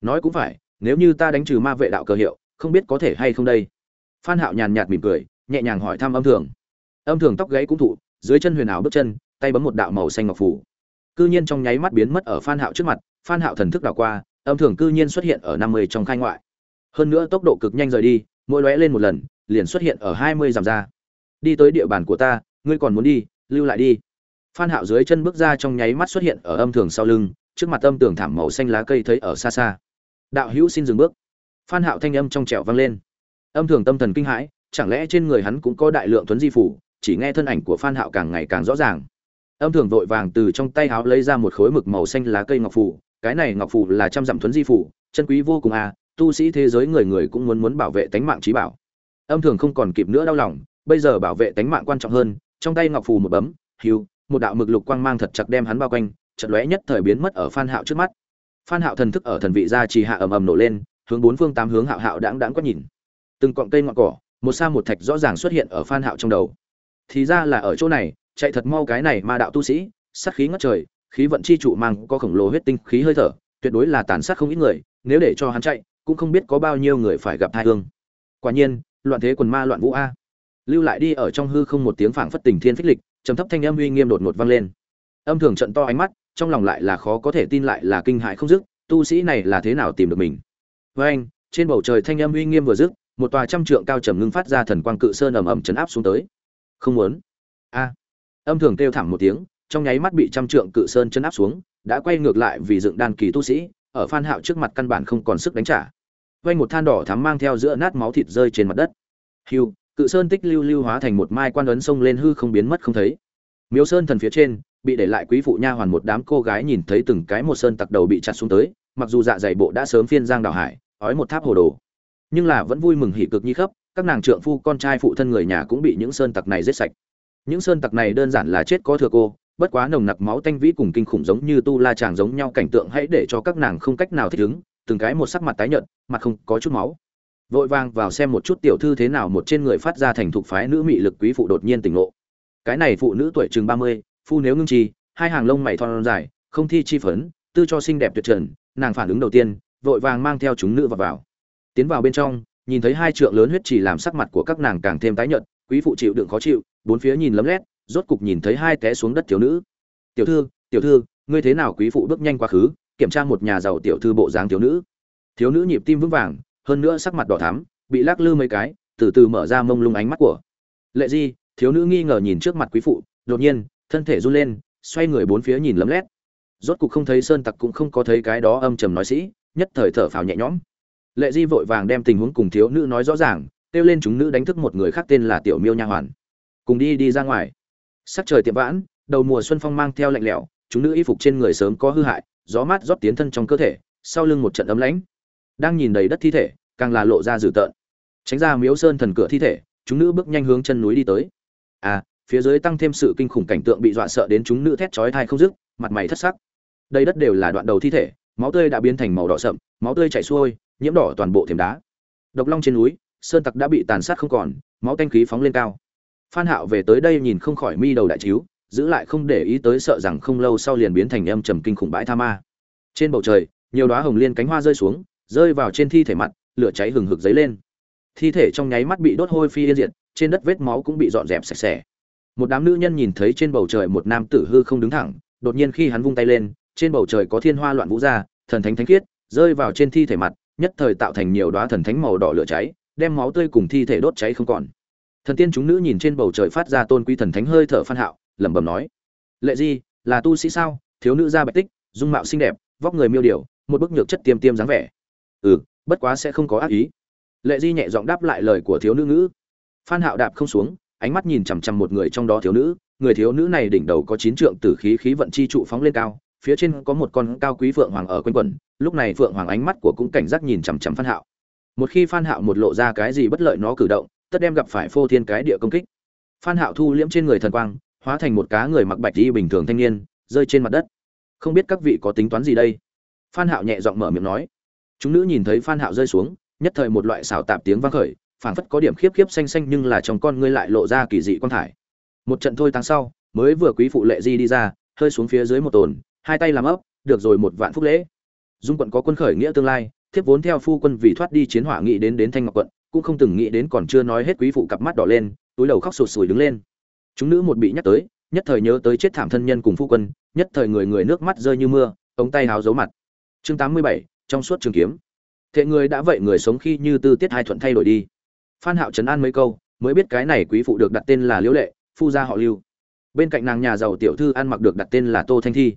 Nói cũng phải, nếu như ta đánh trừ ma vệ đạo cơ hiệu không biết có thể hay không đây. Phan hạo nhàn nhạt mỉm cười, nhẹ nhàng hỏi thăm âm thường. Âm thường tóc gáy cũng thụ, dưới chân huyền ảo bước chân, tay bấm một đạo màu xanh ngọc phủ. Cư nhiên trong nháy mắt biến mất ở phan hạo trước mặt, phan hạo thần thức đảo qua, âm thường cư nhiên xuất hiện ở năm mươi trong khai ngoại. Hơn nữa tốc độ cực nhanh rời đi, mỗi lóe lên một lần, liền xuất hiện ở hai mươi dặm ra. Đi tới địa bàn của ta, ngươi còn muốn đi, lưu lại đi. Phan hạo dưới chân bước ra trong nháy mắt xuất hiện ở âm thường sau lưng, trước mặt âm tường thảm màu xanh lá cây thấy ở xa xa. Đạo hữu xin dừng bước phan hạo thanh âm trong trẻo vang lên. Âm thường tâm thần kinh hãi, chẳng lẽ trên người hắn cũng có đại lượng tuấn di phủ, chỉ nghe thân ảnh của phan hạo càng ngày càng rõ ràng. Âm thường vội vàng từ trong tay háo lấy ra một khối mực màu xanh lá cây ngọc phủ, cái này ngọc phủ là trăm dặm tuấn di phủ, chân quý vô cùng à tu sĩ thế giới người người cũng muốn muốn bảo vệ tánh mạng trí bảo. Âm thường không còn kịp nữa đau lòng, bây giờ bảo vệ tánh mạng quan trọng hơn, trong tay ngọc phù một bấm hiu một đạo mực lục quang mang thật chặt đem hắn bao quanh, chợt lóe nhất thời biến mất ở phan hạo trước mắt. Phan hạo thần thức ở thần vị gia trì hạ ầm ầm nổ lên hướng bốn phương tám hướng hạo hạo đãng đãng quét nhìn. Từng cọng cây ngọn cỏ, một sa một thạch rõ ràng xuất hiện ở phan hạo trong đầu. Thì ra là ở chỗ này, chạy thật mau cái này ma đạo tu sĩ, sát khí ngất trời, khí vận chi trụ mang có khổng lồ huyết tinh khí hơi thở, tuyệt đối là tàn sát không ít người, nếu để cho hắn chạy, cũng không biết có bao nhiêu người phải gặp tai thương quả nhiên, loạn thế quần ma loạn vũ a. Lưu lại đi ở trong hư không một tiếng phảng phất tình thiên phích lịch, trầm thấp thanh âm uy nghiêm đột ngột vang lên. Âm thường trận to ánh mắt, trong lòng lại là khó có thể tin lại là kinh hại không dứt, tu sĩ này là thế nào tìm được mình? Với anh, trên bầu trời thanh âm uy nghiêm vừa dứt, một tòa trăm trượng cao trầm ngưng phát ra thần quang cự sơn ầm ầm chấn áp xuống tới. Không muốn. A. Âm thường kêu thảm một tiếng, trong nháy mắt bị trăm trượng cự sơn chấn áp xuống, đã quay ngược lại vì dựng đan kỳ tu sĩ, ở phan hạo trước mặt căn bản không còn sức đánh trả. Vay một than đỏ thắm mang theo giữa nát máu thịt rơi trên mặt đất. Hưu, cự sơn tích lưu lưu hóa thành một mai quan ấn sông lên hư không biến mất không thấy. Miếu sơn thần phía trên, bị để lại quý phụ nha hoàn một đám cô gái nhìn thấy từng cái một sơn tặc đầu bị chặt xuống tới mặc dù dạ dày bộ đã sớm phiên giang đảo hải, ói một tháp hồ đồ, nhưng là vẫn vui mừng hỉ cực nhi khấp các nàng trượng phu, con trai, phụ thân người nhà cũng bị những sơn tặc này giết sạch. Những sơn tặc này đơn giản là chết có thừa cô, bất quá nồng nặc máu tanh vĩ cùng kinh khủng giống như tu la chàng giống nhau, cảnh tượng hãy để cho các nàng không cách nào thích ứng, từng cái một sắc mặt tái nhợt, mặt không có chút máu. Vội vàng vào xem một chút tiểu thư thế nào một trên người phát ra thành thục phái nữ mị lực quý phụ đột nhiên tỉnh ngộ. Cái này phụ nữ tuổi chừng ba mươi, phu nếu ngưng chi hai hàng lông mày thon dài, không thi chi phấn, tư cho xinh đẹp tuyệt trần nàng phản ứng đầu tiên, vội vàng mang theo chúng nữ vào vào. Tiến vào bên trong, nhìn thấy hai trượng lớn huyết chỉ làm sắc mặt của các nàng càng thêm tái nhợt, quý phụ chịu đựng khó chịu, bốn phía nhìn lấm lét, rốt cục nhìn thấy hai té xuống đất thiếu nữ. Tiểu thư tiểu thư, ngươi thế nào? Quý phụ bước nhanh quá khứ, kiểm tra một nhà giàu tiểu thư bộ dáng thiếu nữ. Thiếu nữ nhịp tim vững vàng, hơn nữa sắc mặt đỏ thắm, bị lắc lư mấy cái, từ từ mở ra mông lung ánh mắt của. Lệ di, thiếu nữ nghi ngờ nhìn trước mặt quý phụ, đột nhiên, thân thể run lên, xoay người bốn phía nhìn lấm lét rốt cục không thấy sơn tặc cũng không có thấy cái đó âm trầm nói sĩ, nhất thời thở phào nhẹ nhõm. Lệ di vội vàng đem tình huống cùng thiếu nữ nói rõ ràng, kêu lên chúng nữ đánh thức một người khác tên là tiểu miêu nha hoàn. Cùng đi đi ra ngoài. Sắc trời tiệm vãn, đầu mùa xuân phong mang theo lạnh lẽo, chúng nữ y phục trên người sớm có hư hại, gió mát rót tiến thân trong cơ thể, sau lưng một trận ấm lãnh. Đang nhìn đầy đất thi thể, càng là lộ ra dữ tợn. Tránh ra miếu sơn thần cửa thi thể, chúng nữ bước nhanh hướng chân núi đi tới. À phía dưới tăng thêm sự kinh khủng cảnh tượng bị dọa sợ đến chúng nữ thét chói thai không dứt, mặt mày thất sắc đây đất đều là đoạn đầu thi thể, máu tươi đã biến thành màu đỏ sậm, máu tươi chảy xuôi, nhiễm đỏ toàn bộ thềm đá. Độc long trên núi, sơn tặc đã bị tàn sát không còn, máu tanh khí phóng lên cao. Phan hạo về tới đây nhìn không khỏi mi đầu đại chiếu, giữ lại không để ý tới sợ rằng không lâu sau liền biến thành âm trầm kinh khủng bãi tha ma. Trên bầu trời, nhiều đóa hồng liên cánh hoa rơi xuống, rơi vào trên thi thể mặt, lửa cháy hừng hực dấy lên. Thi thể trong nháy mắt bị đốt hôi phi yên diệt, trên đất vết máu cũng bị dọn dẹp sạch sẽ. Một đám nữ nhân nhìn thấy trên bầu trời một nam tử hư không đứng thẳng, đột nhiên khi hắn vung tay lên trên bầu trời có thiên hoa loạn vũ ra, thần thánh thánh khiết, rơi vào trên thi thể mặt, nhất thời tạo thành nhiều đóa thần thánh màu đỏ lửa cháy, đem máu tươi cùng thi thể đốt cháy không còn. Thần tiên chúng nữ nhìn trên bầu trời phát ra tôn quý thần thánh hơi thở phan hạo, lẩm bẩm nói, lệ di, là tu sĩ sao? Thiếu nữ da bạch tích, dung mạo xinh đẹp, vóc người miêu điều một bức nhược chất tiêm tiêm dáng vẻ. Ừ bất quá sẽ không có ác ý. Lệ di nhẹ giọng đáp lại lời của thiếu nữ ngữ. Phan hạo đạp không xuống, ánh mắt nhìn chằm chằm một người trong đó thiếu nữ. Người thiếu nữ này đỉnh đầu có chín trượng tử khí khí vận chi trụ phóng lên cao phía trên có một con cao quý phượng hoàng ở quanh quẩn lúc này phượng hoàng ánh mắt của cũng cảnh giác nhìn chằm chằm phan hạo. Một khi phan hạo một lộ ra cái gì bất lợi nó cử động, tất đem gặp phải phô thiên cái địa công kích. Phan hạo thu liễm trên người thần quang, hóa thành một cá người mặc bạch y bình thường thanh niên, rơi trên mặt đất. Không biết các vị có tính toán gì đây? Phan hạo nhẹ giọng mở miệng nói. Chúng nữ nhìn thấy phan hạo rơi xuống, nhất thời một loại xào tạp tiếng vang khởi, phảng phất có điểm khiếp khiếp xanh xanh nhưng là trong con ngươi lại lộ ra kỳ dị quan thải. Một trận thôi tăng sau, mới vừa quý phụ lệ di đi ra, hơi xuống phía dưới một tồn hai tay làm ấp, được rồi một vạn phúc lễ. Dung quận có quân khởi nghĩa tương lai, thiếp vốn theo phu quân vì thoát đi chiến hỏa nghị đến đến thanh ngọc quận, cũng không từng nghĩ đến còn chưa nói hết quý phụ cặp mắt đỏ lên, túi đầu khóc sụt sùi đứng lên. Chúng nữ một bị nhắc tới, nhất thời nhớ tới chết thảm thân nhân cùng phu quân, nhất thời người người nước mắt rơi như mưa, ống tay háo giấu mặt. Chương tám mươi bảy, trong suốt trường kiếm. Thệ người đã vậy người sống khi như tư tiết hai thuận thay đổi đi. Phan hạo trấn an mấy câu, mới biết cái này quý phụ được đặt tên là liễu lệ, phu gia họ lưu. Bên cạnh nàng nhà giàu tiểu thư ăn mặc được đặt tên là tô thanh thi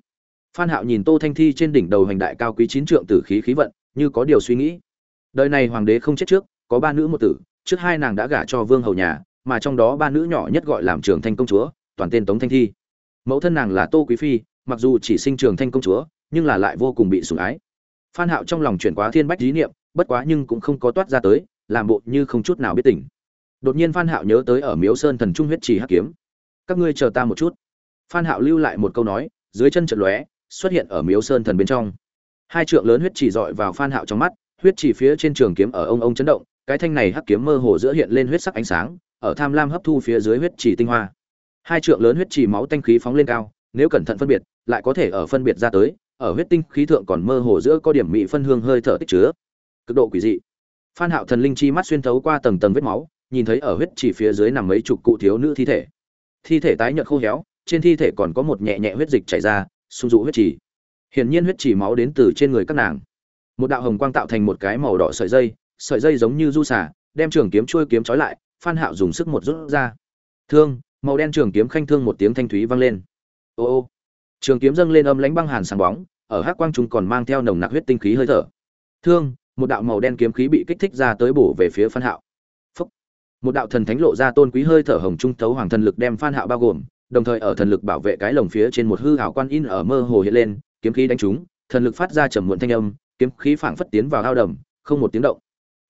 phan hạo nhìn tô thanh thi trên đỉnh đầu hành đại cao quý chín trượng tử khí khí vận, như có điều suy nghĩ. Đời này hoàng đế không chết trước, có ba nữ một tử, trước hai nàng đã gả cho vương hầu nhà, mà trong đó ba nữ nhỏ nhất gọi làm trường thanh công chúa, toàn tên tống thanh thi. Mẫu thân nàng là tô quý phi, mặc dù chỉ sinh trường thanh công chúa, nhưng là lại vô cùng bị sủng ái. Phan hạo trong lòng chuyển quá thiên bách lý niệm, bất quá nhưng cũng không có toát ra tới, làm bộ như không chút nào biết tỉnh. Đột nhiên phan hạo nhớ tới ở miếu sơn thần trung huyết trì hắc kiếm. Các ngươi chờ ta một chút. Phan hạo lưu lại một câu nói, dưới chân chợt lóe xuất hiện ở miếu sơn thần bên trong. Hai trượng lớn huyết chỉ dọi vào phan hạo trong mắt, huyết chỉ phía trên trường kiếm ở ông ông chấn động, cái thanh này hắc kiếm mơ hồ giữa hiện lên huyết sắc ánh sáng, ở tham lam hấp thu phía dưới huyết chỉ tinh hoa. Hai trượng lớn huyết chỉ máu tanh khí phóng lên cao, nếu cẩn thận phân biệt, lại có thể ở phân biệt ra tới, ở huyết tinh khí thượng còn mơ hồ giữa có điểm mị phân hương hơi thở tích chứa. Cực độ quỷ dị. Phan hạo thần linh chi mắt xuyên thấu qua tầng tầng vết máu, nhìn thấy ở huyết chỉ phía dưới nằm mấy chục cụ thiếu nữ thi thể. Thi thể tái nhợt khô héo, trên thi thể còn có một nhẹ nhẹ huyết dịch chảy ra sung dụ huyết chỉ hiển nhiên huyết chỉ máu đến từ trên người các nàng. Một đạo hồng quang tạo thành một cái màu đỏ sợi dây sợi dây giống như du xả đem trường kiếm chui kiếm trói lại, phan hạo dùng sức một rút ra. Thương, màu đen trường kiếm khanh thương một tiếng thanh thúy vang lên. Ô ô. Trường kiếm dâng lên âm lãnh băng hàn sáng bóng, ở hắc quang trung còn mang theo nồng nặc huyết tinh khí hơi thở. Thương, một đạo màu đen kiếm khí bị kích thích ra tới bổ về phía phan hạo. Phúc. một đạo thần thánh lộ ra tôn quý hơi thở hồng trung thấu hoàng thần lực đem phan hạo bao gồm đồng thời ở thần lực bảo vệ cái lồng phía trên một hư hảo quan in ở mơ hồ hiện lên, kiếm khí đánh trúng, thần lực phát ra trầm muộn thanh âm, kiếm khí phảng phất tiến vào ao đầm, không một tiếng động.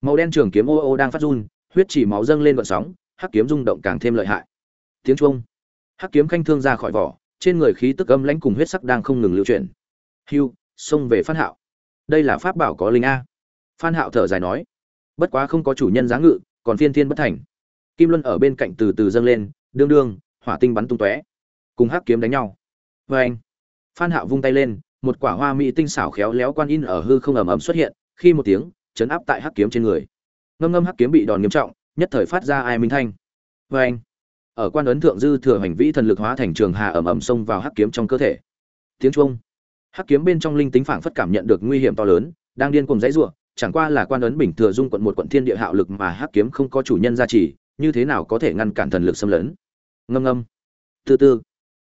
Màu đen trường kiếm ô ô đang phát run, huyết chỉ máu dâng lên gợn sóng, hắc kiếm rung động càng thêm lợi hại. Tiếng chuông. Hắc kiếm khanh thương ra khỏi vỏ, trên người khí tức âm lãnh cùng huyết sắc đang không ngừng lưu chuyển. Hưu, xông về phan hạo. Đây là pháp bảo có linh a. Phan hạo thở dài nói. Bất quá không có chủ nhân giá ngự, còn phiên thiên bất thành. Kim luân ở bên cạnh từ từ dâng lên, đương đương hỏa tinh bắn tung tóe, cùng hắc kiếm đánh nhau. Vê anh, phan hạo vung tay lên, một quả hoa mỹ tinh xảo khéo léo quan in ở hư không ầm ầm xuất hiện, khi một tiếng, chấn áp tại hắc kiếm trên người. Ngâm ngâm hắc kiếm bị đòn nghiêm trọng, nhất thời phát ra ai minh thanh. Vê anh, ở quan ấn thượng dư thừa hành vĩ thần lực hóa thành trường hà ầm ầm xông vào hắc kiếm trong cơ thể. Tiếng chuông. Hắc kiếm bên trong linh tính phảng phất cảm nhận được nguy hiểm to lớn, đang điên cuồng dãy rủa chẳng qua là quan ấn bình thừa dung quận một quận thiên địa hạo lực mà hắc kiếm không có chủ nhân gia trì, như thế nào có thể ngăn cản thần lực xâm lấn? Ngâm ngâm. Từ từ.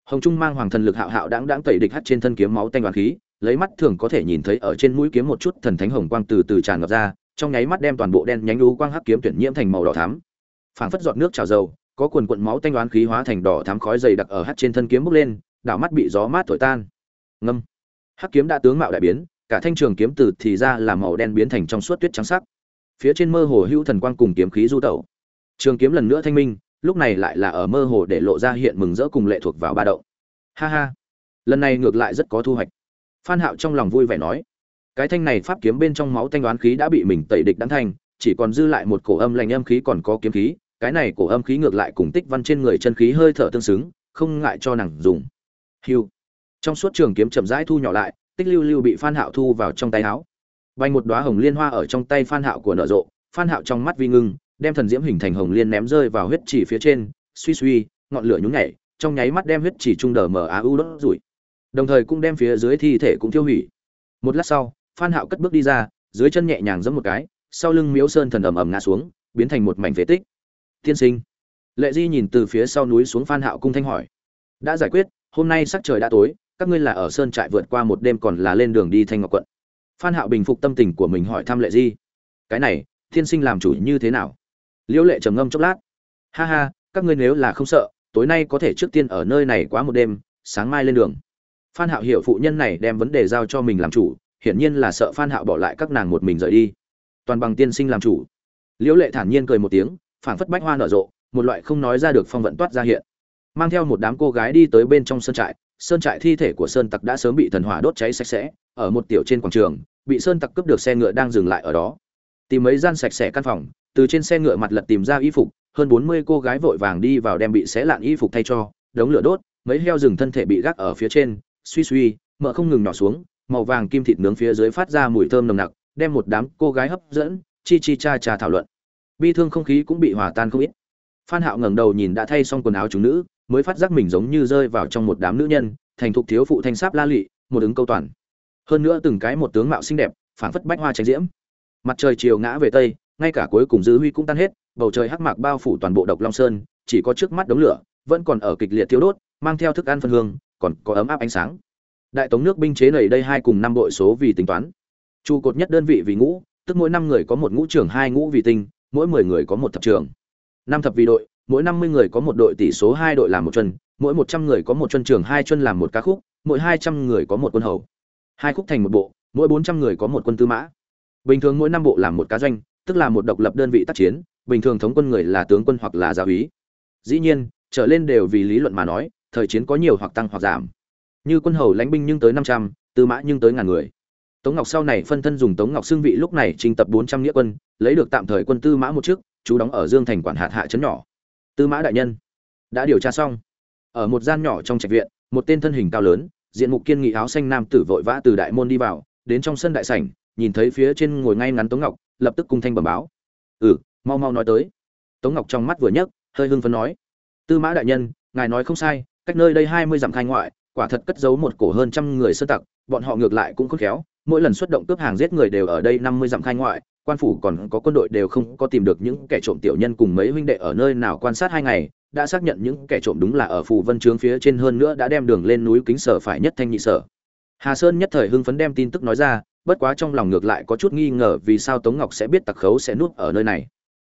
Hồng trung mang hoàng thần lực hạo hạo đáng đáng tẩy địch hắt trên thân kiếm máu tanh đoàn khí, lấy mắt thường có thể nhìn thấy ở trên mũi kiếm một chút thần thánh hồng quang từ từ tràn ngập ra, trong nháy mắt đem toàn bộ đen nhánh lũ quang hắc kiếm tuyển nhiễm thành màu đỏ thắm. Phảng phất giọt nước trào dầu, có quần quận máu tanh đoán khí hóa thành đỏ thắm khói dày đặc ở hắt trên thân kiếm bốc lên, đảo mắt bị gió mát thổi tan. Ngâm. Hắc kiếm đã tướng mạo đại biến, cả thanh trường kiếm từ thì ra là màu đen biến thành trong suốt tuyết trắng sắc. Phía trên mơ hồ hữu thần quang cùng kiếm khí du tẩu. Trường kiếm lần nữa thanh minh lúc này lại là ở mơ hồ để lộ ra hiện mừng rỡ cùng lệ thuộc vào ba động. Ha ha, lần này ngược lại rất có thu hoạch. Phan hạo trong lòng vui vẻ nói, cái thanh này pháp kiếm bên trong máu thanh đoán khí đã bị mình tẩy địch đáng thành, chỉ còn dư lại một cổ âm lành âm khí còn có kiếm khí, cái này cổ âm khí ngược lại cùng tích văn trên người chân khí hơi thở tương xứng, không ngại cho nàng dùng. Hưu trong suốt trường kiếm chậm rãi thu nhỏ lại, tích lưu lưu bị phan hạo thu vào trong tay áo. Bay một đóa hồng liên hoa ở trong tay phan hạo của nở rộ, phan hạo trong mắt vi ngưng đem thần diễm hình thành hồng liên ném rơi vào huyết chỉ phía trên, suy suy, ngọn lửa nhún nhảy, trong nháy mắt đem huyết chỉ trung đờ mờ á u đốt rủi đồng thời cũng đem phía dưới thi thể cũng tiêu hủy. Một lát sau, phan hạo cất bước đi ra, dưới chân nhẹ nhàng giẫm một cái, sau lưng miếu sơn thần ầm ầm ngã xuống, biến thành một mảnh phế tích. Tiên sinh. Lệ di nhìn từ phía sau núi xuống phan hạo cung thanh hỏi. Đã giải quyết, hôm nay sắc trời đã tối, các ngươi là ở sơn trại vượt qua một đêm còn là lên đường đi thanh ngọc quận? Phan hạo bình phục tâm tình của mình hỏi thăm lệ di. Cái này, tiên sinh làm chủ như thế nào? Liễu lệ trầm ngâm chốc lát. Ha ha, các ngươi nếu là không sợ, tối nay có thể trước tiên ở nơi này quá một đêm, sáng mai lên đường. Phan hạo hiểu phụ nhân này đem vấn đề giao cho mình làm chủ, hiển nhiên là sợ phan hạo bỏ lại các nàng một mình rời đi. Toàn bằng tiên sinh làm chủ. Liễu lệ thản nhiên cười một tiếng, phảng phất bách hoa nở rộ, một loại không nói ra được phong vận toát ra hiện. Mang theo một đám cô gái đi tới bên trong sơn trại sơn trại thi thể của sơn tặc đã sớm bị thần hỏa đốt cháy sạch sẽ, ở một tiểu trên quảng trường, bị sơn tặc cướp được xe ngựa đang dừng lại ở đó. Tìm mấy gian sạch sẽ căn phòng từ trên xe ngựa mặt lật tìm ra y phục, hơn bốn mươi cô gái vội vàng đi vào đem bị xé lạn y phục thay cho, đống lửa đốt, mấy heo rừng thân thể bị gác ở phía trên, suy suy, mỡ không ngừng nhỏ xuống, màu vàng kim thịt nướng phía dưới phát ra mùi thơm nồng nặc, đem một đám cô gái hấp dẫn, chi chi cha cha thảo luận. Bi thương không khí cũng bị hòa tan không ít. Phan hạo ngẩng đầu nhìn đã thay xong quần áo chúng nữ, mới phát giác mình giống như rơi vào trong một đám nữ nhân, thành thục thiếu phụ thanh sáp la lị, một ứng câu toàn. Hơn nữa từng cái một tướng mạo xinh đẹp, phảng phất bách hoa tránh diễm. Mặt trời chiều ngã về tây ngay cả cuối cùng dư huy cũng tan hết, bầu trời hắc mạc bao phủ toàn bộ độc long sơn, chỉ có trước mắt đống lửa, vẫn còn ở kịch liệt thiếu đốt, mang theo thức ăn phân hương, còn có ấm áp ánh sáng. Đại tống nước binh chế nầy đây hai cùng năm đội số vì tính toán. Trụ cột nhất đơn vị vì ngũ, tức mỗi năm người có một ngũ trưởng, hai ngũ vì tinh, mỗi mười người có một thập trưởng. Năm thập vì đội, mỗi năm mươi người có một đội tỷ số hai đội làm một chân, mỗi một trăm người có một chân trường hai chân làm một ca khúc, mỗi hai trăm người có một quân hầu. Hai khúc thành một bộ, mỗi bốn trăm người có một quân tư mã. Bình thường mỗi năm bộ làm một cá doanh tức là một độc lập đơn vị tác chiến, bình thường thống quân người là tướng quân hoặc là giáo úy. Dĩ nhiên, trở lên đều vì lý luận mà nói, thời chiến có nhiều hoặc tăng hoặc giảm. Như quân hầu lãnh binh nhưng tới năm trăm, tư mã nhưng tới ngàn người. Tống ngọc sau này phân thân dùng tống ngọc xương vị lúc này trình tập bốn trăm nghĩa quân, lấy được tạm thời quân tư mã một chức chú đóng ở dương thành quản hạt hạ trấn nhỏ. Tư mã đại nhân, đã điều tra xong. Ở một gian nhỏ trong trạch viện, một tên thân hình cao lớn, diện mục kiên nghị áo xanh nam tử vội vã từ đại môn đi vào, đến trong sân đại sảnh, nhìn thấy phía trên ngồi ngay ngắn tống ngọc lập tức cung thanh bẩm báo. Ừ mau mau nói tới. Tống ngọc trong mắt vừa nhấc, hơi hưng phấn nói. Tư mã đại nhân, ngài nói không sai, cách nơi đây hai mươi dặm khai ngoại, quả thật cất giấu một cổ hơn trăm người sơ tặc, bọn họ ngược lại cũng khôn khéo. Mỗi lần xuất động cướp hàng giết người đều ở đây năm mươi dặm khai ngoại, quan phủ còn có quân đội đều không có tìm được những kẻ trộm tiểu nhân cùng mấy huynh đệ ở nơi nào quan sát hai ngày, đã xác nhận những kẻ trộm đúng là ở phù vân trướng phía trên hơn nữa đã đem đường lên núi kính sở phải nhất thanh nhị sở. Hà sơn nhất thời hưng phấn đem tin tức nói ra bất quá trong lòng ngược lại có chút nghi ngờ vì sao tống ngọc sẽ biết tặc khấu sẽ nuốt ở nơi này.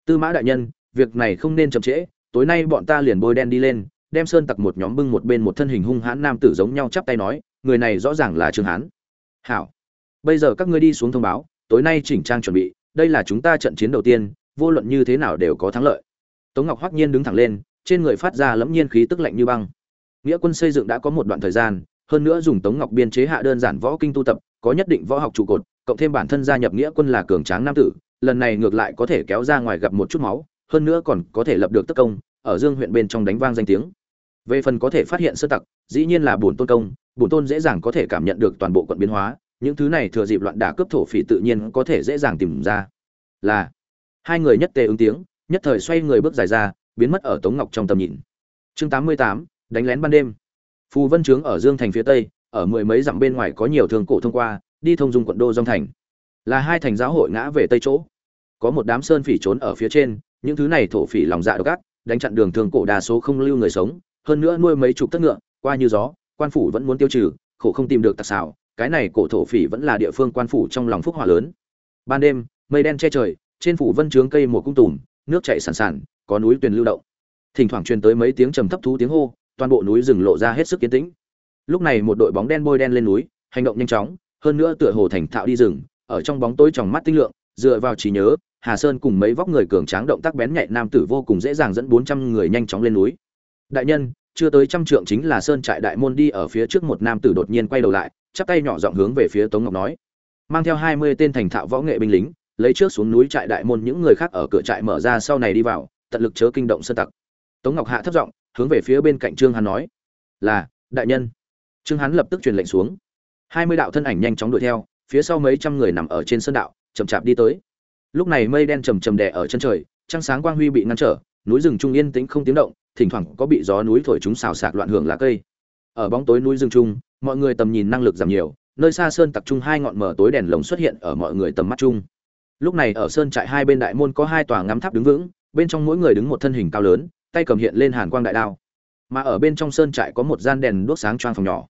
Tư mã đại nhân, việc này không nên chậm trễ, tối nay bọn ta liền bôi đen đi lên, đem sơn tặc một nhóm bưng một bên một thân hình hung hãn nam tử giống nhau chắp tay nói, người này rõ ràng là trương hán. Hảo. Bây giờ các ngươi đi xuống thông báo, tối nay chỉnh trang chuẩn bị, đây là chúng ta trận chiến đầu tiên, vô luận như thế nào đều có thắng lợi. Tống ngọc hoắc nhiên đứng thẳng lên, trên người phát ra lẫm nhiên khí tức lạnh như băng. Nghĩa quân xây dựng đã có một đoạn thời gian, hơn nữa dùng tống ngọc biên chế hạ đơn giản võ kinh tu tập có nhất định võ học trụ cột, cộng thêm bản thân gia nhập nghĩa quân là cường tráng nam tử, lần này ngược lại có thể kéo ra ngoài gặp một chút máu, hơn nữa còn có thể lập được tất công, ở dương huyện bên trong đánh vang danh tiếng. Về phần có thể phát hiện sơ tặc, dĩ nhiên là bổn tôn công, bổn tôn dễ dàng có thể cảm nhận được toàn bộ quận biến hóa, những thứ này thừa dịp loạn đả cướp thổ phỉ tự nhiên có thể dễ dàng tìm ra. Là, hai người nhất tề ứng tiếng, nhất thời xoay người bước dài ra, biến mất ở tống ngọc trong tầm nhìn. Chương tám mươi tám, đánh lén ban đêm. Phù vân trướng ở dương thành phía tây ở mười mấy dặm bên ngoài có nhiều thương cổ thông qua, đi thông dung quận đô dông thành. Là hai thành giáo hội ngã về tây chỗ. Có một đám sơn phỉ trốn ở phía trên, những thứ này thổ phỉ lòng dạ độc ác, đánh chặn đường thương cổ đa số không lưu người sống, hơn nữa nuôi mấy chục tất ngựa, qua như gió, quan phủ vẫn muốn tiêu trừ, khổ không tìm được tặc xảo, cái này cổ thổ phỉ vẫn là địa phương quan phủ trong lòng phúc hỏa lớn. Ban đêm, mây đen che trời, trên phủ vân trướng cây một cung tùm, nước chảy sàn sàn, có núi tuyền lưu động. Thỉnh thoảng truyền tới mấy tiếng trầm thấp thú tiếng hô, toàn bộ núi rừng lộ ra hết sức yên tĩnh lúc này một đội bóng đen bôi đen lên núi, hành động nhanh chóng, hơn nữa tựa hồ thành thạo đi rừng, ở trong bóng tối tròng mắt tinh lượng, dựa vào trí nhớ, hà sơn cùng mấy vóc người cường tráng động tác bén nhạy nam tử vô cùng dễ dàng dẫn bốn trăm người nhanh chóng lên núi. Đại nhân, chưa tới trăm trượng chính là sơn trại đại môn đi ở phía trước một nam tử đột nhiên quay đầu lại, chắp tay nhỏ giọng hướng về phía tống ngọc nói. Mang theo hai mươi tên thành thạo võ nghệ binh lính, lấy trước xuống núi trại đại môn những người khác ở cửa trại mở ra sau này đi vào, tận lực chớ kinh động sơn tặc. Tống ngọc hạ thấp giọng, hướng về phía bên cạnh trương hắn nói. Là, đại nhân trương hán lập tức truyền lệnh xuống. Hai mươi đạo thân ảnh nhanh chóng đuổi theo, phía sau mấy trăm người nằm ở trên sơn đạo, chậm chạp đi tới. Lúc này mây đen trầm trầm đè ở chân trời, trăng sáng quang huy bị ngăn trở, núi rừng trung yên tĩnh không tiếng động, thỉnh thoảng có bị gió núi thổi chúng xào xạc loạn hưởng lá cây. Ở bóng tối núi rừng trung, mọi người tầm nhìn năng lực giảm nhiều, nơi xa sơn tập trung hai ngọn mở tối đèn lồng xuất hiện ở mọi người tầm mắt chung lúc này ở sơn trại hai bên đại môn có hai tòa ngắm tháp đứng vững, bên trong mỗi người đứng một thân hình cao lớn, tay cầm hiện lên hàn quang đại đao mà ở bên trong sơn trại có một gian đèn đuốc sáng choang phòng nhỏ.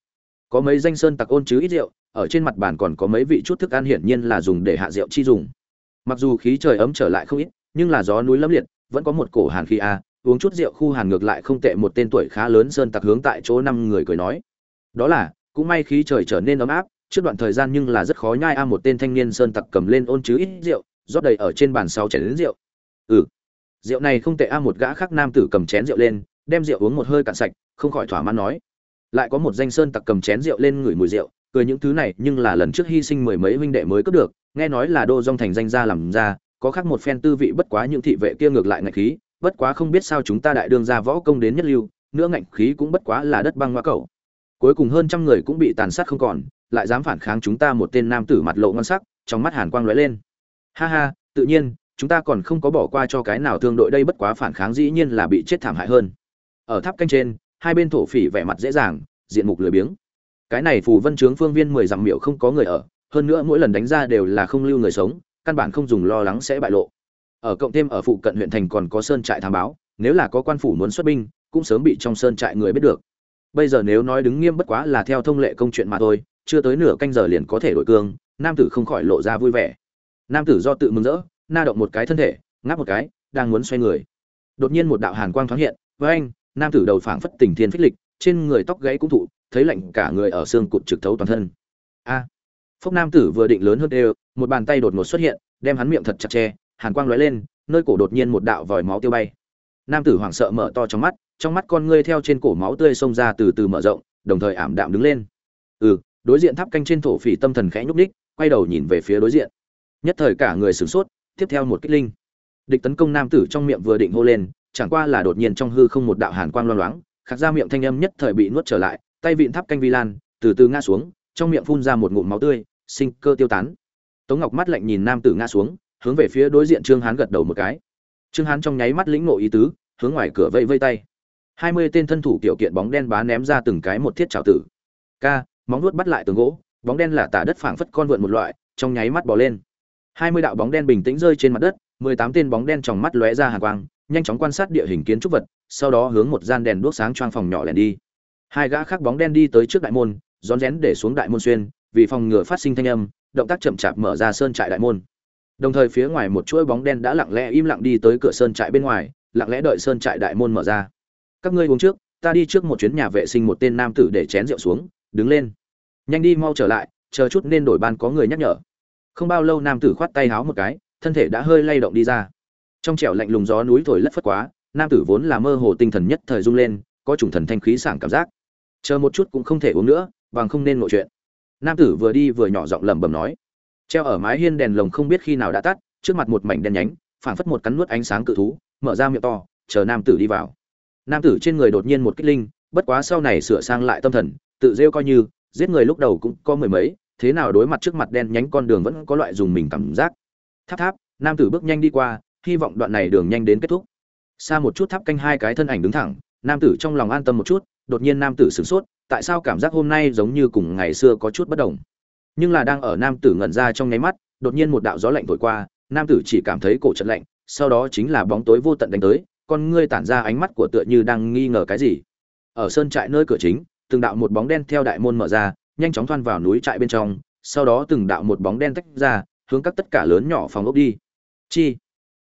Có mấy danh sơn tặc ôn chứ ít rượu, ở trên mặt bàn còn có mấy vị chút thức ăn hiển nhiên là dùng để hạ rượu chi dùng. Mặc dù khí trời ấm trở lại không ít, nhưng là gió núi lâm liệt, vẫn có một cổ hàn khí a, uống chút rượu khu hàn ngược lại không tệ, một tên tuổi khá lớn sơn tặc hướng tại chỗ năm người cười nói. Đó là, cũng may khí trời trở nên ấm áp, trước đoạn thời gian nhưng là rất khó nhai a, một tên thanh niên sơn tặc cầm lên ôn chứ ít rượu, rót đầy ở trên bàn sau chén rượu. Ừ rượu này không tệ a, một gã khác nam tử cầm chén rượu lên đem rượu uống một hơi cạn sạch, không khỏi thỏa mãn nói. Lại có một danh sơn tặc cầm chén rượu lên ngửi mùi rượu, cười những thứ này nhưng là lần trước hy sinh mười mấy huynh đệ mới cướp được, nghe nói là đô dong thành danh gia làm ra, có khác một phen tư vị bất quá những thị vệ kia ngược lại ngạch khí, bất quá không biết sao chúng ta đại đương ra võ công đến nhất lưu, nữa ngạnh khí cũng bất quá là đất băng hoa cầu cuối cùng hơn trăm người cũng bị tàn sát không còn, lại dám phản kháng chúng ta một tên nam tử mặt lộ ngon sắc, trong mắt hàn quang lóe lên. Ha ha, tự nhiên, chúng ta còn không có bỏ qua cho cái nào thương đội đây bất quá phản kháng dĩ nhiên là bị chết thảm hại hơn ở tháp canh trên, hai bên thổ phỉ vẻ mặt dễ dàng, diện mục lười biếng. Cái này phù vân trướng phương viên mười dặm miệu không có người ở, hơn nữa mỗi lần đánh ra đều là không lưu người sống, căn bản không dùng lo lắng sẽ bại lộ. Ở cộng thêm ở phụ cận huyện thành còn có sơn trại thám báo, nếu là có quan phủ muốn xuất binh, cũng sớm bị trong sơn trại người biết được. Bây giờ nếu nói đứng nghiêm bất quá là theo thông lệ công chuyện mà thôi, chưa tới nửa canh giờ liền có thể đổi cương, nam tử không khỏi lộ ra vui vẻ. Nam tử do tự mừng rỡ, na động một cái thân thể, ngáp một cái, đang muốn xoay người. Đột nhiên một đạo hàn quang thoáng hiện với anh nam tử đầu phảng phất tình thiên phích lịch trên người tóc gãy cũng thụ thấy lạnh cả người ở xương cụt trực thấu toàn thân. A! À, phúc nam tử vừa định lớn hơn đều một bàn tay đột ngột xuất hiện đem hắn miệng thật chặt che hàn quang lóe lên nơi cổ đột nhiên một đạo vòi máu tiêu bay. Nam tử hoảng sợ mở to trong mắt trong mắt con ngươi theo trên cổ máu tươi xông ra từ từ mở rộng đồng thời ảm đạm đứng lên. Ừ đối diện tháp canh trên thổ phỉ tâm thần khẽ nhúc đích quay đầu nhìn về phía đối diện. Nhất thời cả người sửng sốt tiếp theo một kích linh. Địch tấn công nam tử trong miệng vừa định hô lên chẳng qua là đột nhiên trong hư không một đạo hàn quang loang loáng, khạc ra miệng thanh âm nhất thời bị nuốt trở lại, tay vịn tháp canh vi lan, từ từ ngã xuống, trong miệng phun ra một ngụm máu tươi, sinh cơ tiêu tán. Tống ngọc mắt lạnh nhìn nam tử ngã xuống, hướng về phía đối diện trương hán gật đầu một cái. Trương hán trong nháy mắt lĩnh ngộ ý tứ, hướng ngoài cửa vây vây tay. Hai mươi tên thân thủ kiểu kiện bóng đen bá ném ra từng cái một thiết trào tử. Ca, móng nuốt bắt lại tường gỗ, bóng đen là tả đất phảng phất con vượn một loại, trong nháy mắt bỏ lên. Hai mươi đạo bóng đen bình tĩnh rơi trên mặt đất, mười tám tên bóng đen trong mắt lóe ra hàn quang nhanh chóng quan sát địa hình kiến trúc vật, sau đó hướng một gian đèn đuốc sáng choang phòng nhỏ lẻn đi. Hai gã khác bóng đen đi tới trước đại môn, rón rén để xuống đại môn xuyên, vì phòng ngừa phát sinh thanh âm, động tác chậm chạp mở ra sơn trại đại môn. Đồng thời phía ngoài một chuỗi bóng đen đã lặng lẽ im lặng đi tới cửa sơn trại bên ngoài, lặng lẽ đợi sơn trại đại môn mở ra. Các ngươi uống trước, ta đi trước một chuyến nhà vệ sinh một tên nam tử để chén rượu xuống, đứng lên. Nhanh đi mau trở lại, chờ chút nên đổi ban có người nhắc nhở. Không bao lâu nam tử khoát tay háo một cái, thân thể đã hơi lay động đi ra trong trẻo lạnh lùng gió núi thổi lất phất quá, nam tử vốn là mơ hồ tinh thần nhất thời rung lên, có chủng thần thanh khí sảng cảm giác. Chờ một chút cũng không thể uống nữa, bằng không nên ngộ chuyện. Nam tử vừa đi vừa nhỏ giọng lẩm bẩm nói. Treo ở mái hiên đèn lồng không biết khi nào đã tắt, trước mặt một mảnh đen nhánh, phảng phất một cắn nuốt ánh sáng cự thú, mở ra miệng to, chờ nam tử đi vào. Nam tử trên người đột nhiên một kích linh, bất quá sau này sửa sang lại tâm thần, tự rêu coi như, giết người lúc đầu cũng có mười mấy, thế nào đối mặt trước mặt đen nhánh con đường vẫn có loại dùng mình cảm giác. Tháp tháp, nam tử bước nhanh đi qua hy vọng đoạn này đường nhanh đến kết thúc. Xa một chút tháp canh hai cái thân ảnh đứng thẳng, nam tử trong lòng an tâm một chút, đột nhiên nam tử sửng sốt, tại sao cảm giác hôm nay giống như cùng ngày xưa có chút bất đồng? Nhưng là đang ở nam tử ngẩn ra trong nháy mắt, đột nhiên một đạo gió lạnh thổi qua, nam tử chỉ cảm thấy cổ trận lạnh, sau đó chính là bóng tối vô tận đánh tới, con ngươi tản ra ánh mắt của tựa như đang nghi ngờ cái gì. Ở sơn trại nơi cửa chính, từng đạo một bóng đen theo đại môn mở ra, nhanh chóng thoăn vào núi trại bên trong, sau đó từng đạo một bóng đen tách ra, hướng các tất cả lớn nhỏ phòng ốc đi. Chi?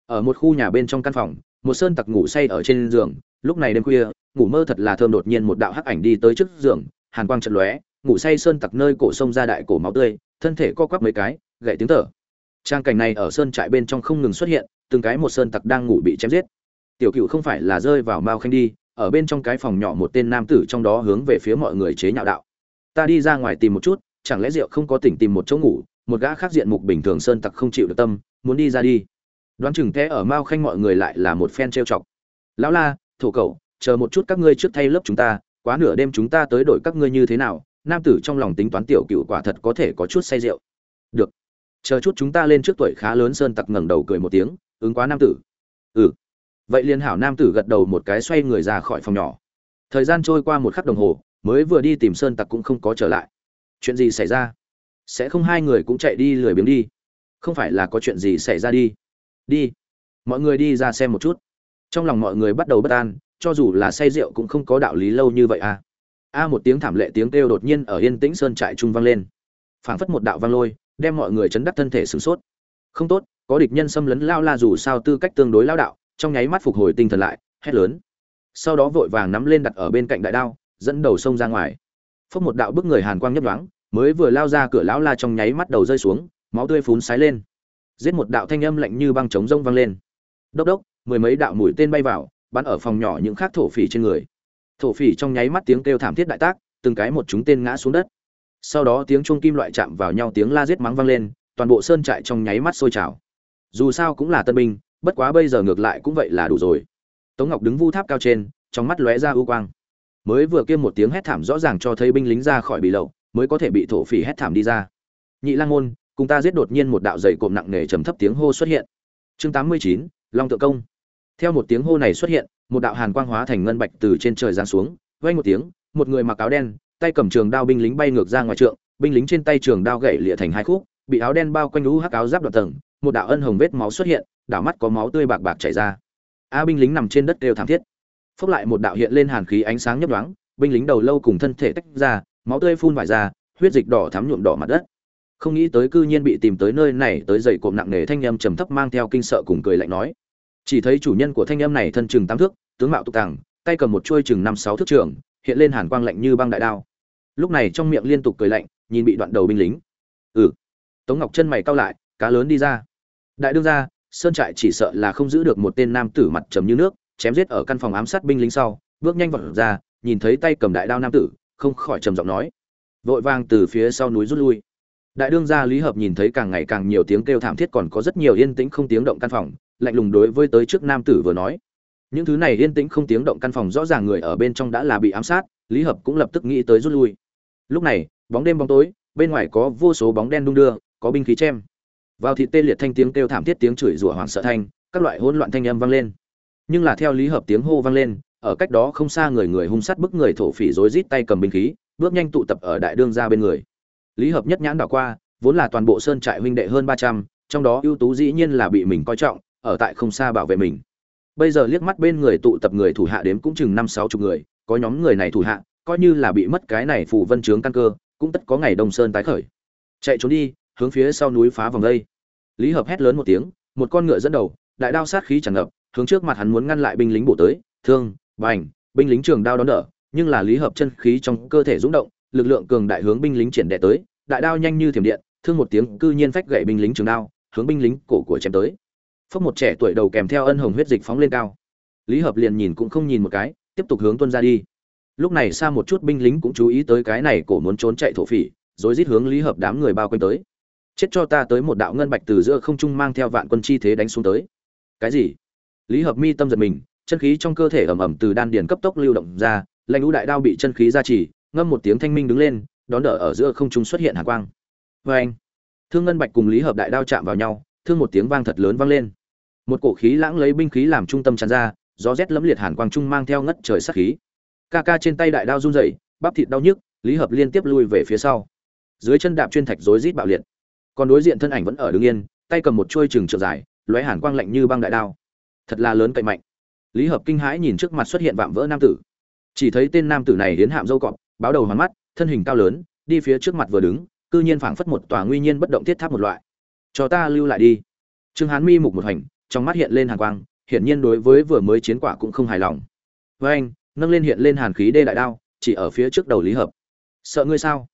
Ở một khu nhà bên trong căn phòng, một sơn tặc ngủ say ở trên giường. Lúc này đêm khuya, ngủ mơ thật là thơm đột nhiên một đạo hắc ảnh đi tới trước giường, hàn quang trận lóe, ngủ say sơn tặc nơi cổ sông ra đại cổ máu tươi, thân thể co quắp mấy cái, gậy tiếng thở. Trang cảnh này ở sơn trại bên trong không ngừng xuất hiện, từng cái một sơn tặc đang ngủ bị chém giết. Tiểu cựu không phải là rơi vào mao khanh đi, ở bên trong cái phòng nhỏ một tên nam tử trong đó hướng về phía mọi người chế nhạo đạo. Ta đi ra ngoài tìm một chút, chẳng lẽ rượu không có tỉnh tìm một chỗ ngủ, một gã khác diện mục bình thường sơn tặc không chịu được tâm, muốn đi ra đi đoán chừng thế ở mao khanh mọi người lại là một phen trêu chọc. Lão la, thổ cậu chờ một chút các ngươi trước thay lớp chúng ta, quá nửa đêm chúng ta tới đổi các ngươi như thế nào, nam tử trong lòng tính toán tiểu cựu quả thật có thể có chút say rượu. Được, chờ chút chúng ta lên trước tuổi khá lớn sơn tặc ngẩng đầu cười một tiếng, ứng quá nam tử. Ừ. Vậy liên hảo nam tử gật đầu một cái xoay người ra khỏi phòng nhỏ. Thời gian trôi qua một khắc đồng hồ, mới vừa đi tìm sơn tặc cũng không có trở lại. Chuyện gì xảy ra? Sẽ không hai người cũng chạy đi lười biếng đi? Không phải là có chuyện gì xảy ra đi? Đi. Mọi người đi ra xem một chút. Trong lòng mọi người bắt đầu bất an, cho dù là say rượu cũng không có đạo lý lâu như vậy à. A một tiếng thảm lệ tiếng kêu đột nhiên ở yên tĩnh sơn trại trung vang lên. Phảng phất một đạo vang lôi, đem mọi người chấn đắc thân thể sửng sốt. Không tốt, có địch nhân xâm lấn lao la dù sao tư cách tương đối lao đạo, trong nháy mắt phục hồi tinh thần lại, hét lớn. Sau đó vội vàng nắm lên đặt ở bên cạnh đại đao, dẫn đầu sông ra ngoài. Phốc một đạo bức người hàn quang nhấp đoáng mới vừa lao ra cửa lão la trong nháy mắt đầu rơi xuống, máu tươi phún sái lên giết một đạo thanh âm lạnh như băng trống rông vang lên. Đốc đốc, mười mấy đạo mũi tên bay vào, bắn ở phòng nhỏ những khác thổ phỉ trên người. Thổ phỉ trong nháy mắt tiếng kêu thảm thiết đại tác, từng cái một chúng tên ngã xuống đất. Sau đó tiếng chuông kim loại chạm vào nhau tiếng la giết mắng vang lên, toàn bộ sơn trại trong nháy mắt sôi trào. Dù sao cũng là tân binh, bất quá bây giờ ngược lại cũng vậy là đủ rồi. Tống ngọc đứng vu tháp cao trên, trong mắt lóe ra ưu quang. Mới vừa kia một tiếng hét thảm rõ ràng cho thấy binh lính ra khỏi bị lậu, mới có thể bị thổ phỉ hét thảm đi ra. Nhị lang môn cùng ta giết đột nhiên một đạo dày cộm nặng nề trầm thấp tiếng hô xuất hiện. Chương tám mươi chín, long tượng công. Theo một tiếng hô này xuất hiện, một đạo hàn quang hóa thành ngân bạch từ trên trời giáng xuống, vang một tiếng, một người mặc áo đen, tay cầm trường đao binh lính bay ngược ra ngoài trượng, binh lính trên tay trường đao gãy lịa thành hai khúc, bị áo đen bao quanh lũ hắc áo giáp đoạn tầng, một đạo ân hồng vết máu xuất hiện, đảo mắt có máu tươi bạc bạc chảy ra. A binh lính nằm trên đất đều thảm thiết. Phốc lại một đạo hiện lên hàn khí ánh sáng nhấp nhoáng, binh lính đầu lâu cùng thân thể tách ra, máu tươi phun vải ra, huyết dịch đỏ thắm nhuộm đỏ mặt đất không nghĩ tới cư nhiên bị tìm tới nơi này tới dậy cộm nặng nề thanh âm trầm thấp mang theo kinh sợ cùng cười lạnh nói. Chỉ thấy chủ nhân của thanh âm này thân chừng tám thước, tướng mạo tục tàng tay cầm một chuôi chừng năm sáu thước trường, hiện lên hàn quang lạnh như băng đại đao. Lúc này trong miệng liên tục cười lạnh, nhìn bị đoạn đầu binh lính. Ừ. Tống ngọc chân mày cau lại, cá lớn đi ra. Đại đương ra sơn trại chỉ sợ là không giữ được một tên nam tử mặt trầm như nước, chém giết ở căn phòng ám sát binh lính sau, bước nhanh vọt ra, nhìn thấy tay cầm đại đao nam tử, không khỏi trầm giọng nói. Vội vàng từ phía sau núi rút lui đại đương gia lý hợp nhìn thấy càng ngày càng nhiều tiếng kêu thảm thiết còn có rất nhiều yên tĩnh không tiếng động căn phòng, lạnh lùng đối với tới trước nam tử vừa nói. Những thứ này yên tĩnh không tiếng động căn phòng rõ ràng người ở bên trong đã là bị ám sát, lý hợp cũng lập tức nghĩ tới rút lui. Lúc này, bóng đêm bóng tối, bên ngoài có vô số bóng đen đung đưa, có binh khí chém vào thịt tê liệt thanh tiếng kêu thảm thiết tiếng chửi rủa hoảng sợ thanh, các loại hỗn loạn thanh âm vang lên. Nhưng là theo lý hợp tiếng hô vang lên, ở cách đó không xa người người hung sát bức người thổ phỉ rối rít tay cầm binh khí, bước nhanh tụ tập ở đại đương gia bên người lý hợp nhất nhãn đảo qua, vốn là toàn bộ sơn trại huynh đệ hơn ba trăm, trong đó ưu tú dĩ nhiên là bị mình coi trọng, ở tại không xa bảo vệ mình. Bây giờ liếc mắt bên người tụ tập người thủ hạ đếm cũng chừng năm sáu chục người, có nhóm người này thủ hạ, coi như là bị mất cái này phủ vân trướng căn cơ, cũng tất có ngày đông sơn tái khởi. Chạy trốn đi, hướng phía sau núi phá vòng đây. Lý hợp hét lớn một tiếng, một con ngựa dẫn đầu, đại đao sát khí tràn ngập, hướng trước mặt hắn muốn ngăn lại binh lính bổ tới, thương, bành, binh lính trường đao đón đỡ, nhưng là lý hợp chân khí trong cơ thể rung động lực lượng cường đại hướng binh lính triển đệ tới, đại đao nhanh như thiểm điện, thương một tiếng, cư nhiên phách gãy binh lính trường đao, hướng binh lính cổ của chém tới. Phốc một trẻ tuổi đầu kèm theo ân hồng huyết dịch phóng lên cao. Lý hợp liền nhìn cũng không nhìn một cái, tiếp tục hướng tuân ra đi. Lúc này xa một chút binh lính cũng chú ý tới cái này cổ muốn trốn chạy thổ phỉ, rồi rít hướng lý hợp đám người bao quanh tới. Chết cho ta tới một đạo ngân bạch từ giữa không trung mang theo vạn quân chi thế đánh xuống tới. Cái gì? Lý hợp mi tâm giật mình, chân khí trong cơ thể ầm ầm từ đan điền cấp tốc lưu động ra lãnh lũ đại đao bị chân khí gia trì ngâm một tiếng thanh minh đứng lên, đón đỡ ở giữa không trung xuất hiện hạ quang. Vê anh, thương ngân bạch cùng lý hợp đại đao chạm vào nhau, thương một tiếng vang thật lớn vang lên. Một cổ khí lãng lấy binh khí làm trung tâm tràn ra, gió rét lẫm liệt hàn quang trung mang theo ngất trời sát khí. Ca ca trên tay đại đao run rẩy, bắp thịt đau nhức, lý hợp liên tiếp lui về phía sau. Dưới chân đạp chuyên thạch rối rít bạo liệt. Còn đối diện thân ảnh vẫn ở đứng yên, tay cầm một chuôi trường trượng dài, lóe hàn quang lạnh như băng đại đao. Thật là lớn cậy mạnh. Lý hợp kinh hãi nhìn trước mặt xuất hiện vạm vỡ nam tử. Chỉ thấy tên nam tử này đến hạm dâu cọp báo đầu hoàn mắt, thân hình cao lớn, đi phía trước mặt vừa đứng, cư nhiên phảng phất một tòa nguy nhiên bất động thiết tháp một loại. Cho ta lưu lại đi. Trương hán mi mục một hành, trong mắt hiện lên hàn quang, hiển nhiên đối với vừa mới chiến quả cũng không hài lòng. Với anh, nâng lên hiện lên hàn khí đê đại đao, chỉ ở phía trước đầu lý hợp. Sợ ngươi sao?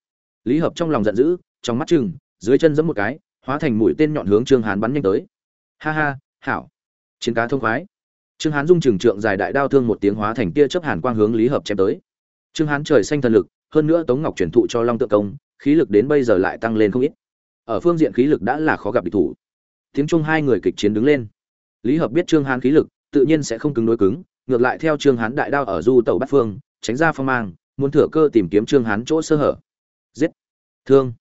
Lý hợp trong lòng giận dữ, trong mắt chừng, dưới chân giẫm một cái, hóa thành mũi tên nhọn hướng trương hán bắn nhanh tới. Ha ha, hảo. Chiến cá thông khoái. Trương hán dung trường trượng dài đại đao thương một tiếng hóa thành tia chớp hàn quang hướng lý hợp chém tới trương hán trời xanh thần lực hơn nữa tống ngọc chuyển thụ cho long tượng công khí lực đến bây giờ lại tăng lên không ít. Ở phương diện khí lực đã là khó gặp địch thủ. Tiếng chung hai người kịch chiến đứng lên. Lý hợp biết trương hán khí lực tự nhiên sẽ không cứng đối cứng ngược lại theo trương hán đại đao ở du tẩu bắt phương tránh ra phong mang muốn thừa cơ tìm kiếm trương hán chỗ sơ hở. Giết, thương!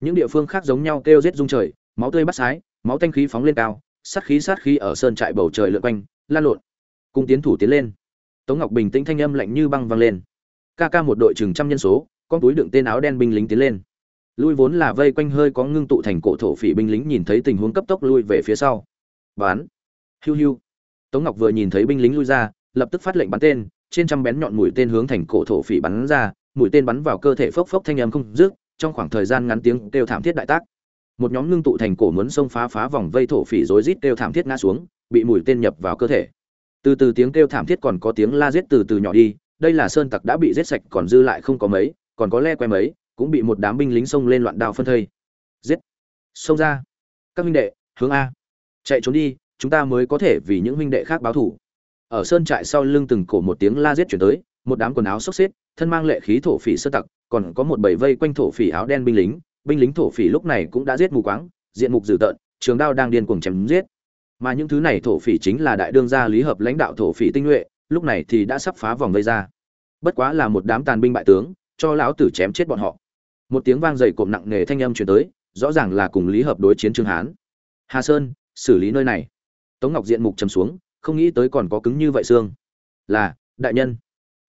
Những địa phương khác giống nhau kêu giết rung trời máu tươi bắt sái máu tanh khí phóng lên cao sát khí sát khí ở sơn trại bầu trời lượn quanh lan lộn. Cung tiến thủ tiến lên. Tống ngọc bình tĩnh thanh âm lạnh như băng vang lên ca ca một đội chừng trăm nhân số, con túi đựng tên áo đen binh lính tiến lên. Lui vốn là vây quanh hơi có ngưng tụ thành cổ thổ phỉ binh lính nhìn thấy tình huống cấp tốc lui về phía sau. Bán hiu hiu. Tống ngọc vừa nhìn thấy binh lính lui ra, lập tức phát lệnh bắn tên, trên trăm bén nhọn mũi tên hướng thành cổ thổ phỉ bắn ra, mũi tên bắn vào cơ thể phốc phốc thanh âm không dứt, trong khoảng thời gian ngắn tiếng kêu thảm thiết đại tác. Một nhóm ngưng tụ thành cổ muốn xông phá phá vòng vây thổ phỉ rối rít kêu thảm thiết ngã xuống, bị mũi tên nhập vào cơ thể. Từ từ tiếng kêu thảm thiết còn có tiếng la giết từ từ nhỏ đi đây là sơn tặc đã bị giết sạch, còn dư lại không có mấy, còn có le que mấy, cũng bị một đám binh lính xông lên loạn đao phân thây. Giết. Xông ra. Các huynh đệ, hướng a. Chạy trốn đi, chúng ta mới có thể vì những huynh đệ khác báo thủ. Ở sơn trại sau lưng từng cổ một tiếng la giết chuyển tới, một đám quần áo xốc xếp, thân mang lệ khí thổ phỉ sơ tặc, còn có một bầy vây quanh thổ phỉ áo đen binh lính. Binh lính thổ phỉ lúc này cũng đã giết mù quáng, diện mục dữ tợn, trường đao đang điên cuồng chém giết. Mà những thứ này thổ phỉ chính là đại đương gia lý hợp lãnh đạo thổ phỉ tinh nhuệ lúc này thì đã sắp phá vòng vây ra. Bất quá là một đám tàn binh bại tướng, cho lão tử chém chết bọn họ. Một tiếng vang dày cộm nặng nề thanh âm truyền tới, rõ ràng là cùng lý hợp đối chiến trương hán. Hà sơn, xử lý nơi này. Tống ngọc diện mục trầm xuống, không nghĩ tới còn có cứng như vậy xương. Là, đại nhân.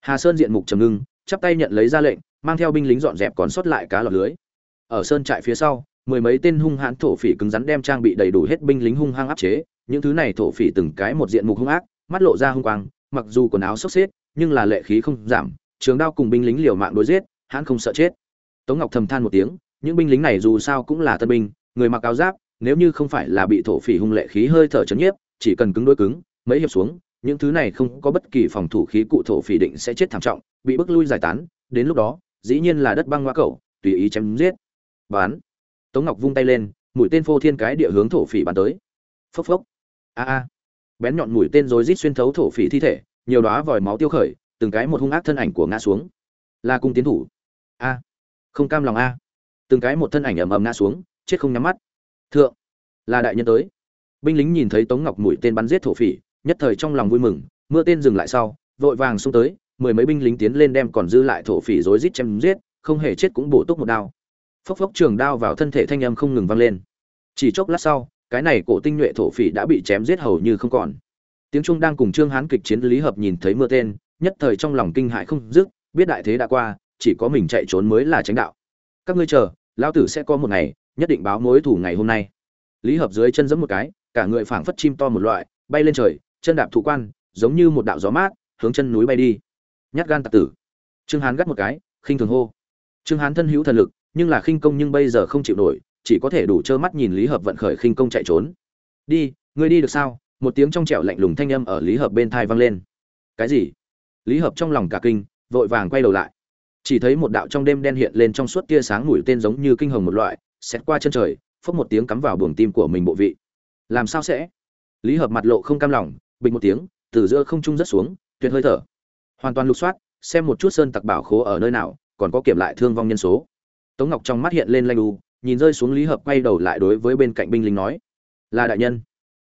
Hà sơn diện mục trầm ngưng, chắp tay nhận lấy ra lệnh, mang theo binh lính dọn dẹp còn sót lại cá lọt lưới. Ở sơn trại phía sau, mười mấy tên hung hãn thổ phỉ cứng rắn đem trang bị đầy đủ hết binh lính hung hăng áp chế, những thứ này thổ phỉ từng cái một diện mục hung ác, mắt lộ ra hung quang mặc dù quần áo xốc xếp, nhưng là lệ khí không giảm, trường đao cùng binh lính liều mạng đối giết, hắn không sợ chết. Tống ngọc thầm than một tiếng, những binh lính này dù sao cũng là tân binh, người mặc áo giáp, nếu như không phải là bị thổ phỉ hung lệ khí hơi thở chấn nhiếp, chỉ cần cứng đối cứng, mấy hiệp xuống, những thứ này không có bất kỳ phòng thủ khí cụ thổ phỉ định sẽ chết thảm trọng, bị bức lui giải tán, đến lúc đó, dĩ nhiên là đất băng hoa cẩu, tùy ý chém giết. Bán tống ngọc vung tay lên, mũi tên phô thiên cái địa hướng thổ phỉ bắn tới. Phốc phốc. A a bén nhọn mũi tên rồi rít xuyên thấu thổ phỉ thi thể, nhiều đóa vòi máu tiêu khởi, từng cái một hung ác thân ảnh của ngã xuống. Là cung tiến thủ. A, không cam lòng a. Từng cái một thân ảnh ầm ầm ngã xuống, chết không nhắm mắt. Thượng, là đại nhân tới. Binh lính nhìn thấy tống ngọc mũi tên bắn giết thổ phỉ, nhất thời trong lòng vui mừng, mưa tên dừng lại sau, vội vàng xông tới, mười mấy binh lính tiến lên đem còn dư lại thổ phỉ rối rít chém giết, không hề chết cũng bổ túc một đao. Phốc phốc trường đao vào thân thể thanh âm không ngừng vang lên. Chỉ chốc lát sau cái này cổ tinh nhuệ thổ phỉ đã bị chém giết hầu như không còn. Tiếng trung đang cùng trương hán kịch chiến lý hợp nhìn thấy mưa tên, nhất thời trong lòng kinh hại không dứt, biết đại thế đã qua, chỉ có mình chạy trốn mới là tránh đạo. Các ngươi chờ, lão tử sẽ có một ngày, nhất định báo mối thủ ngày hôm nay. Lý hợp dưới chân giẫm một cái, cả người phảng phất chim to một loại, bay lên trời, chân đạp thủ quan, giống như một đạo gió mát, hướng chân núi bay đi. Nhát gan tặc tử. Trương hán gắt một cái, khinh thường hô. Trương hán thân hữu thần lực, nhưng là khinh công nhưng bây giờ không chịu nổi chỉ có thể đủ trơ mắt nhìn lý hợp vận khởi khinh công chạy trốn. Đi, ngươi đi được sao? Một tiếng trong trẻo lạnh lùng thanh âm ở lý hợp bên thai vang lên. Cái gì? Lý hợp trong lòng cả kinh, vội vàng quay đầu lại. Chỉ thấy một đạo trong đêm đen hiện lên trong suốt tia sáng mũi tên giống như kinh hồng một loại xét qua chân trời, phốc một tiếng cắm vào buồng tim của mình bộ vị. Làm sao sẽ? Lý hợp mặt lộ không cam lòng, bình một tiếng, từ giữa không trung rất xuống, tuyệt hơi thở. Hoàn toàn lục soát, xem một chút sơn tặc bảo khố ở nơi nào, còn có kiểm lại thương vong nhân số. Tống ngọc trong mắt hiện lên lanh u nhìn rơi xuống lý hợp quay đầu lại đối với bên cạnh binh lính nói, là đại nhân.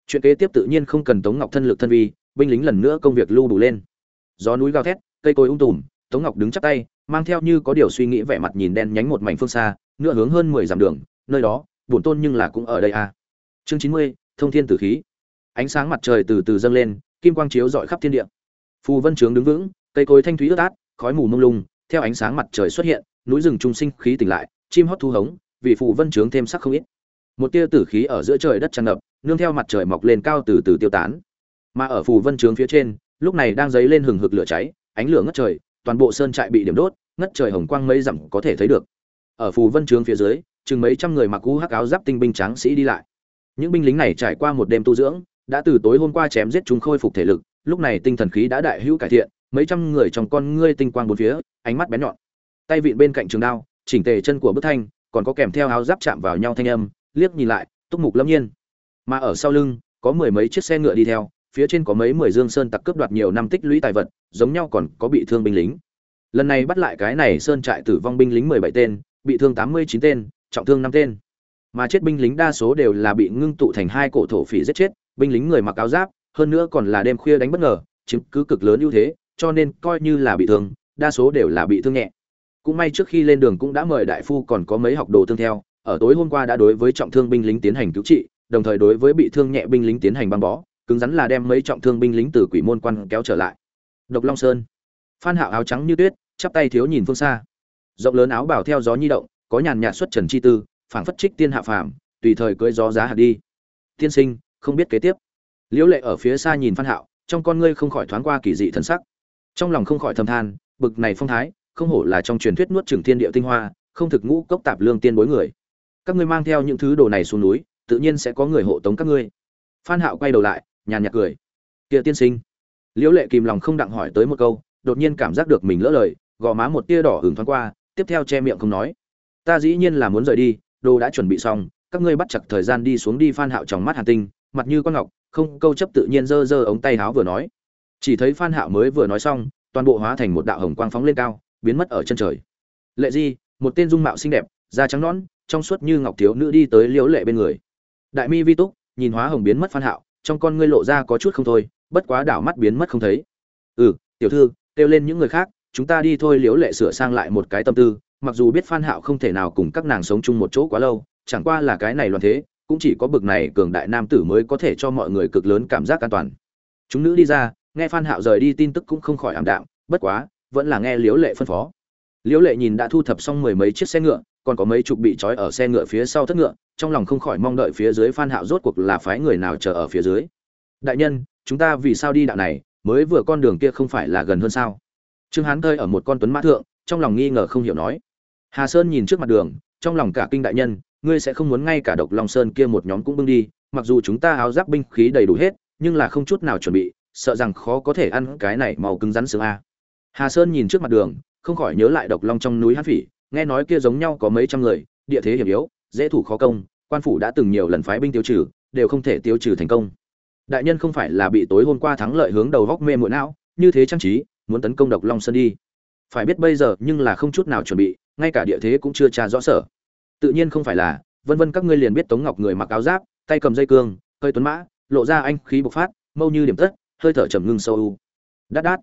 Chuyện kế tiếp tự nhiên không cần tống ngọc thân lực thân vi, binh lính lần nữa công việc lưu đủ lên. Gió núi gào thét, cây cối ung tùm, tống ngọc đứng chắp tay, mang theo như có điều suy nghĩ vẻ mặt nhìn đen nhánh một mảnh phương xa, nửa hướng hơn mười dặm đường, nơi đó, bổn tôn nhưng là cũng ở đây à. chương chín mươi, thông thiên tử khí. Ánh sáng mặt trời từ từ dâng lên, kim quang chiếu rọi khắp thiên địa. Phù vân trướng đứng vững, cây cối thanh thúy ướt át, khói mù mông lung, theo ánh sáng mặt trời xuất hiện, núi rừng trung sinh khí tỉnh lại, chim hót thu hống vì phù vân trướng thêm sắc không ít. Một tia tử khí ở giữa trời đất tràn ngập, nương theo mặt trời mọc lên cao từ từ tiêu tán. Mà ở phù vân trướng phía trên, lúc này đang dấy lên hừng hực lửa cháy, ánh lửa ngất trời, toàn bộ sơn trại bị điểm đốt, ngất trời hồng quang mấy dặm có thể thấy được. Ở phù vân trướng phía dưới, chừng mấy trăm người mặc cú hắc áo giáp tinh binh tráng sĩ đi lại. Những binh lính này trải qua một đêm tu dưỡng, đã từ tối hôm qua chém giết chúng khôi phục thể lực, lúc này tinh thần khí đã đại hữu cải thiện, mấy trăm người trong con ngươi tinh quang bốn phía, ánh mắt bén nhọn. Tay vịn bên cạnh trường đao, chỉnh tề chân của bức thanh còn có kèm theo áo giáp chạm vào nhau thanh âm, liếc nhìn lại, túc mục lâm nhiên. Mà ở sau lưng, có mười mấy chiếc xe ngựa đi theo, phía trên có mấy mười dương sơn tặc cướp đoạt nhiều năm tích lũy tài vật, giống nhau còn có bị thương binh lính. Lần này bắt lại cái này sơn trại tử vong binh lính mười bảy tên, bị thương tám mươi chín tên, trọng thương năm tên. Mà chết binh lính đa số đều là bị ngưng tụ thành hai cổ thổ phỉ giết chết, binh lính người mặc áo giáp, hơn nữa còn là đêm khuya đánh bất ngờ chứng cứ cực lớn ưu thế, cho nên coi như là bị thương, đa số đều là bị thương nhẹ cũng may trước khi lên đường cũng đã mời đại phu còn có mấy học đồ tương theo, ở tối hôm qua đã đối với trọng thương binh lính tiến hành cứu trị, đồng thời đối với bị thương nhẹ binh lính tiến hành băng bó, cứng rắn là đem mấy trọng thương binh lính từ quỷ môn quan kéo trở lại. Độc long sơn. Phan hạo áo trắng như tuyết, chắp tay thiếu nhìn phương xa. Rộng lớn áo bảo theo gió nhi động, có nhàn nhạt xuất trần chi tư, phảng phất trích tiên hạ phàm, tùy thời cưỡi gió giá hạt đi. Tiên sinh, không biết kế tiếp. Liễu lệ ở phía xa nhìn phan hạo, trong con ngươi không khỏi thoáng qua kỳ dị thần sắc. Trong lòng không khỏi thầm than, bực này phong thái không hổ là trong truyền thuyết nuốt trường thiên địa tinh hoa, không thực ngũ cốc tạp lương tiên bối người. Các ngươi mang theo những thứ đồ này xuống núi, tự nhiên sẽ có người hộ tống các ngươi. Phan hạo quay đầu lại, nhàn nhạt cười. Kia tiên sinh. Liễu lệ kìm lòng không đặng hỏi tới một câu, đột nhiên cảm giác được mình lỡ lời, gò má một tia đỏ hửng thoáng qua, tiếp theo che miệng không nói. Ta dĩ nhiên là muốn rời đi, đồ đã chuẩn bị xong, các ngươi bắt chặt thời gian đi xuống đi phan hạo trong mắt hàn tinh, mặt như con ngọc, không câu chấp tự nhiên giơ giơ ống tay áo vừa nói. Chỉ thấy phan hạo mới vừa nói xong, toàn bộ hóa thành một đạo hồng quang phóng lên cao biến mất ở chân trời. Lệ di, một tên dung mạo xinh đẹp, da trắng nõn, trong suốt như ngọc thiếu nữ đi tới liễu lệ bên người. Đại mi vi túc, nhìn hóa hồng biến mất phan hạo, trong con ngươi lộ ra có chút không thôi, bất quá đảo mắt biến mất không thấy. Ừ tiểu thư, kêu lên những người khác, chúng ta đi thôi liễu lệ sửa sang lại một cái tâm tư, mặc dù biết phan hạo không thể nào cùng các nàng sống chung một chỗ quá lâu, chẳng qua là cái này loạn thế, cũng chỉ có bực này cường đại nam tử mới có thể cho mọi người cực lớn cảm giác an toàn. Chúng nữ đi ra, nghe phan hạo rời đi tin tức cũng không khỏi ảm đạm, bất quá vẫn là nghe liễu lệ phân phó. Liễu lệ nhìn đã thu thập xong mười mấy chiếc xe ngựa, còn có mấy chục bị trói ở xe ngựa phía sau thất ngựa, trong lòng không khỏi mong đợi phía dưới phan hạo rốt cuộc là phái người nào chờ ở phía dưới. Đại nhân, chúng ta vì sao đi đạo này, mới vừa con đường kia không phải là gần hơn sao? Trương hán thơi ở một con tuấn mã thượng, trong lòng nghi ngờ không hiểu nói. Hà sơn nhìn trước mặt đường, trong lòng cả kinh đại nhân, ngươi sẽ không muốn ngay cả độc long sơn kia một nhóm cũng bưng đi, mặc dù chúng ta áo giáp binh khí đầy đủ hết, nhưng là không chút nào chuẩn bị, sợ rằng khó có thể ăn cái này màu cứng rắn xương a hà sơn nhìn trước mặt đường, không khỏi nhớ lại độc long trong núi Hán phỉ, nghe nói kia giống nhau có mấy trăm người, địa thế hiểm yếu, dễ thủ khó công, quan phủ đã từng nhiều lần phái binh tiêu trừ, đều không thể tiêu trừ thành công. Đại nhân không phải là bị tối hôm qua thắng lợi hướng đầu góc mê muội não, như thế trang trí, muốn tấn công độc long sơn đi. Phải biết bây giờ nhưng là không chút nào chuẩn bị, ngay cả địa thế cũng chưa tra rõ sở. Tự nhiên không phải là, vân vân các ngươi liền biết tống ngọc người mặc áo giáp, tay cầm dây cương, hơi tuấn mã, lộ ra anh khí bộc phát, mâu như điểm tất, hơi thở trầm ngưng sâu u. Đát đát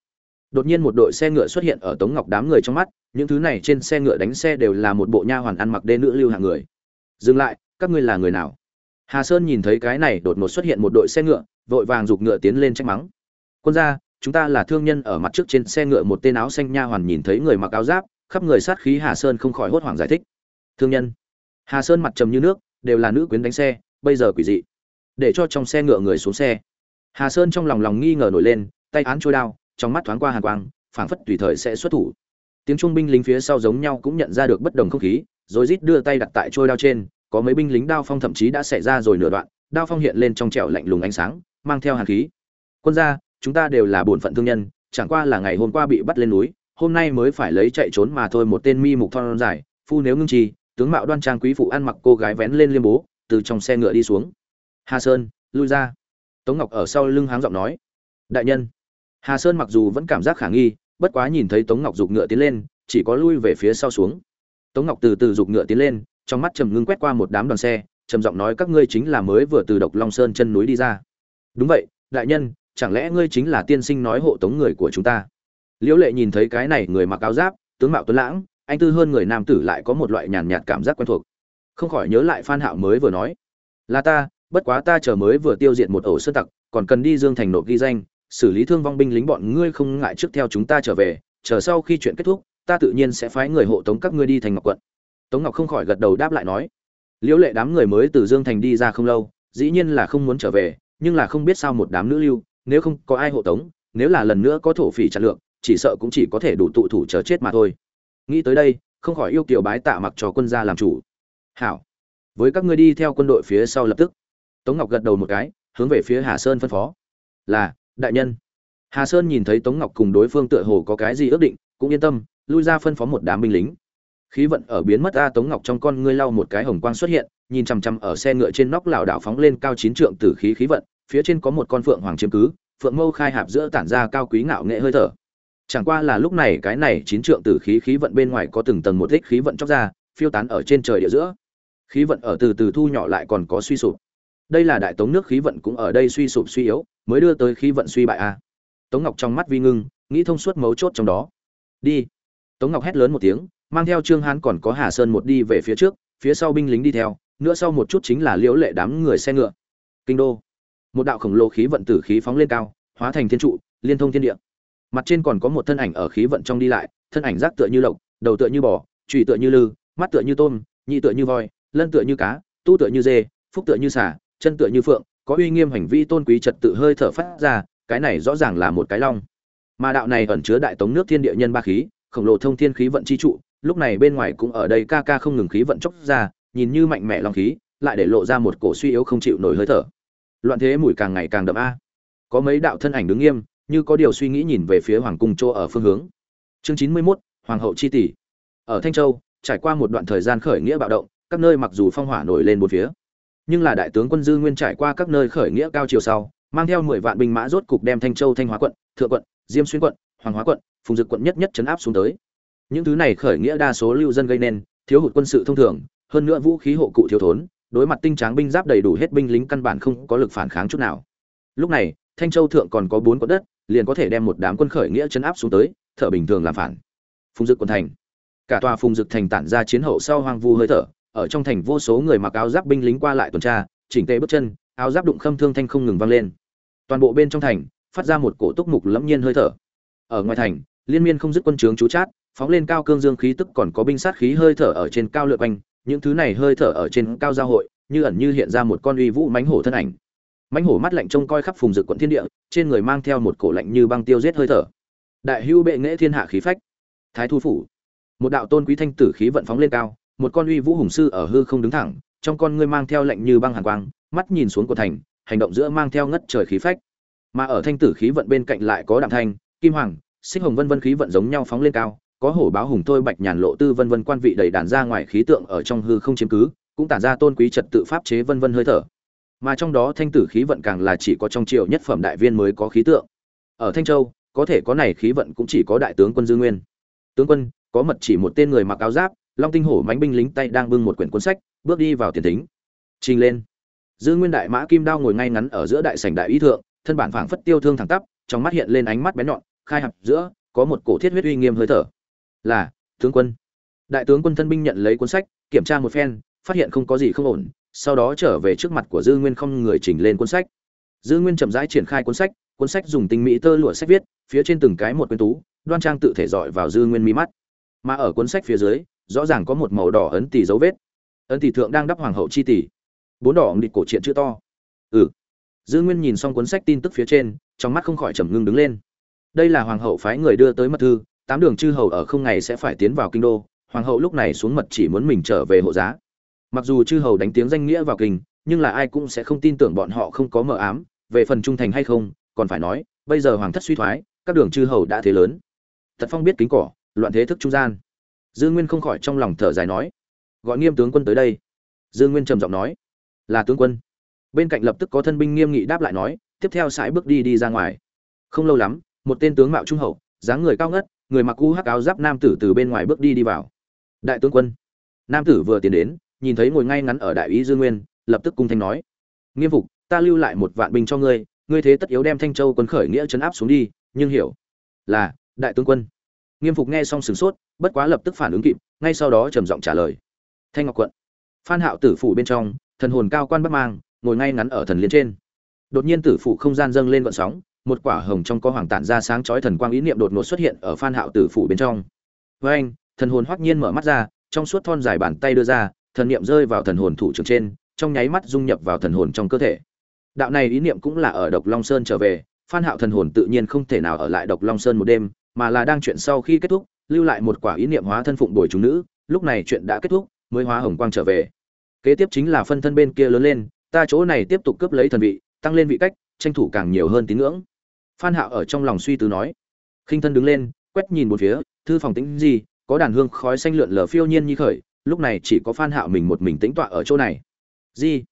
đột nhiên một đội xe ngựa xuất hiện ở tống ngọc đám người trong mắt, những thứ này trên xe ngựa đánh xe đều là một bộ nha hoàn ăn mặc đê nữ lưu hạng người. Dừng lại, các ngươi là người nào? Hà sơn nhìn thấy cái này đột ngột xuất hiện một đội xe ngựa, vội vàng giục ngựa tiến lên trách mắng. Quân gia, chúng ta là thương nhân ở mặt trước trên xe ngựa một tên áo xanh nha hoàn nhìn thấy người mặc áo giáp, khắp người sát khí hà sơn không khỏi hốt hoảng giải thích. Thương nhân. Hà sơn mặt trầm như nước, đều là nữ quyến đánh xe, bây giờ quỷ dị. Để cho trong xe ngựa người xuống xe. Hà sơn trong lòng lòng nghi ngờ nổi lên, tay án trôi đao trong mắt thoáng qua hàn quang, phảng phất tùy thời sẽ xuất thủ. Tiếng trung binh lính phía sau giống nhau cũng nhận ra được bất đồng không khí, rồi rít đưa tay đặt tại trôi đao trên, có mấy binh lính đao phong thậm chí đã xảy ra rồi nửa đoạn, đao phong hiện lên trong trẻo lạnh lùng ánh sáng, mang theo hàn khí. Quân gia, chúng ta đều là bổn phận thương nhân, chẳng qua là ngày hôm qua bị bắt lên núi, hôm nay mới phải lấy chạy trốn mà thôi, một tên mi mục thon dài, phu nếu ngưng trì, tướng mạo đoan trang quý phụ ăn mặc cô gái vén lên liêm bố, từ trong xe ngựa đi xuống. Hà sơn, lui ra. Tống ngọc ở sau lưng háng giọng nói. Đại nhân hà sơn mặc dù vẫn cảm giác khả nghi, bất quá nhìn thấy tống ngọc dục ngựa tiến lên, chỉ có lui về phía sau xuống. Tống ngọc từ từ dục ngựa tiến lên, trong mắt trầm ngưng quét qua một đám đoàn xe, trầm giọng nói, các ngươi chính là mới vừa từ độc long sơn chân núi đi ra. Đúng vậy, đại nhân, chẳng lẽ ngươi chính là tiên sinh nói hộ tống người của chúng ta? Liễu lệ nhìn thấy cái này, người mặc áo giáp, tướng mạo tuấn lãng, anh tư hơn người nam tử lại có một loại nhàn nhạt cảm giác quen thuộc. Không khỏi nhớ lại phan hạo mới vừa nói, là ta, bất quá ta chờ mới vừa tiêu diệt một ổ sơn tặc, còn cần đi dương thành nộp ghi danh xử lý thương vong binh lính bọn ngươi không ngại trước theo chúng ta trở về, chờ sau khi chuyện kết thúc, ta tự nhiên sẽ phái người hộ tống các ngươi đi thành ngọc quận. Tống ngọc không khỏi gật đầu đáp lại nói. Liễu lệ đám người mới từ dương thành đi ra không lâu, dĩ nhiên là không muốn trở về, nhưng là không biết sao một đám nữ lưu, nếu không có ai hộ tống, nếu là lần nữa có thổ phỉ chặt lượng chỉ sợ cũng chỉ có thể đủ tụ thủ chờ chết mà thôi. Nghĩ tới đây, không khỏi yêu kiều bái tạ mặc cho quân gia làm chủ. Hảo, với các ngươi đi theo quân đội phía sau lập tức. Tống ngọc gật đầu một cái, hướng về phía hà sơn phân phó. Là đại nhân. Hà sơn nhìn thấy tống ngọc cùng đối phương tựa hồ có cái gì ước định, cũng yên tâm, lui ra phân phó một đám binh lính. Khí vận ở biến mất, a, tống ngọc trong con ngươi lau một cái hồng quang xuất hiện, nhìn chằm chằm ở xe ngựa trên nóc lảo đảo phóng lên cao chín trượng tử khí khí vận, phía trên có một con phượng hoàng chiếm cứ, phượng mâu khai hạp giữa tản ra cao quý ngạo nghệ hơi thở. Chẳng qua là lúc này, cái này chín trượng tử khí khí vận bên ngoài có từng tầng một thích khí vận chóc ra, phiêu tán ở trên trời địa giữa. Khí vận ở từ từ thu nhỏ lại còn có suy sụp. Đây là đại tống nước khí vận cũng ở đây suy sụp suy yếu mới đưa tới khí vận suy bại a. Tống ngọc trong mắt vi ngưng, nghĩ thông suốt mấu chốt trong đó. Đi. Tống ngọc hét lớn một tiếng, mang theo trương hán còn có hà sơn một đi về phía trước, phía sau binh lính đi theo, nữa sau một chút chính là liễu lệ đám người xe ngựa. Kinh đô. Một đạo khổng lồ khí vận tử khí phóng lên cao, hóa thành thiên trụ, liên thông thiên địa. Mặt trên còn có một thân ảnh ở khí vận trong đi lại, thân ảnh rác tựa như lộc, đầu tựa như bò trụy tựa như lư, mắt tựa như tôm, nhị tựa như voi, lân tựa như cá, tu tựa như dê, phúc tựa như xả chân tựa như phượng có uy nghiêm hành vi tôn quý trật tự hơi thở phát ra cái này rõ ràng là một cái long. Mà đạo này ẩn chứa đại tống nước thiên địa nhân ba khí khổng lồ thông thiên khí vận chi trụ lúc này bên ngoài cũng ở đây ca ca không ngừng khí vận chốc ra nhìn như mạnh mẽ long khí lại để lộ ra một cổ suy yếu không chịu nổi hơi thở. Loạn thế mùi càng ngày càng đậm a. Có mấy đạo thân ảnh đứng nghiêm như có điều suy nghĩ nhìn về phía hoàng cung chỗ ở phương hướng. Chương chín mươi 91, hoàng hậu chi tỷ. Ở thanh châu trải qua một đoạn thời gian khởi nghĩa bạo động các nơi mặc dù phong hỏa nổi lên một phía nhưng là đại tướng quân dư nguyên trải qua các nơi khởi nghĩa cao chiều sau, mang theo mười vạn binh mã rốt cục đem thanh châu, thanh hóa quận, thượng quận, diêm xuyên quận, hoàng hóa quận, phùng dực quận nhất nhất chấn áp xuống tới. Những thứ này khởi nghĩa đa số lưu dân gây nên, thiếu hụt quân sự thông thường, hơn nữa vũ khí hộ cụ thiếu thốn, đối mặt tinh tráng binh giáp đầy đủ hết binh lính căn bản không có lực phản kháng chút nào. Lúc này, thanh châu thượng còn có bốn quận đất, liền có thể đem một đám quân khởi nghĩa chấn áp xuống tới, thở bình thường làm phản. Phùng dực quận thành. Cả tòa phùng dực thành tản ra chiến hậu sau hoang vu hơi thở ở trong thành vô số người mặc áo giáp binh lính qua lại tuần tra, chỉnh tề bước chân, áo giáp đụng khâm thương thanh không ngừng vang lên. Toàn bộ bên trong thành, phát ra một cổ túc mục lẫm nhiên hơi thở. Ở ngoài thành, liên miên không dứt quân trướng chú chát, phóng lên cao cương dương khí tức còn có binh sát khí hơi thở ở trên cao lượt quanh, những thứ này hơi thở ở trên cao giao hội, như ẩn như hiện ra một con uy vũ mãnh hổ thân ảnh. Mãnh hổ mắt lạnh trông coi khắp phùng dực quận thiên địa, trên người mang theo một cổ lạnh như băng tiêu giết hơi thở. Đại hưu bệ nghệ thiên hạ khí phách. Thái thu phủ. Một đạo tôn quý thanh tử khí vận phóng lên cao một con uy vũ hùng sư ở hư không đứng thẳng, trong con ngươi mang theo lạnh như băng hàn quang, mắt nhìn xuống của thành, hành động giữa mang theo ngất trời khí phách. Mà ở thanh tử khí vận bên cạnh lại có đạm thanh, kim hoàng, xích hồng vân vân khí vận giống nhau phóng lên cao, có hổ báo hùng thôi bạch nhàn lộ tư vân vân quan vị đầy đàn ra ngoài khí tượng ở trong hư không chiếm cứ, cũng tản ra tôn quý trật tự pháp chế vân vân hơi thở. Mà trong đó thanh tử khí vận càng là chỉ có trong triều nhất phẩm đại viên mới có khí tượng. Ở thanh châu, có thể có này khí vận cũng chỉ có đại tướng quân dư nguyên. Tướng quân, có mật chỉ một tên người mặc áo giáp long tinh hổ mánh binh lính tay đang bưng một quyển cuốn sách, bước đi vào tiền thính. Trình lên. Dư nguyên đại mã kim đao ngồi ngay ngắn ở giữa đại sảnh đại ý thượng, thân bản phảng phất tiêu thương thẳng tắp, trong mắt hiện lên ánh mắt bén nhọn, khai hạp giữa, có một cổ thiết huyết uy nghiêm hơi thở. Là, tướng quân. Đại tướng quân thân binh nhận lấy cuốn sách, kiểm tra một phen, phát hiện không có gì không ổn, sau đó trở về trước mặt của dư nguyên không người chỉnh lên cuốn sách. Dư nguyên chậm rãi triển khai cuốn sách cuốn sách dùng tinh mỹ tơ lụa sách viết, phía trên từng cái một quyển tú, đoan trang tự thể dọi vào dư nguyên mi mắt. Mà ở cuốn sách phía dưới rõ ràng có một màu đỏ ấn tỷ dấu vết. Ấn tỷ thượng đang đắp hoàng hậu chi tỷ bốn đỏ địch cổ triện chữ to. Ừ. Dư nguyên nhìn xong cuốn sách tin tức phía trên, trong mắt không khỏi trầm ngưng đứng lên. Đây là hoàng hậu phái người đưa tới mật thư, tám đường chư hầu ở không ngày sẽ phải tiến vào kinh đô, hoàng hậu lúc này xuống mật chỉ muốn mình trở về hộ giá. Mặc dù chư hầu đánh tiếng danh nghĩa vào kinh, nhưng là ai cũng sẽ không tin tưởng bọn họ không có mờ ám, về phần trung thành hay không, còn phải nói, bây giờ hoàng thất suy thoái, các đường chư hầu đã thế lớn. Tật phong biết kính cỏ, loạn thế thức trung gian dương nguyên không khỏi trong lòng thở dài nói, gọi nghiêm tướng quân tới đây. Dương nguyên trầm giọng nói, là tướng quân. Bên cạnh lập tức có thân binh nghiêm nghị đáp lại nói, tiếp theo sải bước đi đi ra ngoài. Không lâu lắm, một tên tướng mạo trung hậu, dáng người cao ngất, người mặc u hắc áo giáp nam tử từ bên ngoài bước đi đi vào. Đại tướng quân. Nam tử vừa tiến đến, nhìn thấy ngồi ngay ngắn ở đại ý dương nguyên, lập tức cung thanh nói, nghiêm phục, ta lưu lại một vạn binh cho ngươi ngươi thế tất yếu đem thanh châu quân khởi nghĩa chấn áp xuống đi, nhưng hiểu là, đại tướng quân. Nghiêm phục nghe xong sửng sốt bất quá lập tức phản ứng kịp, ngay sau đó trầm giọng trả lời. Thanh ngọc quận, phan hạo tử phủ bên trong, thần hồn cao quan bắc mang, ngồi ngay ngắn ở thần liên trên. Đột nhiên tử phủ không gian dâng lên gợn sóng, một quả hồng trong có hoàng tản ra sáng chói thần quang ý niệm đột ngột xuất hiện ở phan hạo tử phủ bên trong. Với anh, thần hồn hoắc nhiên mở mắt ra, trong suốt thon dài bàn tay đưa ra, thần niệm rơi vào thần hồn thủ trưởng trên, trong nháy mắt dung nhập vào thần hồn trong cơ thể. Đạo này ý niệm cũng là ở độc long sơn trở về, phan hạo thần hồn tự nhiên không thể nào ở lại độc long sơn một đêm, mà là đang chuyện sau khi kết thúc lưu lại một quả ý niệm hóa thân phụng bồi chúng nữ, lúc này chuyện đã kết thúc, mới hóa hồng quang trở về. Kế tiếp chính là phân thân bên kia lớn lên, ta chỗ này tiếp tục cướp lấy thần vị, tăng lên vị cách, tranh thủ càng nhiều hơn tín ngưỡng. Phan hạo ở trong lòng suy tư nói. Khinh thân đứng lên, quét nhìn một phía, thư phòng tĩnh gì, có đàn hương khói xanh lượn lờ phiêu nhiên như khởi, lúc này chỉ có phan hạo mình một mình tĩnh tọa ở chỗ này. Gì?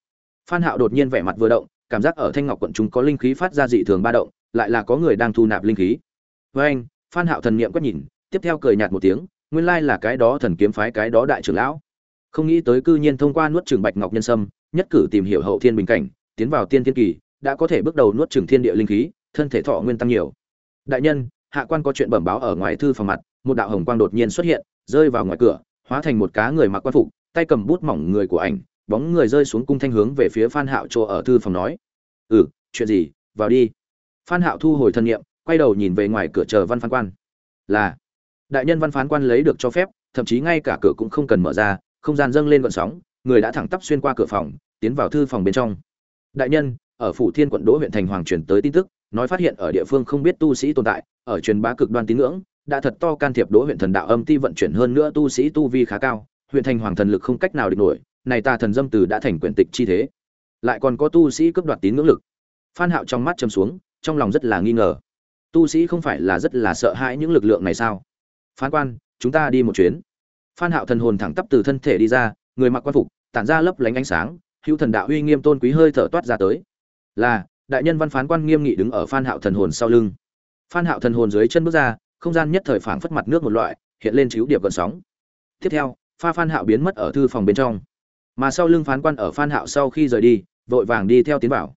Phan hạo đột nhiên vẻ mặt vừa động, cảm giác ở thanh ngọc quận chúng có linh khí phát ra dị thường ba động, lại là có người đang thu nạp linh khí. Với anh phan hạo thần niệm quét nhìn tiếp theo cười nhạt một tiếng nguyên lai là cái đó thần kiếm phái cái đó đại trưởng lão. Không nghĩ tới cư nhiên thông qua nuốt trường bạch ngọc nhân sâm nhất cử tìm hiểu hậu thiên bình cảnh tiến vào tiên thiên kỳ đã có thể bước đầu nuốt trường thiên địa linh khí thân thể thọ nguyên tăng nhiều. Đại nhân hạ quan có chuyện bẩm báo ở ngoài thư phòng mặt một đạo hồng quang đột nhiên xuất hiện rơi vào ngoài cửa hóa thành một cá người mặc quan phục tay cầm bút mỏng người của ảnh bóng người rơi xuống cung thanh hướng về phía phan hạo chỗ ở thư phòng nói. Ừ chuyện gì? Vào đi. Phan hạo thu hồi thân niệm, quay đầu nhìn về ngoài cửa chờ văn phan quan. Là đại nhân văn phán quan lấy được cho phép, thậm chí ngay cả cửa cũng không cần mở ra, không gian dâng lên gọn sóng, người đã thẳng tắp xuyên qua cửa phòng, tiến vào thư phòng bên trong. Đại nhân, ở phủ thiên quận đỗ huyện thành hoàng truyền tới tin tức, nói phát hiện ở địa phương không biết tu sĩ tồn tại, ở truyền bá cực đoan tín ngưỡng, đã thật to can thiệp đỗ huyện thần đạo âm ti vận chuyển hơn nữa tu sĩ tu vi khá cao, huyện thành hoàng thần lực không cách nào địch nổi, này ta thần dâm từ đã thành quyển tịch chi thế. Lại còn có tu sĩ cướp đoạt tín ngưỡng lực. Phan hạo trong mắt châm xuống, trong lòng rất là nghi ngờ. Tu sĩ không phải là rất là sợ hãi những lực lượng này sao? Phán quan, chúng ta đi một chuyến. Phan hạo thần hồn thẳng tắp từ thân thể đi ra, người mặc quan phục, tản ra lấp lánh ánh sáng, hữu thần đạo uy nghiêm tôn quý hơi thở toát ra tới. Là, đại nhân văn phán quan nghiêm nghị đứng ở phan hạo thần hồn sau lưng. Phan hạo thần hồn dưới chân bước ra, không gian nhất thời phảng phất mặt nước một loại, hiện lên chiếu điệp gần sóng. Tiếp theo, pha phan hạo biến mất ở thư phòng bên trong. Mà sau lưng phán quan ở phan hạo sau khi rời đi, vội vàng đi theo tiến vào.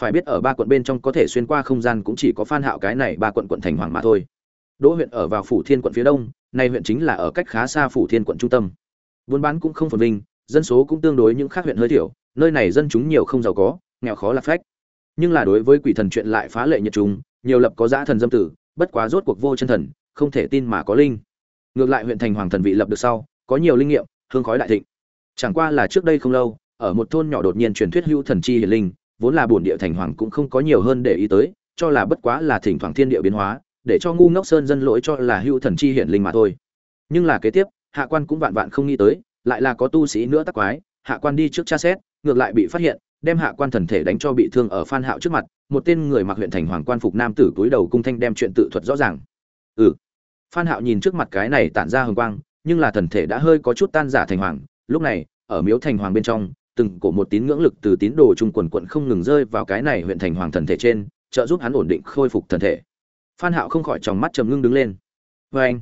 Phải biết ở ba quận bên trong có thể xuyên qua không gian cũng chỉ có phan hạo cái này ba quận quận thành hoàng mà thôi đỗ huyện ở vào phủ thiên quận phía đông, nay huyện chính là ở cách khá xa phủ thiên quận trung tâm. Buôn bán cũng không phồn vinh, dân số cũng tương đối những khác huyện hơi thiểu, nơi này dân chúng nhiều không giàu có, nghèo khó là phách. Nhưng là đối với quỷ thần chuyện lại phá lệ nhiệt chúng, nhiều lập có giá thần dâm tử, bất quá rốt cuộc vô chân thần, không thể tin mà có linh. Ngược lại huyện thành hoàng thần vị lập được sau, có nhiều linh nghiệm, hương khói đại thịnh. Chẳng qua là trước đây không lâu, ở một thôn nhỏ đột nhiên truyền thuyết hữu thần chi hiển linh, vốn là bổn địa thành hoàng cũng không có nhiều hơn để ý tới, cho là bất quá là thỉnh thoảng thiên địa biến hóa để cho ngu ngốc sơn dân lỗi cho là hữu thần chi hiển linh mà thôi. Nhưng là kế tiếp, hạ quan cũng vạn vạn không nghĩ tới, lại là có tu sĩ nữa tắc quái, hạ quan đi trước tra xét, ngược lại bị phát hiện, đem hạ quan thần thể đánh cho bị thương ở phan hạo trước mặt, một tên người mặc huyện thành hoàng quan phục nam tử túi đầu cung thanh đem chuyện tự thuật rõ ràng. Ừ. Phan hạo nhìn trước mặt cái này tản ra hường quang, nhưng là thần thể đã hơi có chút tan giả thành hoàng, lúc này, ở miếu thành hoàng bên trong, từng cổ một tín ngưỡng lực từ tín đồ trung quần quận không ngừng rơi vào cái này huyện thành hoàng thần thể trên, trợ giúp hắn ổn định khôi phục thần thể phan hạo không khỏi tròng mắt trầm ngưng đứng lên. Với anh,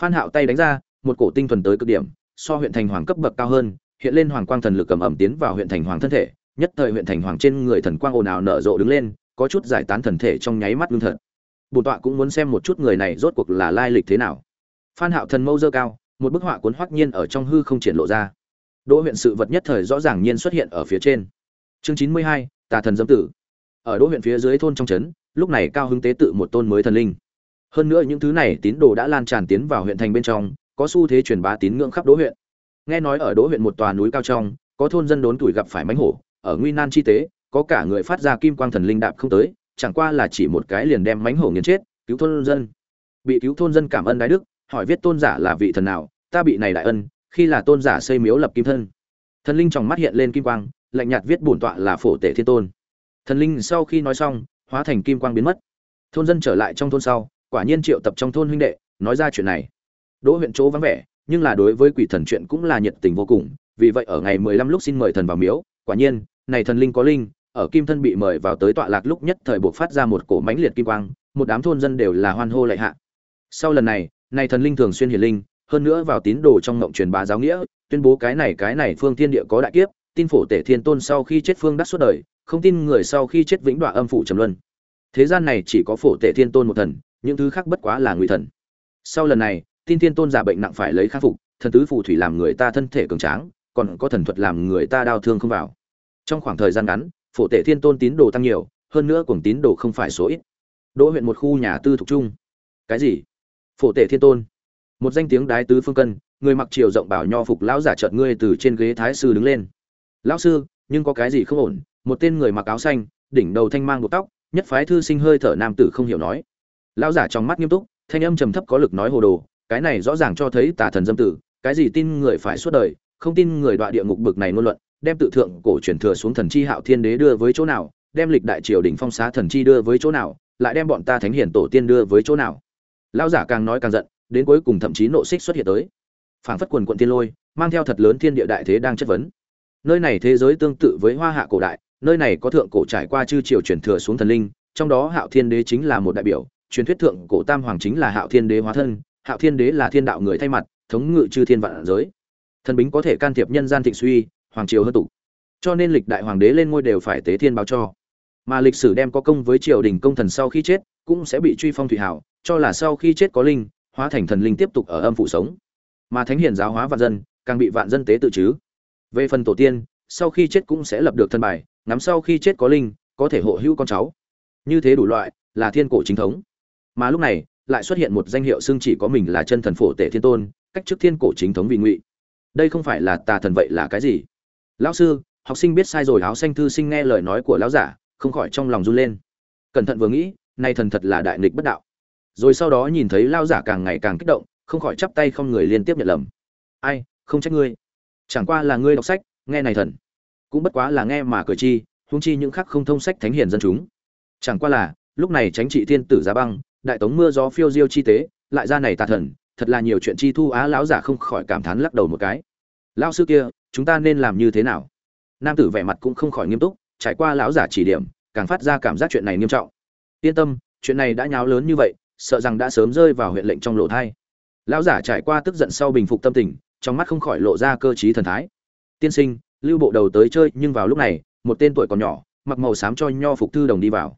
phan hạo tay đánh ra, một cổ tinh thuần tới cực điểm, so huyện thành hoàng cấp bậc cao hơn, hiện lên hoàng quang thần lực cầm ẩm tiến vào huyện thành hoàng thân thể, nhất thời huyện thành hoàng trên người thần quang ồn ào nở rộ đứng lên, có chút giải tán thần thể trong nháy mắt ngưng thật. Bổn tọa cũng muốn xem một chút người này rốt cuộc là lai lịch thế nào. Phan hạo thần mâu dơ cao, một bức họa cuốn hoắc nhiên ở trong hư không triển lộ ra. Đỗ huyện sự vật nhất thời rõ ràng nhiên xuất hiện ở phía trên. Chương chín mươi hai, tà thần dâm tử ở đỗ huyện phía dưới thôn trong trấn, lúc này cao hứng tế tự một tôn mới thần linh. Hơn nữa những thứ này tín đồ đã lan tràn tiến vào huyện thành bên trong, có xu thế truyền bá tín ngưỡng khắp đỗ huyện. Nghe nói ở đỗ huyện một tòa núi cao trong, có thôn dân đốn tuổi gặp phải mánh hổ, ở nguy nan chi tế, có cả người phát ra kim quang thần linh đạp không tới, chẳng qua là chỉ một cái liền đem mánh hổ nghiền chết, cứu thôn dân. Bị cứu thôn dân cảm ơn đại đức, hỏi viết tôn giả là vị thần nào, ta bị này đại ân, khi là tôn giả xây miếu lập kim thân. Thần linh trong mắt hiện lên kim quang, lạnh nhạt viết bổn tọa là phổ tể thiên tôn thần linh sau khi nói xong, hóa thành kim quang biến mất. Thôn dân trở lại trong thôn sau, quả nhiên triệu tập trong thôn huynh đệ, nói ra chuyện này. Đỗ huyện chỗ vắng vẻ, nhưng là đối với quỷ thần chuyện cũng là nhiệt tình vô cùng, vì vậy ở ngày mười lăm lúc xin mời thần vào miếu, quả nhiên, này thần linh có linh, ở kim thân bị mời vào tới tọa lạc lúc nhất thời buộc phát ra một cổ mãnh liệt kim quang, một đám thôn dân đều là hoan hô lệ hạ. Sau lần này này thần linh thường xuyên hiển linh, hơn nữa vào tín đồ trong ngộng truyền bá giáo nghĩa, tuyên bố cái này cái này phương thiên địa có đại kiếp, tin phổ tể thiên tôn sau khi chết phương đắc suốt đời không tin người sau khi chết vĩnh đoạn âm phủ trầm luân. Thế gian này chỉ có phổ tể thiên tôn một thần, những thứ khác bất quá là ngụy thần. Sau lần này, tin thiên tôn giả bệnh nặng phải lấy khắc phục, thần tứ phù thủy làm người ta thân thể cường tráng, còn có thần thuật làm người ta đau thương không vào. Trong khoảng thời gian ngắn, phổ tể thiên tôn tín đồ tăng nhiều, hơn nữa cùng tín đồ không phải số ít. Đỗ huyện một khu nhà tư thuộc trung cái gì? Phổ tể thiên tôn. Một danh tiếng đái tứ phương cân, người mặc triều rộng bảo nho phục lão giả chợt ngươi từ trên ghế thái sư đứng lên. Lão sư, nhưng có cái gì không ổn? Một tên người mặc áo xanh, đỉnh đầu thanh mang buộc tóc, nhất phái thư sinh hơi thở nam tử không hiểu nói. Lão giả trong mắt nghiêm túc, thanh âm trầm thấp có lực nói hồ đồ, cái này rõ ràng cho thấy tà thần dâm tử, cái gì tin người phải suốt đời, không tin người đọa địa ngục bực này ngôn luận, đem tự thượng cổ truyền thừa xuống thần chi hạo thiên đế đưa với chỗ nào, đem lịch đại triều đỉnh phong xá thần chi đưa với chỗ nào, lại đem bọn ta thánh hiển tổ tiên đưa với chỗ nào. Lão giả càng nói càng giận, đến cuối cùng thậm chí nộ xích xuất hiện tới. Phảng phất quần quận tiên lôi, mang theo thật lớn thiên địa đại thế đang chất vấn. Nơi này thế giới tương tự với hoa hạ cổ đại nơi này có thượng cổ trải qua chư triều truyền thừa xuống thần linh, trong đó hạo thiên đế chính là một đại biểu, truyền thuyết thượng cổ tam hoàng chính là hạo thiên đế hóa thân, hạo thiên đế là thiên đạo người thay mặt, thống ngự chư thiên vạn giới. Thần bính có thể can thiệp nhân gian thịnh suy, hoàng triều hơn tụ cho nên lịch đại hoàng đế lên ngôi đều phải tế thiên báo cho. Mà lịch sử đem có công với triều đình công thần sau khi chết, cũng sẽ bị truy phong thủy hảo, cho là sau khi chết có linh, hóa thành thần linh tiếp tục ở âm phủ sống. Mà thánh hiền giáo hóa vạn dân, càng bị vạn dân tế tự chứ. Về phần tổ tiên, sau khi chết cũng sẽ lập được thân bài ngắm sau khi chết có linh, có thể hộ hữu con cháu. Như thế đủ loại, là thiên cổ chính thống. Mà lúc này, lại xuất hiện một danh hiệu xưng chỉ có mình là chân thần phổ tể thiên tôn, cách trước thiên cổ chính thống vị ngụy. Đây không phải là tà thần vậy là cái gì? Lão sư, học sinh biết sai rồi, áo xanh thư sinh nghe lời nói của lão giả, không khỏi trong lòng run lên. Cẩn thận vừa nghĩ, nay thần thật là đại nghịch bất đạo. Rồi sau đó nhìn thấy lão giả càng ngày càng kích động, không khỏi chắp tay không người liên tiếp nhận lầm. Ai, không trách ngươi. Chẳng qua là ngươi đọc sách, nghe này thần cũng bất quá là nghe mà cười chi, huống chi những khác không thông sách thánh hiền dân chúng. Chẳng qua là, lúc này tránh trị thiên tử giá băng, đại tống mưa gió phiêu diêu chi tế, lại ra này tà thần, thật là nhiều chuyện chi thu á lão giả không khỏi cảm thán lắc đầu một cái. Lão sư kia, chúng ta nên làm như thế nào? Nam tử vẻ mặt cũng không khỏi nghiêm túc, trải qua lão giả chỉ điểm, càng phát ra cảm giác chuyện này nghiêm trọng. Yên tâm, chuyện này đã nháo lớn như vậy, sợ rằng đã sớm rơi vào huyện lệnh trong lộ thai. Lão giả trải qua tức giận sau bình phục tâm tình, trong mắt không khỏi lộ ra cơ trí thần thái. Tiên sinh lưu bộ đầu tới chơi, nhưng vào lúc này, một tên tuổi còn nhỏ, mặc màu xám cho nho phục thư đồng đi vào.